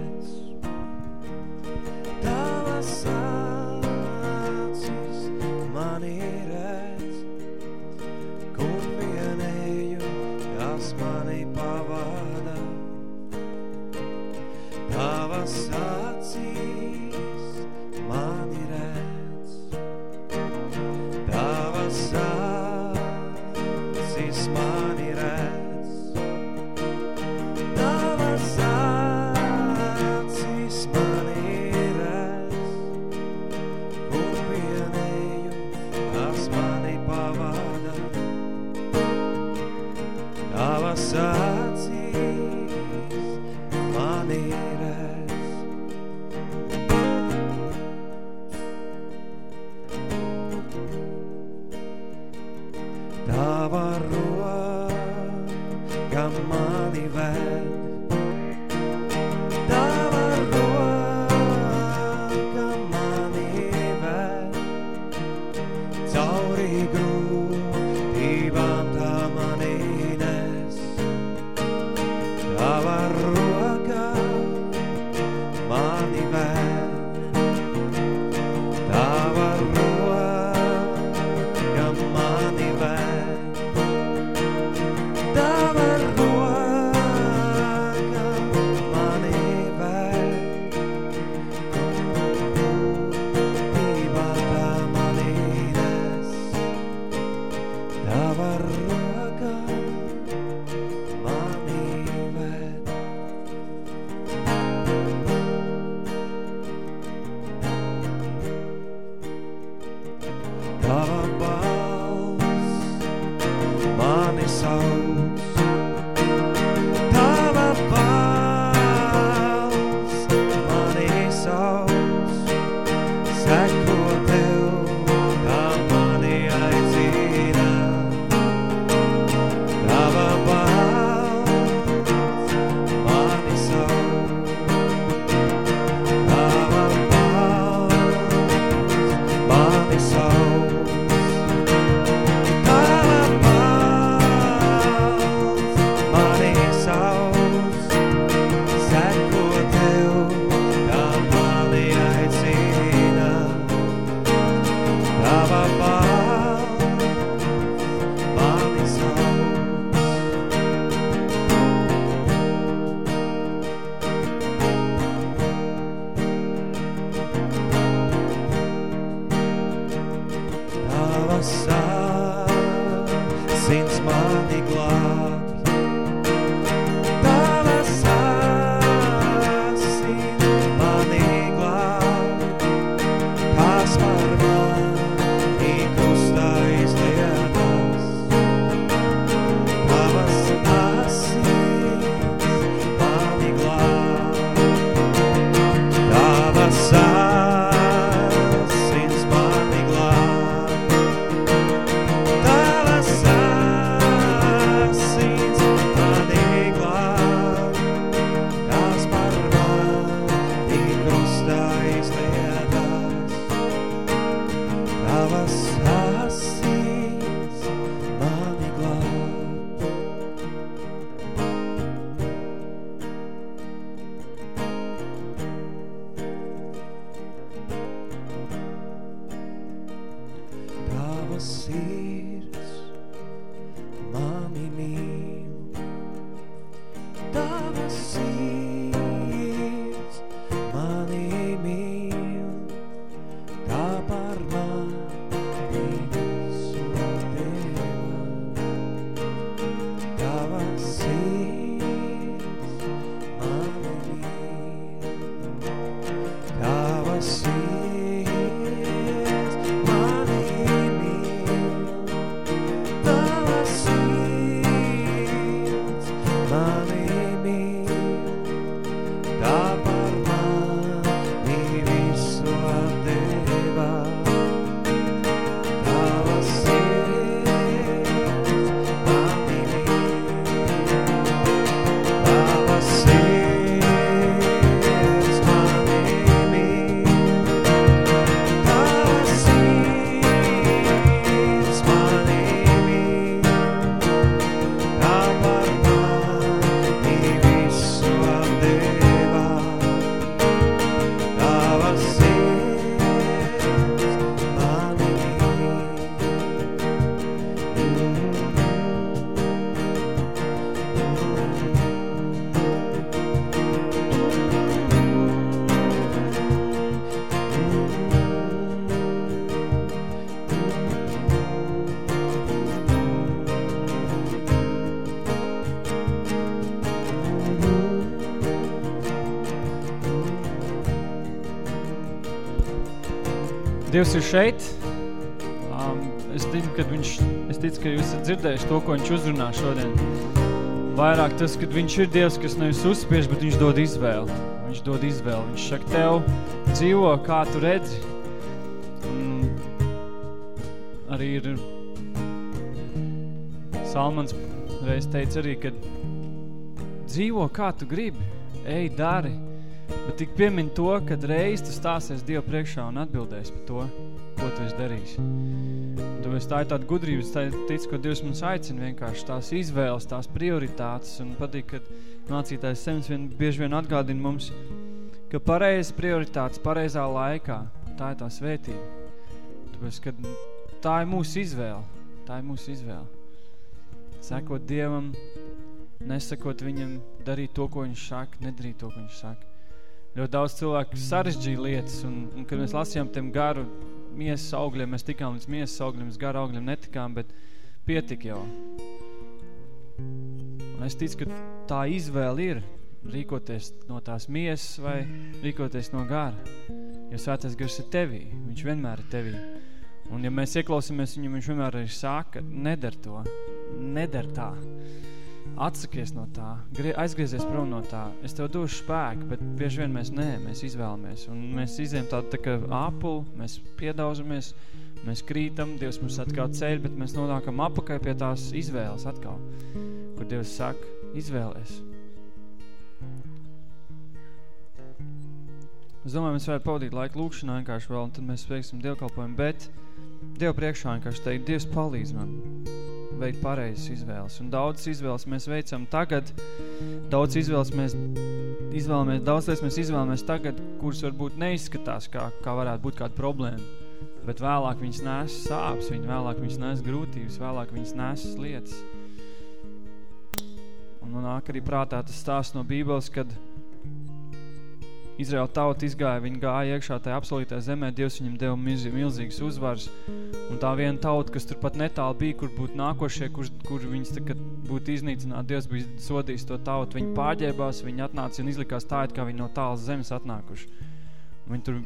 Dievs ir šeit. Um, es ticu, ka viņš, es ticu, ka jūs esat dzirdējuši to, ko viņš uzrunā šodien. Vairāk tas, ka viņš ir Dievs, kas nevis uzspiež, bet viņš dod izvēli. Viņš dod izvēli. Viņš saka tev, dzīvo, kā tu redzi. Un arī ir Salmans reiz teica arī, ka dzīvo, kā tu gribi, ej, dari, tik piemin to, kad reiz tu stāsies Dievu priekšā un atbildēs par to, ko tu esi darījis. Tāpēc tā ir tāda gudrības, tā tic, ko Dievs mums aicina vienkārši tās izvēles, tās prioritātes, un patīk, kad mācītājs Sems vien, bieži vien atgādina mums, ka pareizas prioritātes pareizā laikā, tā ir tā svētība. Tāpēc, kad tā ir mūsu izvēle, tā ir mūsu izvēle. Sekot Dievam, nesakot viņam, darīt to, ko viņš saka, nedarīt to, ko viņš saka. Ļoti daudz cilvēku sarežģīja lietas, un, un kad mēs lasījām tiem garu miesas augļiem, mēs tikām līdz miesas augļiem, līdz garu augļiem netikām, bet pietika jau. Un es ticu, ka tā izvēle ir rīkoties no tās miesas vai rīkoties no gara. Jo svētais gars ir tevī, viņš vienmēr ir tevī. Un ja mēs ieklausāmies viņu, viņš vienmēr arī saka, nedar to, nedar tā. Atsakies no tā, aizgriezies prom no tā. Es tev došu spēku, bet bieži vien mēs nē, mēs izvēlamies. Un mēs izējam tādu tā kā āpulu, mēs piedaužamies, mēs krītam, Dievs mums atkal ceļ, bet mēs nonākam apakai pie tās izvēles atkal, kur Dievs saka, izvēlies. Es domāju, mēs varētu pavadīt laiku lūkšanā vienkārši vēl, un tad mēs veiksim dievkalpojumu, bet Dievu priekšā vienkārši teikt, Dievs palīdz man veikt pareizes izvēles. Un daudz izvēles mēs veicam tagad, daudz izvēles mēs izvēlamies, daudz lietas mēs izvēlamies tagad, kuras varbūt neizskatās, kā, kā varētu būt kāda problēma. Bet vēlāk viņas nes sāpes, viņi vēlāk viņas nes grūtības, vēlāk viņas nes lietas. Un man nāk arī prātā tas stāsts no Bībeles, kad Izraela tauta izgāja, viņi gāja iekšā tajā apsolītajā zemē, Dievs viņam deva milzīgas uzvaras. Un tā viena tauta, kas tur pat netāli bija, kur būtu nākošie, kur, kur viņas tā, būtu iznīcināti, Dievs bija sodījis to tautu. Viņi pārģēbās, viņi atnāca un izlikās tā, kā viņi no tālas zemes atnākuši. Un viņi tur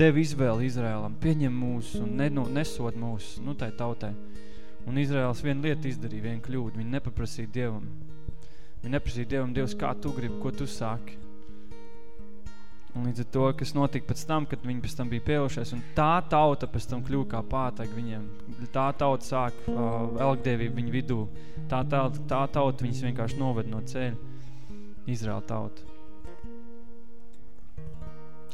deva izvēli Izraēlam, pieņem mūs un ne, nu, nesod mūs, nu tai tautai. Un Izraēls vienu lietu izdarīja, vienu kļūdu, viņi nepaprasīja Dievam. Viņi neprasīja Dievam, Dievs, kā tu gribi, ko tu sāki. Un līdz ar to, kas notika pēc tam, kad viņi pēc tam bija pieaušies, un tā tauta pēc tam kļuva kā pātag viņiem. Tā tauta sāk uh, elgdievību viņu vidū. Tā, tā, tā tauta viņus vienkārši noved no ceļa. Izraela tauta.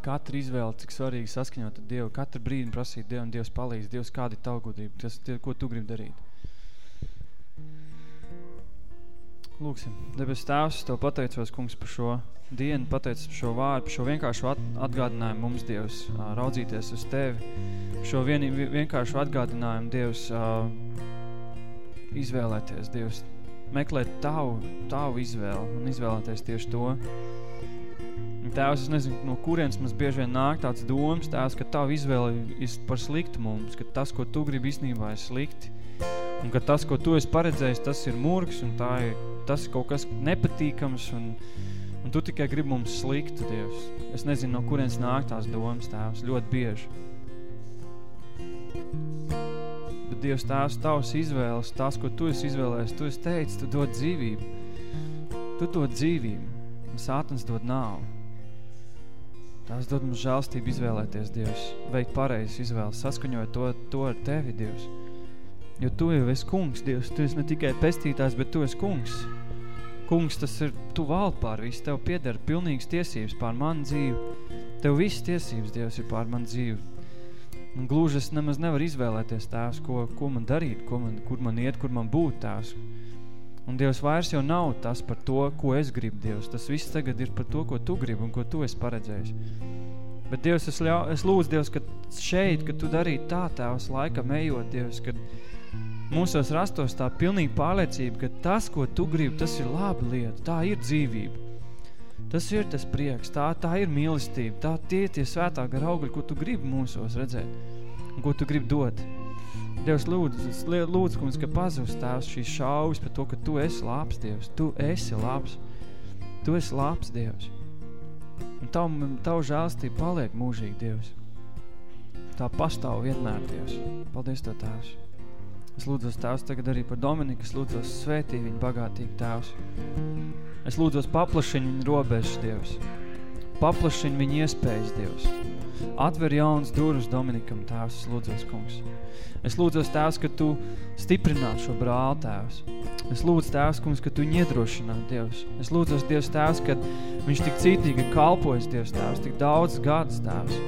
Katra izvēle, cik svarīgi saskaņot ar Dievu, katru brīdi prasīt Dievu, un Dievs palīdz, Dievs, kāda ir tavu gudrība, tas, ko tu gribi darīt. Lūksim, debes tēvs, Tev pateicos, kungs, par šo dienu, pateicu par šo vārdu, par šo vienkāršu atgādinājumu mums, Dievs, raudzīties uz Tevi, šo vien, vienkāršu atgādinājumu, Dievs, izvēlēties, Dievs, meklēt Tavu, tavu izvēli un izvēlēties tieši to. Tēvs, es nezinu, no kurienes mums bieži vien nāk tāds domas, Tēvs, ka Tavu izvēle ir par sliktu mums, ka tas, ko Tu gribi īstenībā ir slikti, un ka tas, ko Tu esi paredzējis, tas ir murgs, un tā ir, tas ir kaut kas nepatīkams, un, Un tu tikai gribi mums sliktu, Dievs. Es nezinu, no kurienes nāk tās domas, Tēvs, ļoti bieži. Bet Dievs, Tēvs, tavs izvēles, tās, ko tu esi izvēlējis, tu esi teicis, tu dod dzīvību. Tu dod dzīvību, un sātans dod nāvu. Tās dod mums žēlstību izvēlēties, Dievs, veikt pareizes izvēles, saskaņojot to, to ar Tevi, Dievs. Jo Tu jau esi kungs, Dievs, Tu esi ne tikai pestītājs, bet Tu esi kungs. Kungs, tas ir, tu valdi pār visu, tev pieder pilnīgas tiesības pār manu dzīvi. Tev visas tiesības, Dievs, ir pār manu dzīvi. Un gluži es nemaz nevaru izvēlēties tēvs, ko, ko man darīt, ko man, kur man iet, kur man būt tēvs. Un Dievs vairs jau nav tas par to, ko es gribu, Dievs. Tas viss tagad ir par to, ko tu gribi un ko tu esi paredzējis. Bet Dievs, es, ļau, es lūdzu, Dievs, ka šeit, kad tu darītu tā, tēvs, laikam ejot, Dievs, kad mūsos rastos tā pilnīga pārliecība, ka tas, ko tu gribi, tas ir laba lieta, tā ir dzīvība. Tas ir tas prieks, tā, tā ir mīlestība, tā tie tie svētā gara augļi, ko tu gribi mūsos redzēt un ko tu gribi dot. Dievs lūdzu, lūdzu kungs, ka pazūs tēvs šīs šaubas par to, ka tu esi labs, Dievs. Tu esi labs. Tu esi labs, Dievs. Un tavu, tavu žēlstība paliek mūžīgi, Dievs. tā pastāv vienmēr, Dievs. Paldies Tev, Tēvs. Es lūdzos Tēvs tagad arī par Dominiku, es lūdzos svētī viņu bagātīgi, Tēvs. Es lūdzos paplašiņu viņu robežas, Dievs. Paplašiņu viņu iespējas, Dievs. Atver jaunas durus Dominikam, Tēvs, es lūdzos, kungs. Es lūdzos, Tēvs, ka Tu stiprināt šo brāli, Tēvs. Es lūdzu, Tēvs, kungs, ka Tu viņu iedrošināt, Dievs. Es lūdzos, Dievs, Tēvs, ka viņš tik cītīgi kalpojas, Dievs, Tēvs, tik daudz gadus, Tēvs.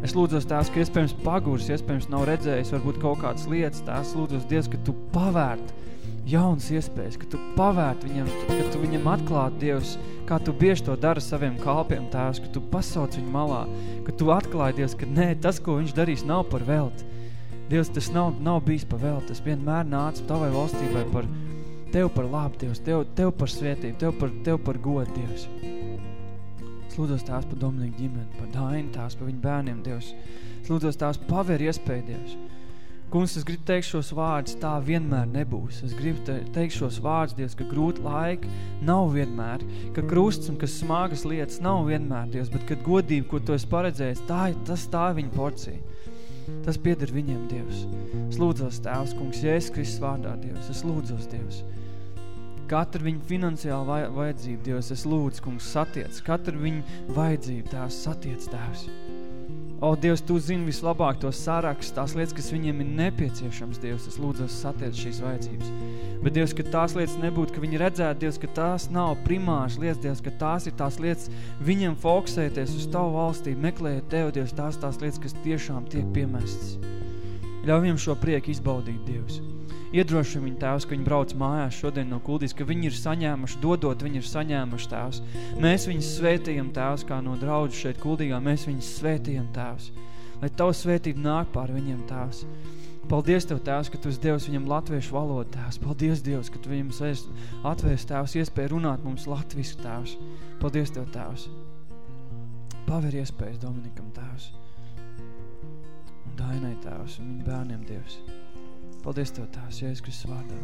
Es lūdzos tās, ka iespējams pagurs, iespējams nav redzējis varbūt kaut kādas lietas, tās lūdzos Dievs, ka tu pavērt jaunas iespējas, ka tu pavērt viņam, ka tu viņam atklāt Dievs, kā tu bieži to dara saviem kalpiem tās, ka tu pasauc viņu malā, ka tu atklāji Dievs, ka nē, tas, ko viņš darīs, nav par velti. Dievs, tas nav, nav bijis par velti, tas vienmēr nāca tavai valstībai par Tev par labu, Dievs, Tev, tev par svētību, Tev par, tev par godu, Dievs. Es lūdzos tās par Dominiku ģimeni, par Dainu, tās par viņu bērniem, Dievs. Es lūdzos tās paver iespēju, Dievs. Kungs, es gribu teikt šos vārdus, tā vienmēr nebūs. Es gribu te, teikt šos vārdus, Dievs, ka grūti laiki nav vienmēr, ka krusts un ka smagas lietas nav vienmēr, Dievs, bet kad godība, ko tu esi paredzējis, tā, tas tā viņa porcija. Tas pieder viņiem, Dievs. Es lūdzos, Tēvs, kungs, Jēzus Kristus vārdā, Dievs. Es lūdzos, Dievs. Katru viņu finansiālu vajadzību, Dievs, es lūdzu, kungs, satiec. Katru viņu vajadzību, Tēvs, satiec, Tēvs. O, Dievs, Tu zini vislabāk tos saraksts, tās lietas, kas viņiem ir nepieciešams, Dievs, es lūdzu, satiec šīs vajadzības. Bet, Dievs, ka tās lietas nebūtu, ka viņi redzētu, Dievs, ka tās nav primāras lietas, Dievs, ka tās ir tās lietas viņiem fokusēties uz Tavu valstību, meklējot Tev, Dievs, tās tās lietas, kas tiešām tiek piemestas. Ļauj viņam šo prieku izbaudīt, Dievs. Iedrošina viņu tēvs, ka viņi brauc mājās šodien no kuldīs, ka viņi ir saņēmuši, dodot, viņi ir saņēmuši tēvs. Mēs viņus svētījam tēvs, kā no draudžu šeit kuldīgā, mēs viņus svētījam tēvs. Lai tavu svētību nāk pār viņiem tēvs. Paldies Tev, Tēvs, ka Tu esi Dievs viņam latviešu valodu, Tēvs. Paldies, Dievs, ka Tu viņam atvērs, Tēvs, iespēju runāt mums latvisku, Tēvs. Paldies Tev, Tēvs. Paver iespējas Dominikam, Tēvs. Un Dainai, Tēvs, un viņa bērniem, Dievs. Paldies Tev, Tēvs, Jēzus Kristus vārdā.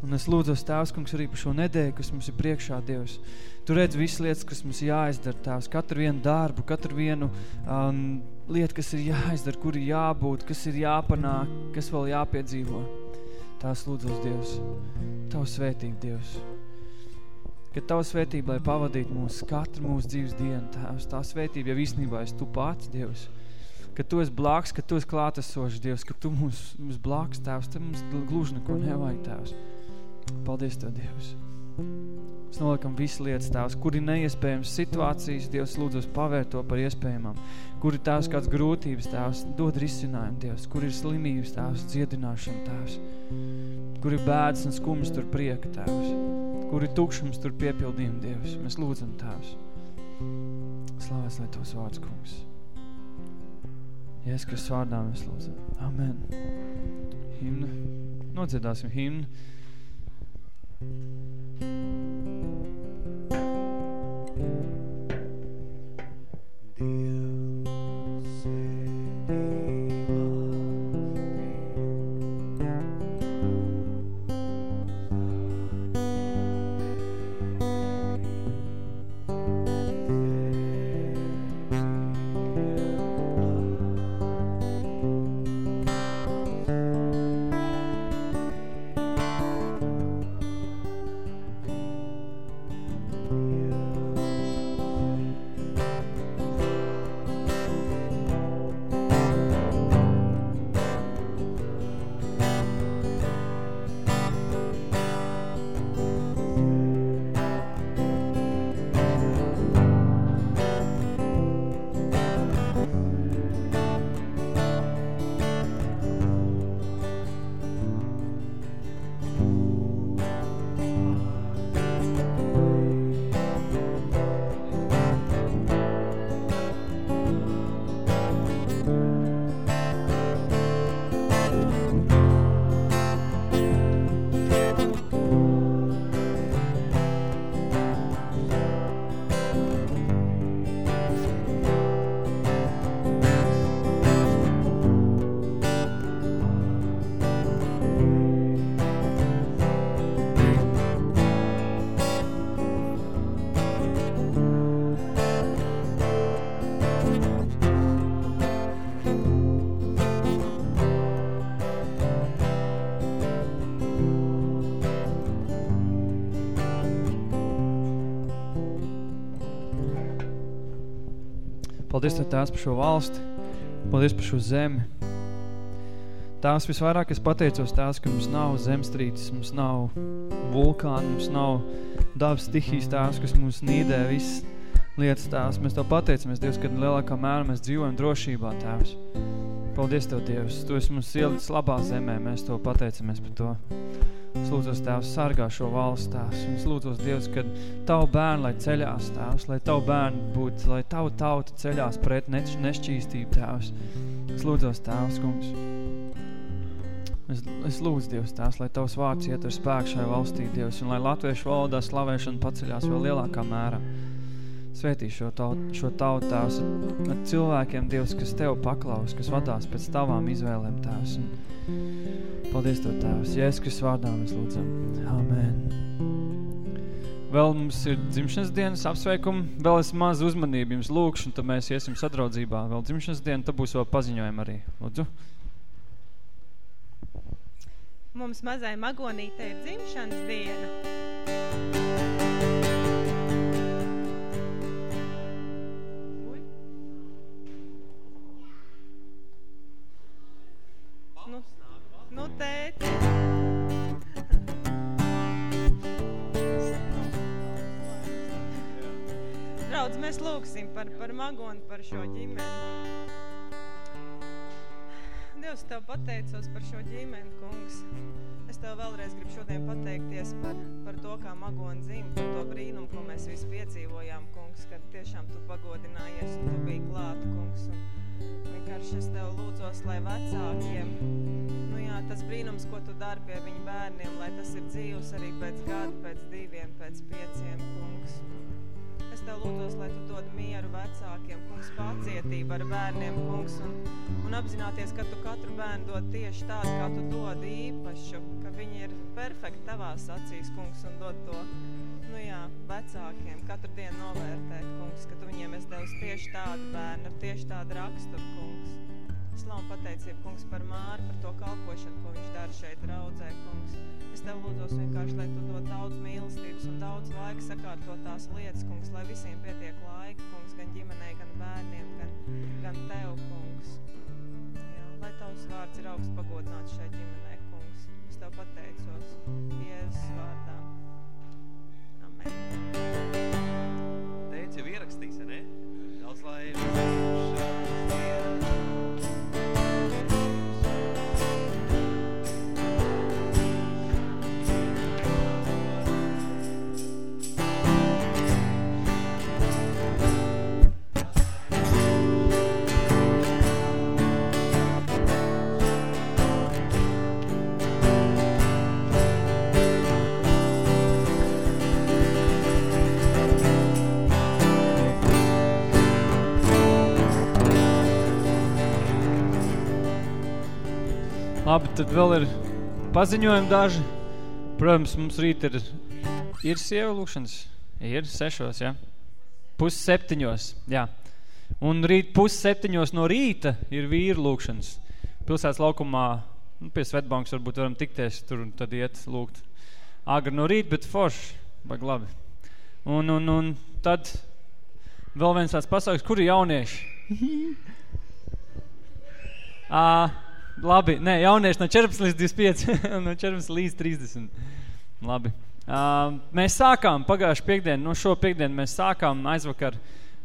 Un es lūdzos, Tēvs, kungs, arī par šo nedēļu, kas mums ir priekšā, Dievs. Tu redz visas lietas, kas mums jāizdara, Tēvs, katru vienu darbu, katru vienu um, lietu, kas ir jāizdara, kur ir jābūt, kas ir jāpanāk, kas vēl jāpiedzīvo. Tās lūdzos, Dievs, Tavu svētību, Dievs. Ka Tavu svētību, lai pavadītu mūsu katru mūsu dzīves dienu, Tēvs, tā svētība jau īstenībā esi Tu pats, Dievs ka Tu esi blāks, ka Tu esi klātesošs, Dievs, ka Tu mums, mums blāks, Tēvs, te mums gluži neko nevajag, Tēvs. Paldies Tev, Dievs. Mēs noliekam visu lietas, Tēvs, kur ir neiespējams situācijas, Dievs, lūdzos pavērt to par iespējamām. Kur ir Tēvs kāds grūtības, Tēvs, dod risinājumu, Dievs. Kur ir slimības, Tēvs, dziedināšana, Tēvs. Kur ir bēdas un skumjas, tur prieka, Tēvs. Kur ir tukšums, tur piepildījumi, Dievs. Mēs lūdzam, Tēvs. Slavēs, lai tos vārds, kungs. Jēzus Kristus vārdā mēs lūdzam. Amen. Himna. Nodziedāsim himnu. Paldies Tēvs, par šo valsti. Paldies par šo zemi. Tās visvairāk es pateicos tās, ka mums nav zemstrītis, mums nav vulkāni, mums nav dabas stihijas tās, kas mums nīdē visas lietas tās. Mēs Tev pateicamies, Dievs, ka lielākā mērā mēs dzīvojam drošībā, Tēvs. Paldies Tev, Dievs. Tu esi mums ielicis labā zemē, mēs Tev pateicamies par to. Es lūdzos, Tēvs, sargā šo valsts tēvs. Un es lūdzos, Dievs, ka Tavu bērnu, lai ceļās, Tēvs, lai Tavu bērnu būtu, lai Tavu tautu ceļās pret nešķīstību, Tēvs. Es lūdzos, Tēvs, kungs. Es, es lūdzu, Dievs, tās, lai Tavs vārds iet ar spēku šai valstī, Dievs, un lai latviešu valodā slavēšana paceļās vēl lielākā mērā. Svētī šo tautu, šo tautu tās ar cilvēkiem, Dievs, kas Tev paklaus, kas vadās pēc Tavām izvēlēm, Tēvs. Un paldies Tev, Tēvs. Jēzus vārdā mēs lūdzam. Amen. Vēl mums ir dzimšanas dienas apsveikumi. Vēl es maz uzmanību jums lūkšu, un tad mēs iesim sadraudzībā. Vēl dzimšanas diena, tad būs vēl paziņojumi arī. Lūdzu. Mums mazai magonīte ir dzimšanas diena. Tēti. Draudz, mēs lūksim par, par magonu, par šo ģimeni. Dievs, Tev pateicos par šo ģimeni, kungs. Es Tev vēlreiz gribu šodien pateikties par, par to, kā magona dzim, par to brīnumu, ko mēs visi piedzīvojām, kungs, kad tiešām Tu pagodinājies un Tu biji klāt, kungs. Un vienkārši es Tev lūdzos, lai vecākiem, nu jā, tas brīnums, ko Tu dari pie viņu bērniem, lai tas ir dzīvs arī pēc gada, pēc diviem, pēc pieciem, kungs. Es Tev lūdzos, lai Tu dod mieru vecākiem, kungs, pacietību ar bērniem, kungs, un, un apzināties, ka Tu katru bērnu dod tieši tādu, kā Tu dod īpašu, ka viņi ir perfekti Tavās acīs, kungs, un dod to, nu jā, vecākiem katru dienu novērtēt, kungs, ka Tu viņiem esi devis tieši tādu bērnu, ar tieši tādu raksturu, kungs. Slavu pateicību, kungs, par Māri, par to kalpošanu, ko viņš dara šeit draudzē, kungs. Es Tev lūdzos vienkārši, lai Tu dod daudz mīlestības un daudz laika sakārtot tās lietas, kungs, lai visiem pietiek laika, kungs, gan ģimenei, gan bērniem, gan, gan Tev, kungs. Jā, lai Tavs vārds ir augsts pagodināts šai ģimenei, kungs. Es Tev pateicos Jēzus vārdā. Amen. Teici, jau ierakstīs, ne? Daudz lai Labi, tad vēl ir paziņojumi daži. Protams, mums rīt ir, ir sieva lūkšanas. Ir sešos, ja? Pus septiņos, jā. Un rīt pus septiņos no rīta ir vīru lūkšanas. Pilsētas laukumā, nu, pie Svetbankas varbūt varam tikties tur un tad iet lūgt. Agri no rīta, bet forši, baigi labi. Un, un, un tad vēl viens tāds pasauks, kur ir jaunieši? uh, Labi, nē, jaunieši no 14 līdz 25, no 14 līdz 30. Labi. Uh, mēs sākām pagājuši piekdienu, no šo piekdienu mēs sākām aizvakar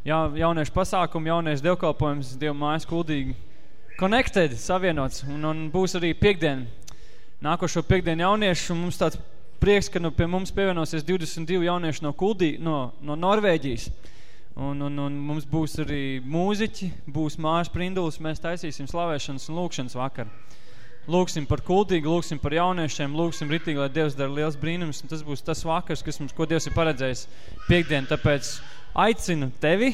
ja, jauniešu pasākumu, jauniešu dievkalpojums, Dievu mājas kuldīgi connected, savienots, un, un būs arī piekdien, nākošo piekdienu jauniešu, un mums tāds prieks, ka nu pie mums pievienosies 22 jaunieši no kuldī, no, no Norvēģijas. Un, un, un mums būs arī mūziķi, būs mājas prindulis, mēs taisīsim slavēšanas un lūkšanas vakar. Lūksim par kultīgi, lūksim par jauniešiem, lūksim ritīgi, lai Dievs dara liels brīnums, un tas būs tas vakars, kas mums, ko Dievs ir paredzējis piekdien. Tāpēc aicinu tevi,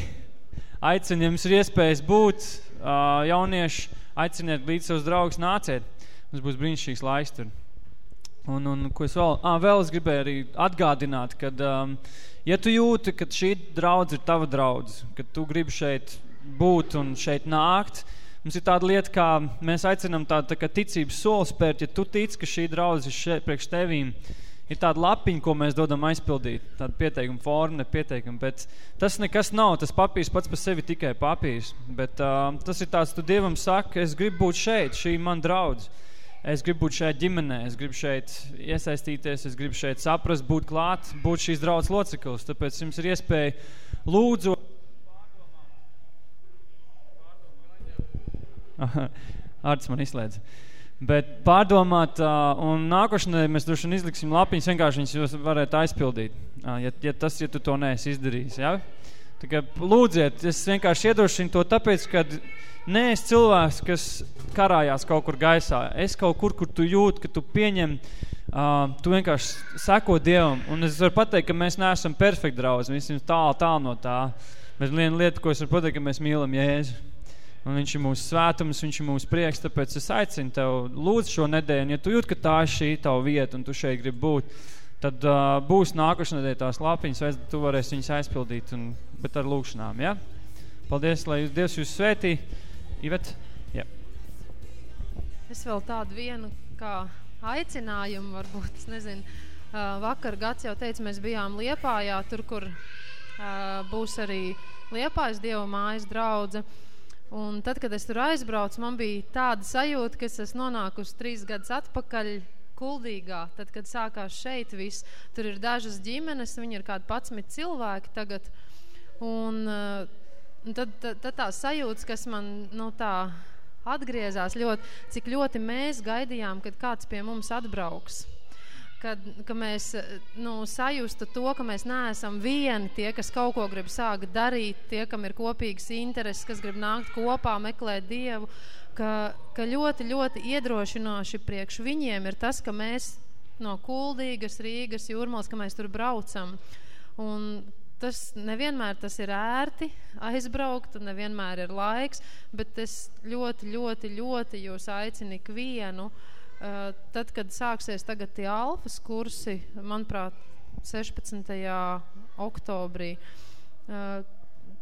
aicinu, jums ir iespējas būt uh, jaunieši, aiciniet līdz savus draugus nāciet. Mums būs brīnišķīgs laiks tur. Un, un ko es vēl, ā, vēl es gribēju arī atgādināt, kad, um, ja tu jūti, ka šī draudz ir tava draudz, ka tu gribi šeit būt un šeit nākt, mums ir tāda lieta, kā mēs aicinam tādu tā kā ticības soli spērt, ja tu tici, ka šī draudz ir šeit priekš tevīm, ir tāda lapiņa, ko mēs dodam aizpildīt, tāda pieteikuma forma, nepieteikuma, bet tas nekas nav, tas papīrs pats par sevi tikai papīrs, bet uh, tas ir tāds, tu Dievam saka, es gribu būt šeit, šī man draudz, es gribu būt šeit ģimenē, es gribu šeit iesaistīties, es gribu šeit saprast, būt klāt, būt šīs draudzes loceklis, tāpēc jums ir iespēja lūdzu. Ārts man izslēdz. Bet pārdomāt, un nākošanai mēs droši vien izliksim lapiņas, vienkārši viņas jūs varētu aizpildīt, ja, ja tas, ja tu to neesi izdarījis, ja? Tā kā lūdziet, es vienkārši iedrošinu to tāpēc, ka neesi cilvēks, kas karājās kaut kur gaisā. Es kaut kur, kur tu jūt, ka tu pieņem, uh, tu vienkārši seko Dievam. Un es varu pateikt, ka mēs neesam perfekti draudzi, mēs esam tālu, tālu no tā. Bet viena lieta, ko es varu pateikt, ka mēs mīlam Jēzu un viņš ir mūsu svētums, viņš ir mūsu prieks, tāpēc es aicinu tev lūdzu šo nedēļu, ja tu jūt, ka tā ir šī tava vieta, un tu šeit gribi būt, tad uh, būs nākošais nedēļa tās lapiņas, vai tu varēsi viņas aizpildīt, un, bet ar lūkšanām, ja? Paldies, lai Dievs jūs svētī. Ivet, ja. Es vēl tādu vienu kā aicinājumu, varbūt, es nezinu, uh, vakar gads jau teica, mēs bijām Liepājā, tur, kur uh, būs arī Liepājas Dieva mājas draudze, Un tad, kad es tur aizbraucu, man bija tāda sajūta, ka es esmu nonākusi trīs gadus atpakaļ kuldīgā, tad, kad sākās šeit viss, tur ir dažas ģimenes, viņi ir kādi 11 cilvēki tagad, un, un tad, tad, tad tā sajūtas, kas man, nu tā, atgriezās ļoti, cik ļoti mēs gaidījām, kad kāds pie mums atbrauks kad, ka mēs nu, sajustu to, ka mēs neesam vieni tie, kas kaut ko grib sākt darīt, tie, kam ir kopīgas intereses, kas grib nākt kopā, meklēt Dievu, ka, ka ļoti, ļoti iedrošinoši priekš viņiem ir tas, ka mēs no Kuldīgas, Rīgas, Jūrmals, ka mēs tur braucam. Un tas nevienmēr tas ir ērti aizbraukt, nevienmēr ir laiks, bet es ļoti, ļoti, ļoti jūs aicinu ikvienu vienu Eh, tad, kad sāksies tagad tie alfas kursi, manuprāt, 16. oktobrī, eh,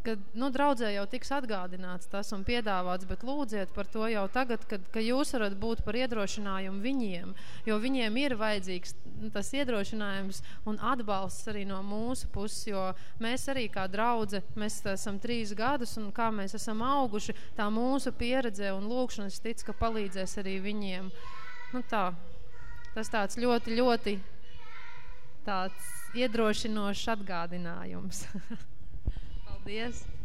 kad, nu, draudzē jau tiks atgādināts tas un piedāvāts, bet lūdziet par to jau tagad, kad, ka jūs varat būt par iedrošinājumu viņiem, jo viņiem ir vajadzīgs tas iedrošinājums un atbalsts arī no mūsu puses, jo mēs arī kā draudze, mēs esam trīs gadus un kā mēs esam auguši, tā mūsu pieredze un lūkšanas tic, ka palīdzēs arī viņiem. Nu tā, tas tāds ļoti, ļoti tāds iedrošinošs atgādinājums. Paldies!